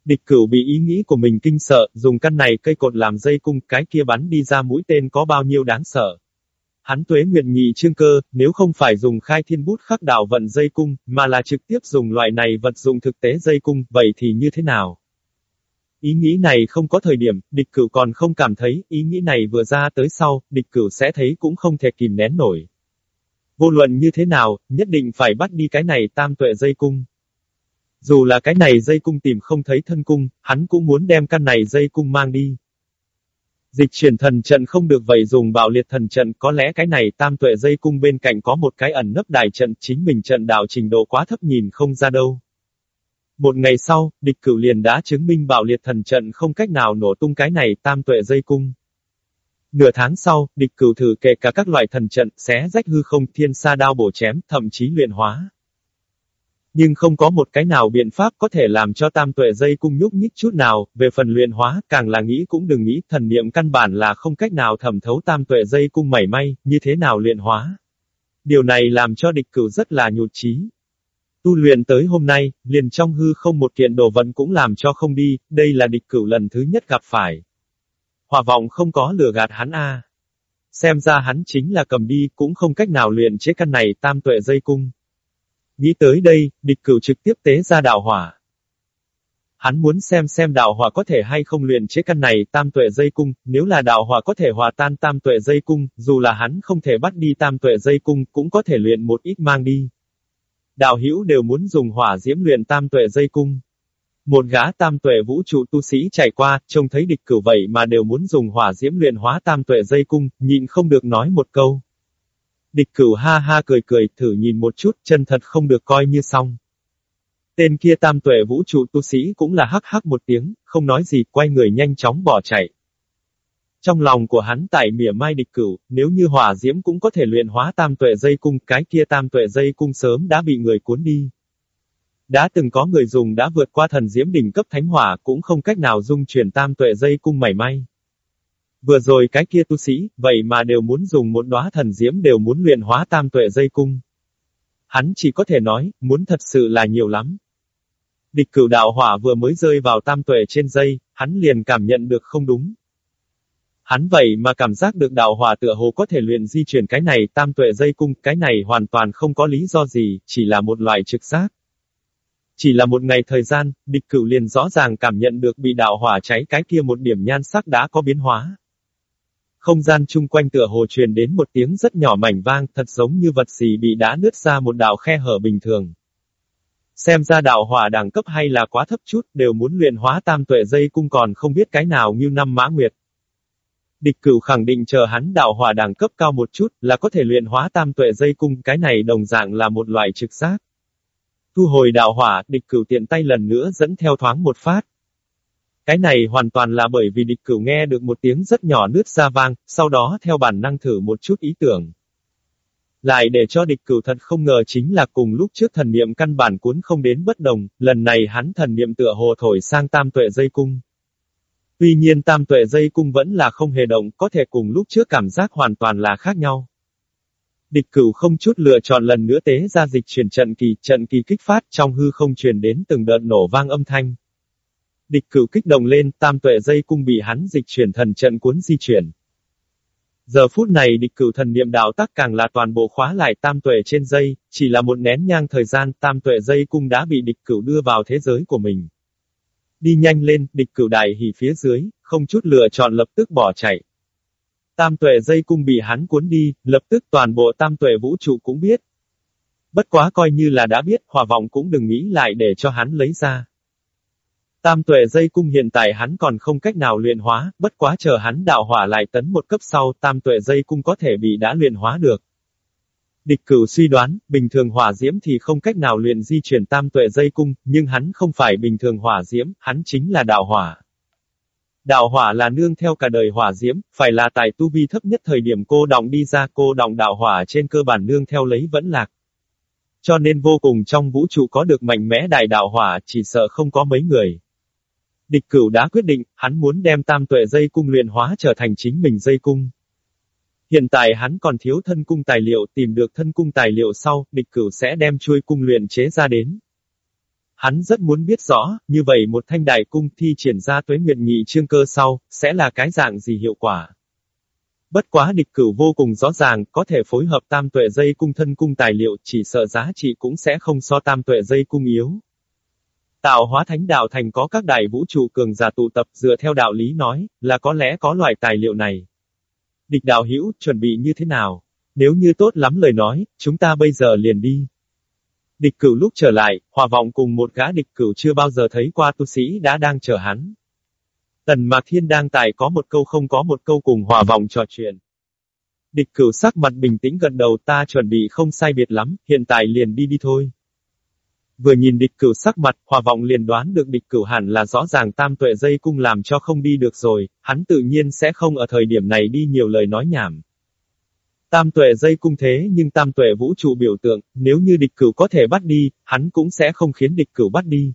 Địch cửu bị ý nghĩ của mình kinh sợ, dùng căn này cây cột làm dây cung, cái kia bắn đi ra mũi tên có bao nhiêu đáng sợ. Hắn tuế nguyện nhị trương cơ, nếu không phải dùng khai thiên bút khắc đảo vận dây cung, mà là trực tiếp dùng loại này vật dụng thực tế dây cung, vậy thì như thế nào? Ý nghĩ này không có thời điểm, địch cửu còn không cảm thấy, ý nghĩ này vừa ra tới sau, địch cửu sẽ thấy cũng không thể kìm nén nổi. Vô luận như thế nào, nhất định phải bắt đi cái này tam tuệ dây cung. Dù là cái này dây cung tìm không thấy thân cung, hắn cũng muốn đem căn này dây cung mang đi. Dịch chuyển thần trận không được vậy dùng bạo liệt thần trận có lẽ cái này tam tuệ dây cung bên cạnh có một cái ẩn nấp đài trận chính mình trận đạo trình độ quá thấp nhìn không ra đâu. Một ngày sau, địch cửu liền đã chứng minh bạo liệt thần trận không cách nào nổ tung cái này tam tuệ dây cung. Nửa tháng sau, địch cửu thử kể cả các loại thần trận, xé rách hư không thiên sa đao bổ chém, thậm chí luyện hóa. Nhưng không có một cái nào biện pháp có thể làm cho tam tuệ dây cung nhúc nhích chút nào, về phần luyện hóa, càng là nghĩ cũng đừng nghĩ, thần niệm căn bản là không cách nào thẩm thấu tam tuệ dây cung mảy may, như thế nào luyện hóa. Điều này làm cho địch cửu rất là nhụt chí. Tu luyện tới hôm nay, liền trong hư không một kiện đồ vận cũng làm cho không đi, đây là địch cửu lần thứ nhất gặp phải. Hòa vọng không có lừa gạt hắn a. Xem ra hắn chính là cầm đi, cũng không cách nào luyện chế căn này tam tuệ dây cung. Nghĩ tới đây, địch cửu trực tiếp tế ra đạo hỏa. Hắn muốn xem xem đạo hỏa có thể hay không luyện chế căn này tam tuệ dây cung, nếu là đạo hỏa có thể hòa tan tam tuệ dây cung, dù là hắn không thể bắt đi tam tuệ dây cung, cũng có thể luyện một ít mang đi. Đạo hữu đều muốn dùng hỏa diễm luyện tam tuệ dây cung. Một gã tam tuệ vũ trụ tu sĩ chạy qua, trông thấy địch cửu vậy mà đều muốn dùng hỏa diễm luyện hóa tam tuệ dây cung, nhịn không được nói một câu. Địch cửu ha ha cười cười, thử nhìn một chút, chân thật không được coi như xong. Tên kia tam tuệ vũ trụ tu sĩ cũng là hắc hắc một tiếng, không nói gì, quay người nhanh chóng bỏ chạy. Trong lòng của hắn tại mỉa mai địch cửu, nếu như hỏa diễm cũng có thể luyện hóa tam tuệ dây cung, cái kia tam tuệ dây cung sớm đã bị người cuốn đi. Đã từng có người dùng đã vượt qua thần diễm đỉnh cấp thánh hỏa cũng không cách nào dung chuyển tam tuệ dây cung mảy may. Vừa rồi cái kia tu sĩ, vậy mà đều muốn dùng một đóa thần diễm đều muốn luyện hóa tam tuệ dây cung. Hắn chỉ có thể nói, muốn thật sự là nhiều lắm. Địch cửu đạo hỏa vừa mới rơi vào tam tuệ trên dây, hắn liền cảm nhận được không đúng. Hắn vậy mà cảm giác được đạo hỏa tựa hồ có thể luyện di chuyển cái này tam tuệ dây cung, cái này hoàn toàn không có lý do gì, chỉ là một loại trực giác. Chỉ là một ngày thời gian, địch cửu liền rõ ràng cảm nhận được bị đạo hỏa cháy cái kia một điểm nhan sắc đã có biến hóa. Không gian chung quanh tựa hồ truyền đến một tiếng rất nhỏ mảnh vang, thật giống như vật gì bị đá nứt ra một đạo khe hở bình thường. Xem ra đạo hỏa đẳng cấp hay là quá thấp chút, đều muốn luyện hóa tam tuệ dây cung còn không biết cái nào như năm mã nguyệt. Địch cửu khẳng định chờ hắn đạo hỏa đẳng cấp cao một chút, là có thể luyện hóa tam tuệ dây cung, cái này đồng dạng là một loại trực giác. Thu hồi đạo hỏa, địch cửu tiện tay lần nữa dẫn theo thoáng một phát. Cái này hoàn toàn là bởi vì địch cửu nghe được một tiếng rất nhỏ nứt ra vang, sau đó theo bản năng thử một chút ý tưởng. Lại để cho địch cửu thật không ngờ chính là cùng lúc trước thần niệm căn bản cuốn không đến bất đồng, lần này hắn thần niệm tựa hồ thổi sang tam tuệ dây cung. Tuy nhiên tam tuệ dây cung vẫn là không hề động, có thể cùng lúc trước cảm giác hoàn toàn là khác nhau. Địch cửu không chút lựa chọn lần nữa tế ra dịch chuyển trận kỳ, trận kỳ kích phát trong hư không truyền đến từng đợt nổ vang âm thanh. Địch cửu kích động lên, tam tuệ dây cung bị hắn dịch chuyển thần trận cuốn di chuyển. Giờ phút này địch cửu thần niệm đạo tắc càng là toàn bộ khóa lại tam tuệ trên dây, chỉ là một nén nhang thời gian tam tuệ dây cung đã bị địch cửu đưa vào thế giới của mình. Đi nhanh lên, địch cửu đại hỉ phía dưới, không chút lựa chọn lập tức bỏ chạy. Tam tuệ dây cung bị hắn cuốn đi, lập tức toàn bộ tam tuệ vũ trụ cũng biết. Bất quá coi như là đã biết, hòa vọng cũng đừng nghĩ lại để cho hắn lấy ra. Tam tuệ dây cung hiện tại hắn còn không cách nào luyện hóa, bất quá chờ hắn đạo hỏa lại tấn một cấp sau, tam tuệ dây cung có thể bị đã luyện hóa được. Địch cửu suy đoán, bình thường hỏa diễm thì không cách nào luyện di chuyển tam tuệ dây cung, nhưng hắn không phải bình thường hỏa diễm, hắn chính là đạo hỏa. Đạo hỏa là nương theo cả đời hỏa diễm, phải là tại tu vi thấp nhất thời điểm cô động đi ra cô động đạo hỏa trên cơ bản nương theo lấy vẫn lạc. Cho nên vô cùng trong vũ trụ có được mạnh mẽ đại đạo hỏa chỉ sợ không có mấy người. Địch cửu đã quyết định, hắn muốn đem tam tuệ dây cung luyện hóa trở thành chính mình dây cung. Hiện tại hắn còn thiếu thân cung tài liệu tìm được thân cung tài liệu sau, địch cửu sẽ đem chuôi cung luyện chế ra đến. Hắn rất muốn biết rõ, như vậy một thanh đại cung thi triển ra tuế nguyện nhị trương cơ sau, sẽ là cái dạng gì hiệu quả. Bất quá địch cửu vô cùng rõ ràng, có thể phối hợp tam tuệ dây cung thân cung tài liệu, chỉ sợ giá trị cũng sẽ không so tam tuệ dây cung yếu. Tạo hóa thánh đạo thành có các đại vũ trụ cường giả tụ tập dựa theo đạo lý nói, là có lẽ có loại tài liệu này. Địch đạo hữu chuẩn bị như thế nào? Nếu như tốt lắm lời nói, chúng ta bây giờ liền đi. Địch cửu lúc trở lại, hòa vọng cùng một gã địch cửu chưa bao giờ thấy qua tu sĩ đã đang chờ hắn. Tần Mạc Thiên đang tại có một câu không có một câu cùng hòa vọng trò chuyện. Địch cửu sắc mặt bình tĩnh gần đầu ta chuẩn bị không sai biệt lắm, hiện tại liền đi đi thôi. Vừa nhìn địch cửu sắc mặt, hòa vọng liền đoán được địch cửu hẳn là rõ ràng tam tuệ dây cung làm cho không đi được rồi, hắn tự nhiên sẽ không ở thời điểm này đi nhiều lời nói nhảm. Tam tuệ dây cung thế nhưng tam tuệ vũ trụ biểu tượng, nếu như địch cửu có thể bắt đi, hắn cũng sẽ không khiến địch cửu bắt đi.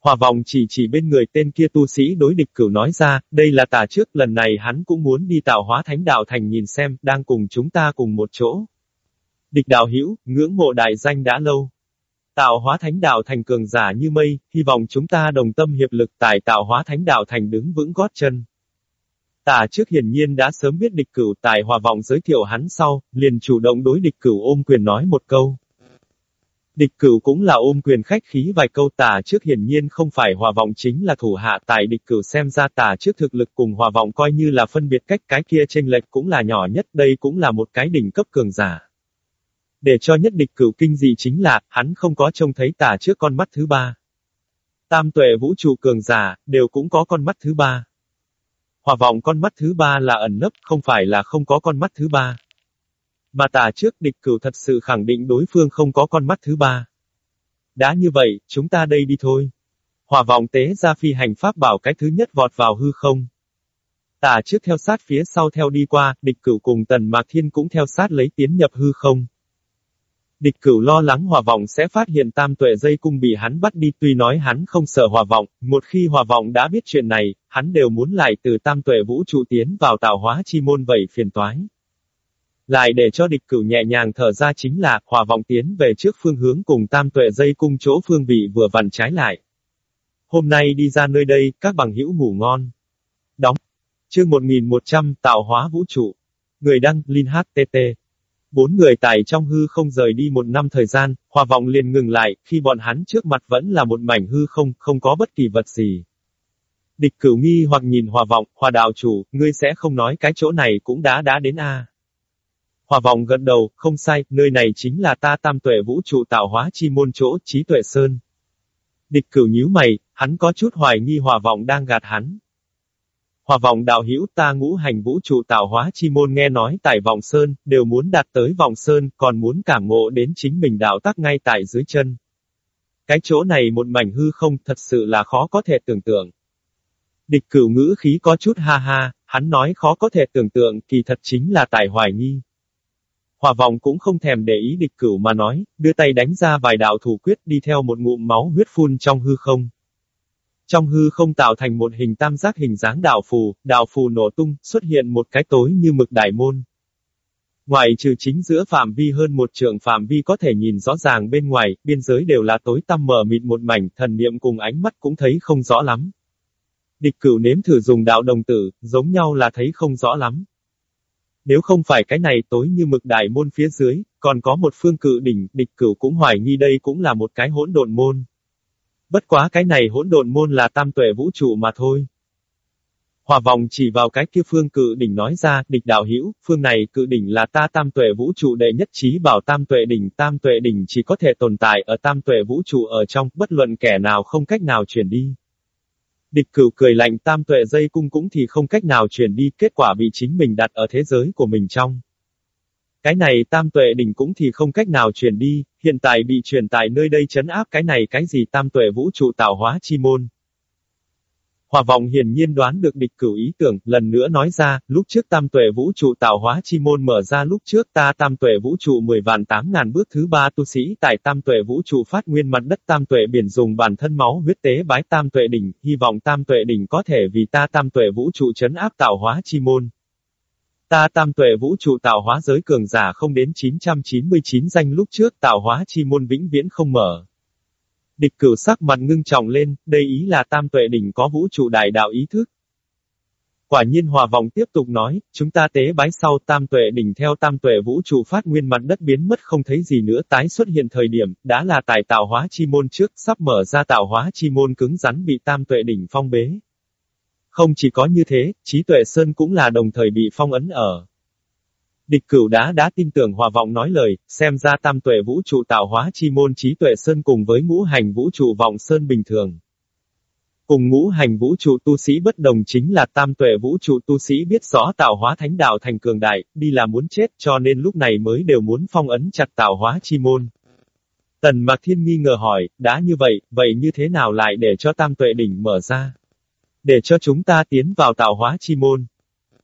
Hòa vòng chỉ chỉ bên người tên kia tu sĩ đối địch cửu nói ra, đây là tà trước, lần này hắn cũng muốn đi tạo hóa thánh đạo thành nhìn xem, đang cùng chúng ta cùng một chỗ. Địch đạo hữu ngưỡng mộ đại danh đã lâu. Tạo hóa thánh đạo thành cường giả như mây, hy vọng chúng ta đồng tâm hiệp lực tại tạo hóa thánh đạo thành đứng vững gót chân. Tả trước hiển nhiên đã sớm biết địch cửu tài hòa vọng giới thiệu hắn sau, liền chủ động đối địch cửu ôm quyền nói một câu. Địch cửu cũng là ôm quyền khách khí vài câu Tả trước hiển nhiên không phải hòa vọng chính là thủ hạ tại địch cửu xem ra Tả trước thực lực cùng hòa vọng coi như là phân biệt cách cái kia chênh lệch cũng là nhỏ nhất đây cũng là một cái đỉnh cấp cường giả. Để cho nhất địch cửu kinh dị chính là, hắn không có trông thấy Tả trước con mắt thứ ba. Tam tuệ vũ trụ cường giả, đều cũng có con mắt thứ ba. Hòa vọng con mắt thứ ba là ẩn nấp, không phải là không có con mắt thứ ba. Mà tà trước địch cửu thật sự khẳng định đối phương không có con mắt thứ ba. Đã như vậy, chúng ta đây đi thôi. Hòa vọng tế ra phi hành pháp bảo cái thứ nhất vọt vào hư không. Tà trước theo sát phía sau theo đi qua, địch cửu cùng tần mạc thiên cũng theo sát lấy tiến nhập hư không. Địch cửu lo lắng hòa vọng sẽ phát hiện tam tuệ dây cung bị hắn bắt đi tuy nói hắn không sợ hòa vọng, một khi hòa vọng đã biết chuyện này, hắn đều muốn lại từ tam tuệ vũ trụ tiến vào tạo hóa chi môn vậy phiền toái. Lại để cho địch cửu nhẹ nhàng thở ra chính là, hòa vọng tiến về trước phương hướng cùng tam tuệ dây cung chỗ phương vị vừa vặn trái lại. Hôm nay đi ra nơi đây, các bằng hữu ngủ ngon. Đóng. Chương 1100, tạo hóa vũ trụ. Người đăng, Linh HTT. Bốn người tại trong hư không rời đi một năm thời gian, hòa vọng liền ngừng lại, khi bọn hắn trước mặt vẫn là một mảnh hư không, không có bất kỳ vật gì. Địch cửu nghi hoặc nhìn hòa vọng, hòa đạo chủ, ngươi sẽ không nói cái chỗ này cũng đã đã đến a. Hòa vọng gật đầu, không sai, nơi này chính là ta tam tuệ vũ trụ tạo hóa chi môn chỗ, trí tuệ sơn. Địch cửu nhíu mày, hắn có chút hoài nghi hòa vọng đang gạt hắn. Hòa vọng đạo hữu ta ngũ hành vũ trụ tạo hóa chi môn nghe nói tại vọng sơn, đều muốn đạt tới vọng sơn, còn muốn cảm ngộ đến chính mình đạo tắc ngay tại dưới chân. Cái chỗ này một mảnh hư không thật sự là khó có thể tưởng tượng. Địch cửu ngữ khí có chút ha ha, hắn nói khó có thể tưởng tượng kỳ thật chính là tại hoài nghi. Hòa vọng cũng không thèm để ý địch cửu mà nói, đưa tay đánh ra vài đạo thủ quyết đi theo một ngụm máu huyết phun trong hư không. Trong hư không tạo thành một hình tam giác hình dáng đạo phù, đạo phù nổ tung, xuất hiện một cái tối như mực đại môn. Ngoài trừ chính giữa phạm vi hơn một trượng phạm vi có thể nhìn rõ ràng bên ngoài, biên giới đều là tối tăm mờ mịt một mảnh, thần niệm cùng ánh mắt cũng thấy không rõ lắm. Địch cửu nếm thử dùng đạo đồng tử, giống nhau là thấy không rõ lắm. Nếu không phải cái này tối như mực đại môn phía dưới, còn có một phương cự đỉnh, địch cửu cũng hoài nghi đây cũng là một cái hỗn độn môn. Bất quá cái này hỗn độn môn là tam tuệ vũ trụ mà thôi. Hòa vòng chỉ vào cái kia phương cự đỉnh nói ra, địch đạo hữu phương này cự đỉnh là ta tam tuệ vũ trụ đệ nhất trí bảo tam tuệ đỉnh, tam tuệ đỉnh chỉ có thể tồn tại ở tam tuệ vũ trụ ở trong, bất luận kẻ nào không cách nào chuyển đi. Địch cửu cười lạnh tam tuệ dây cung cũng thì không cách nào chuyển đi, kết quả bị chính mình đặt ở thế giới của mình trong. Cái này tam tuệ đỉnh cũng thì không cách nào truyền đi, hiện tại bị truyền tại nơi đây chấn áp cái này cái gì tam tuệ vũ trụ tạo hóa chi môn. Hòa vọng hiển nhiên đoán được địch cửu ý tưởng, lần nữa nói ra, lúc trước tam tuệ vũ trụ tạo hóa chi môn mở ra lúc trước ta tam tuệ vũ trụ 10 vạn 8 ngàn bước thứ ba tu sĩ tại tam tuệ vũ trụ phát nguyên mặt đất tam tuệ biển dùng bản thân máu huyết tế bái tam tuệ đỉnh, hy vọng tam tuệ đỉnh có thể vì ta tam tuệ vũ trụ chấn áp tạo hóa chi môn. Ta tam tuệ vũ trụ tạo hóa giới cường giả không đến 999 danh lúc trước tạo hóa chi môn vĩnh viễn không mở. Địch cửu sắc mặt ngưng trọng lên, đây ý là tam tuệ đỉnh có vũ trụ đại đạo ý thức. Quả nhiên hòa vọng tiếp tục nói, chúng ta tế bái sau tam tuệ đỉnh theo tam tuệ vũ trụ phát nguyên mặt đất biến mất không thấy gì nữa tái xuất hiện thời điểm, đã là tài tạo hóa chi môn trước, sắp mở ra tạo hóa chi môn cứng rắn bị tam tuệ đỉnh phong bế. Không chỉ có như thế, trí tuệ sơn cũng là đồng thời bị phong ấn ở. Địch cửu đá đã tin tưởng hòa vọng nói lời, xem ra tam tuệ vũ trụ tạo hóa chi môn trí tuệ sơn cùng với ngũ hành vũ trụ vọng sơn bình thường. Cùng ngũ hành vũ trụ tu sĩ bất đồng chính là tam tuệ vũ trụ tu sĩ biết rõ tạo hóa thánh đạo thành cường đại, đi là muốn chết cho nên lúc này mới đều muốn phong ấn chặt tạo hóa chi môn. Tần Mạc Thiên nghi ngờ hỏi, đã như vậy, vậy như thế nào lại để cho tam tuệ đỉnh mở ra? Để cho chúng ta tiến vào tạo hóa chi môn.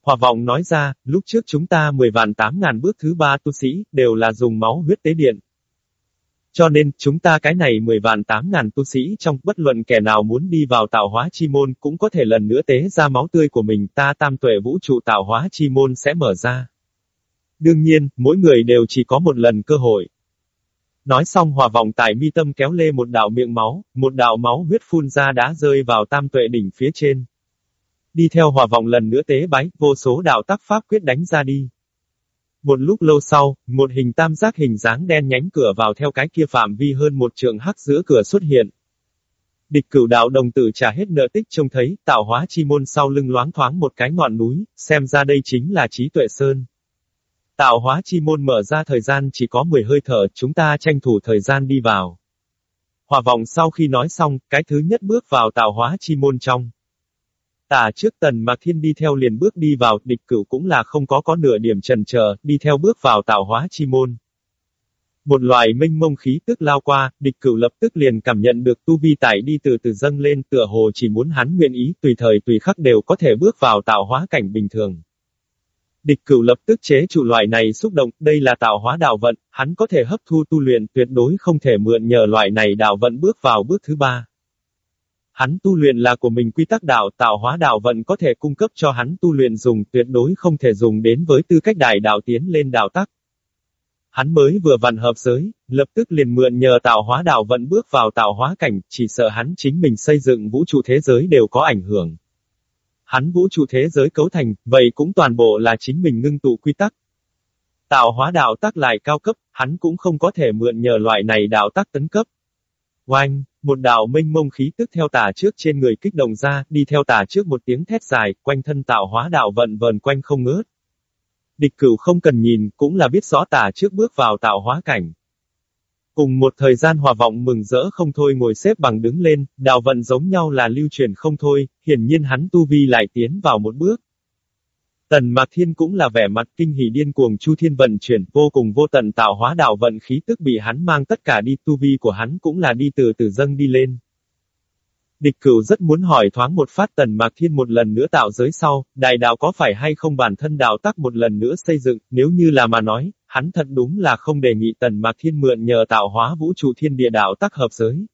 Hòa vọng nói ra, lúc trước chúng ta 10 vạn 8 ngàn bước thứ ba tu sĩ, đều là dùng máu huyết tế điện. Cho nên, chúng ta cái này 10 vạn 8 ngàn tu sĩ trong bất luận kẻ nào muốn đi vào tạo hóa chi môn cũng có thể lần nữa tế ra máu tươi của mình ta tam tuệ vũ trụ tạo hóa chi môn sẽ mở ra. Đương nhiên, mỗi người đều chỉ có một lần cơ hội. Nói xong hòa vọng tại mi tâm kéo lê một đạo miệng máu, một đạo máu huyết phun ra đã rơi vào tam tuệ đỉnh phía trên. Đi theo hòa vọng lần nữa tế bái, vô số đạo tác pháp quyết đánh ra đi. Một lúc lâu sau, một hình tam giác hình dáng đen nhánh cửa vào theo cái kia phạm vi hơn một trường hắc giữa cửa xuất hiện. Địch cửu đạo đồng tử trả hết nợ tích trông thấy, tạo hóa chi môn sau lưng loáng thoáng một cái ngọn núi, xem ra đây chính là trí tuệ sơn. Tạo hóa chi môn mở ra thời gian chỉ có 10 hơi thở, chúng ta tranh thủ thời gian đi vào. Hòa vọng sau khi nói xong, cái thứ nhất bước vào tạo hóa chi môn trong. Tả trước tần mạc thiên đi theo liền bước đi vào, địch cửu cũng là không có có nửa điểm trần chờ, đi theo bước vào tạo hóa chi môn. Một loại minh mông khí tức lao qua, địch cửu lập tức liền cảm nhận được tu vi tải đi từ từ dâng lên tựa hồ chỉ muốn hắn nguyện ý tùy thời tùy khắc đều có thể bước vào tạo hóa cảnh bình thường. Địch cửu lập tức chế chủ loại này xúc động, đây là tạo hóa đạo vận, hắn có thể hấp thu tu luyện tuyệt đối không thể mượn nhờ loại này đạo vận bước vào bước thứ ba. Hắn tu luyện là của mình quy tắc đạo tạo hóa đạo vận có thể cung cấp cho hắn tu luyện dùng tuyệt đối không thể dùng đến với tư cách đại đạo tiến lên đạo tắc. Hắn mới vừa vặn hợp giới, lập tức liền mượn nhờ tạo hóa đạo vận bước vào tạo hóa cảnh, chỉ sợ hắn chính mình xây dựng vũ trụ thế giới đều có ảnh hưởng. Hắn vũ trụ thế giới cấu thành, vậy cũng toàn bộ là chính mình ngưng tụ quy tắc. Tạo hóa đạo tác lại cao cấp, hắn cũng không có thể mượn nhờ loại này đạo tác tấn cấp. Oanh, một đạo minh mông khí tức theo tà trước trên người kích động ra, đi theo tà trước một tiếng thét dài, quanh thân tạo hóa đạo vận vần quanh không ngớt. Địch cửu không cần nhìn, cũng là biết rõ tà trước bước vào tạo hóa cảnh. Cùng một thời gian hòa vọng mừng rỡ không thôi ngồi xếp bằng đứng lên, đạo vận giống nhau là lưu truyền không thôi, hiển nhiên hắn tu vi lại tiến vào một bước. Tần Mạc Thiên cũng là vẻ mặt kinh hỉ điên cuồng Chu Thiên vận chuyển vô cùng vô tận tạo hóa đạo vận khí tức bị hắn mang tất cả đi tu vi của hắn cũng là đi từ từ dâng đi lên. Địch cửu rất muốn hỏi thoáng một phát Tần Mạc Thiên một lần nữa tạo giới sau, đại đạo có phải hay không bản thân đạo tắc một lần nữa xây dựng, nếu như là mà nói, hắn thật đúng là không đề nghị Tần Mạc Thiên mượn nhờ tạo hóa vũ trụ thiên địa đạo tác hợp giới.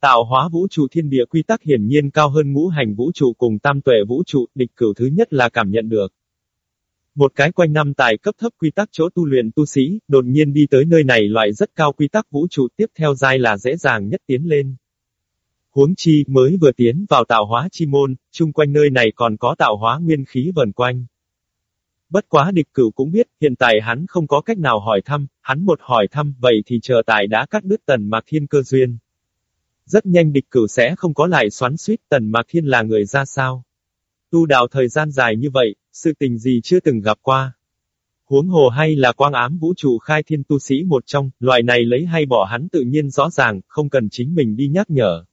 Tạo hóa vũ trụ thiên địa quy tắc hiển nhiên cao hơn ngũ hành vũ trụ cùng tam tuệ vũ trụ, địch cửu thứ nhất là cảm nhận được. Một cái quanh năm tài cấp thấp quy tắc chỗ tu luyện tu sĩ, đột nhiên đi tới nơi này loại rất cao quy tắc vũ trụ tiếp theo giai là dễ dàng nhất tiến lên. Huống chi, mới vừa tiến vào tạo hóa chi môn, chung quanh nơi này còn có tạo hóa nguyên khí vần quanh. Bất quá địch cửu cũng biết, hiện tại hắn không có cách nào hỏi thăm, hắn một hỏi thăm, vậy thì chờ tại đã cắt đứt tần mạc thiên cơ duyên. Rất nhanh địch cửu sẽ không có lại xoắn suýt tần mạc thiên là người ra sao. Tu đạo thời gian dài như vậy, sự tình gì chưa từng gặp qua. Huống hồ hay là quang ám vũ trụ khai thiên tu sĩ một trong, loại này lấy hay bỏ hắn tự nhiên rõ ràng, không cần chính mình đi nhắc nhở.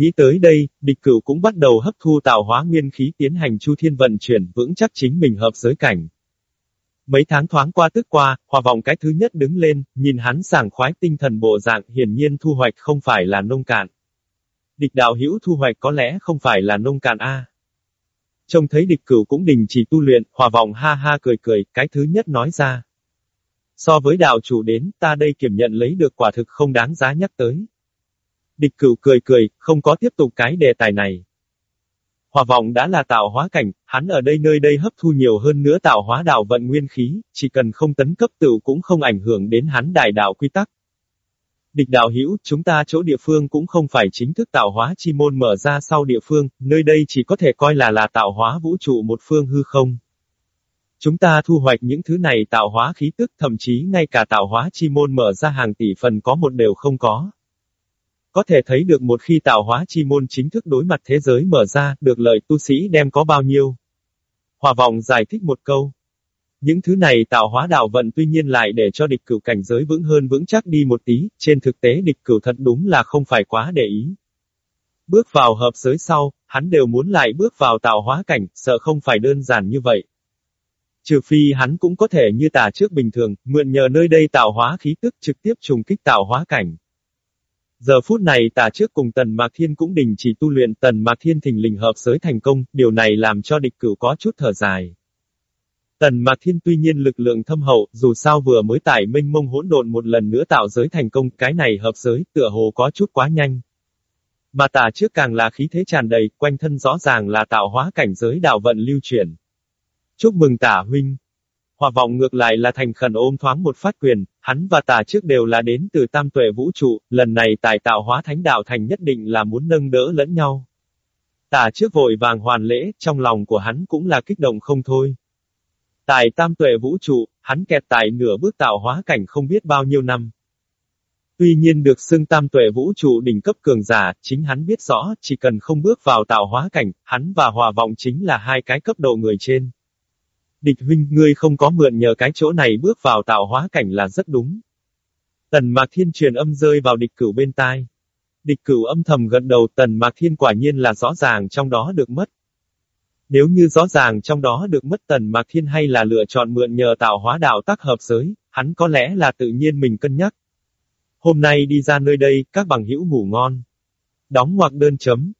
Nghĩ tới đây, địch cửu cũng bắt đầu hấp thu tạo hóa nguyên khí tiến hành chu thiên vận chuyển vững chắc chính mình hợp giới cảnh. Mấy tháng thoáng qua tức qua, hòa vọng cái thứ nhất đứng lên, nhìn hắn sảng khoái tinh thần bộ dạng hiển nhiên thu hoạch không phải là nông cạn. Địch đạo hữu thu hoạch có lẽ không phải là nông cạn A. Trông thấy địch cửu cũng đình chỉ tu luyện, hòa vọng ha ha cười cười, cái thứ nhất nói ra. So với đạo chủ đến, ta đây kiểm nhận lấy được quả thực không đáng giá nhắc tới. Địch cửu cười cười, không có tiếp tục cái đề tài này. Hòa vọng đã là tạo hóa cảnh, hắn ở đây nơi đây hấp thu nhiều hơn nữa tạo hóa đạo vận nguyên khí, chỉ cần không tấn cấp tựu cũng không ảnh hưởng đến hắn đại đạo quy tắc. Địch đạo hữu, chúng ta chỗ địa phương cũng không phải chính thức tạo hóa chi môn mở ra sau địa phương, nơi đây chỉ có thể coi là là tạo hóa vũ trụ một phương hư không. Chúng ta thu hoạch những thứ này tạo hóa khí tức thậm chí ngay cả tạo hóa chi môn mở ra hàng tỷ phần có một đều không có. Có thể thấy được một khi tạo hóa chi môn chính thức đối mặt thế giới mở ra, được lợi tu sĩ đem có bao nhiêu. Hòa vọng giải thích một câu. Những thứ này tạo hóa đạo vận tuy nhiên lại để cho địch cửu cảnh giới vững hơn vững chắc đi một tí, trên thực tế địch cửu thật đúng là không phải quá để ý. Bước vào hợp giới sau, hắn đều muốn lại bước vào tạo hóa cảnh, sợ không phải đơn giản như vậy. Trừ phi hắn cũng có thể như tà trước bình thường, mượn nhờ nơi đây tạo hóa khí tức trực tiếp trùng kích tạo hóa cảnh. Giờ phút này tà trước cùng Tần Mạc Thiên cũng đình chỉ tu luyện Tần Mạc Thiên thình lình hợp giới thành công, điều này làm cho địch cửu có chút thở dài. Tần Mạc Thiên tuy nhiên lực lượng thâm hậu, dù sao vừa mới tải minh mông hỗn độn một lần nữa tạo giới thành công, cái này hợp giới, tựa hồ có chút quá nhanh. Mà tà trước càng là khí thế tràn đầy, quanh thân rõ ràng là tạo hóa cảnh giới đạo vận lưu chuyển. Chúc mừng tả huynh. Hòa vọng ngược lại là thành khẩn ôm thoáng một phát quyền, hắn và tà trước đều là đến từ tam tuệ vũ trụ, lần này tài tạo hóa thánh đạo thành nhất định là muốn nâng đỡ lẫn nhau. Tà trước vội vàng hoàn lễ, trong lòng của hắn cũng là kích động không thôi. Tại tam tuệ vũ trụ, hắn kẹt tại nửa bước tạo hóa cảnh không biết bao nhiêu năm. Tuy nhiên được xưng tam tuệ vũ trụ đỉnh cấp cường giả, chính hắn biết rõ, chỉ cần không bước vào tạo hóa cảnh, hắn và hòa vọng chính là hai cái cấp độ người trên. Địch huynh, ngươi không có mượn nhờ cái chỗ này bước vào tạo hóa cảnh là rất đúng. Tần Mạc Thiên truyền âm rơi vào địch cửu bên tai. Địch cửu âm thầm gật đầu Tần Mạc Thiên quả nhiên là rõ ràng trong đó được mất. Nếu như rõ ràng trong đó được mất Tần Mạc Thiên hay là lựa chọn mượn nhờ tạo hóa đạo tác hợp giới, hắn có lẽ là tự nhiên mình cân nhắc. Hôm nay đi ra nơi đây, các bằng hữu ngủ ngon. Đóng ngoặc đơn chấm.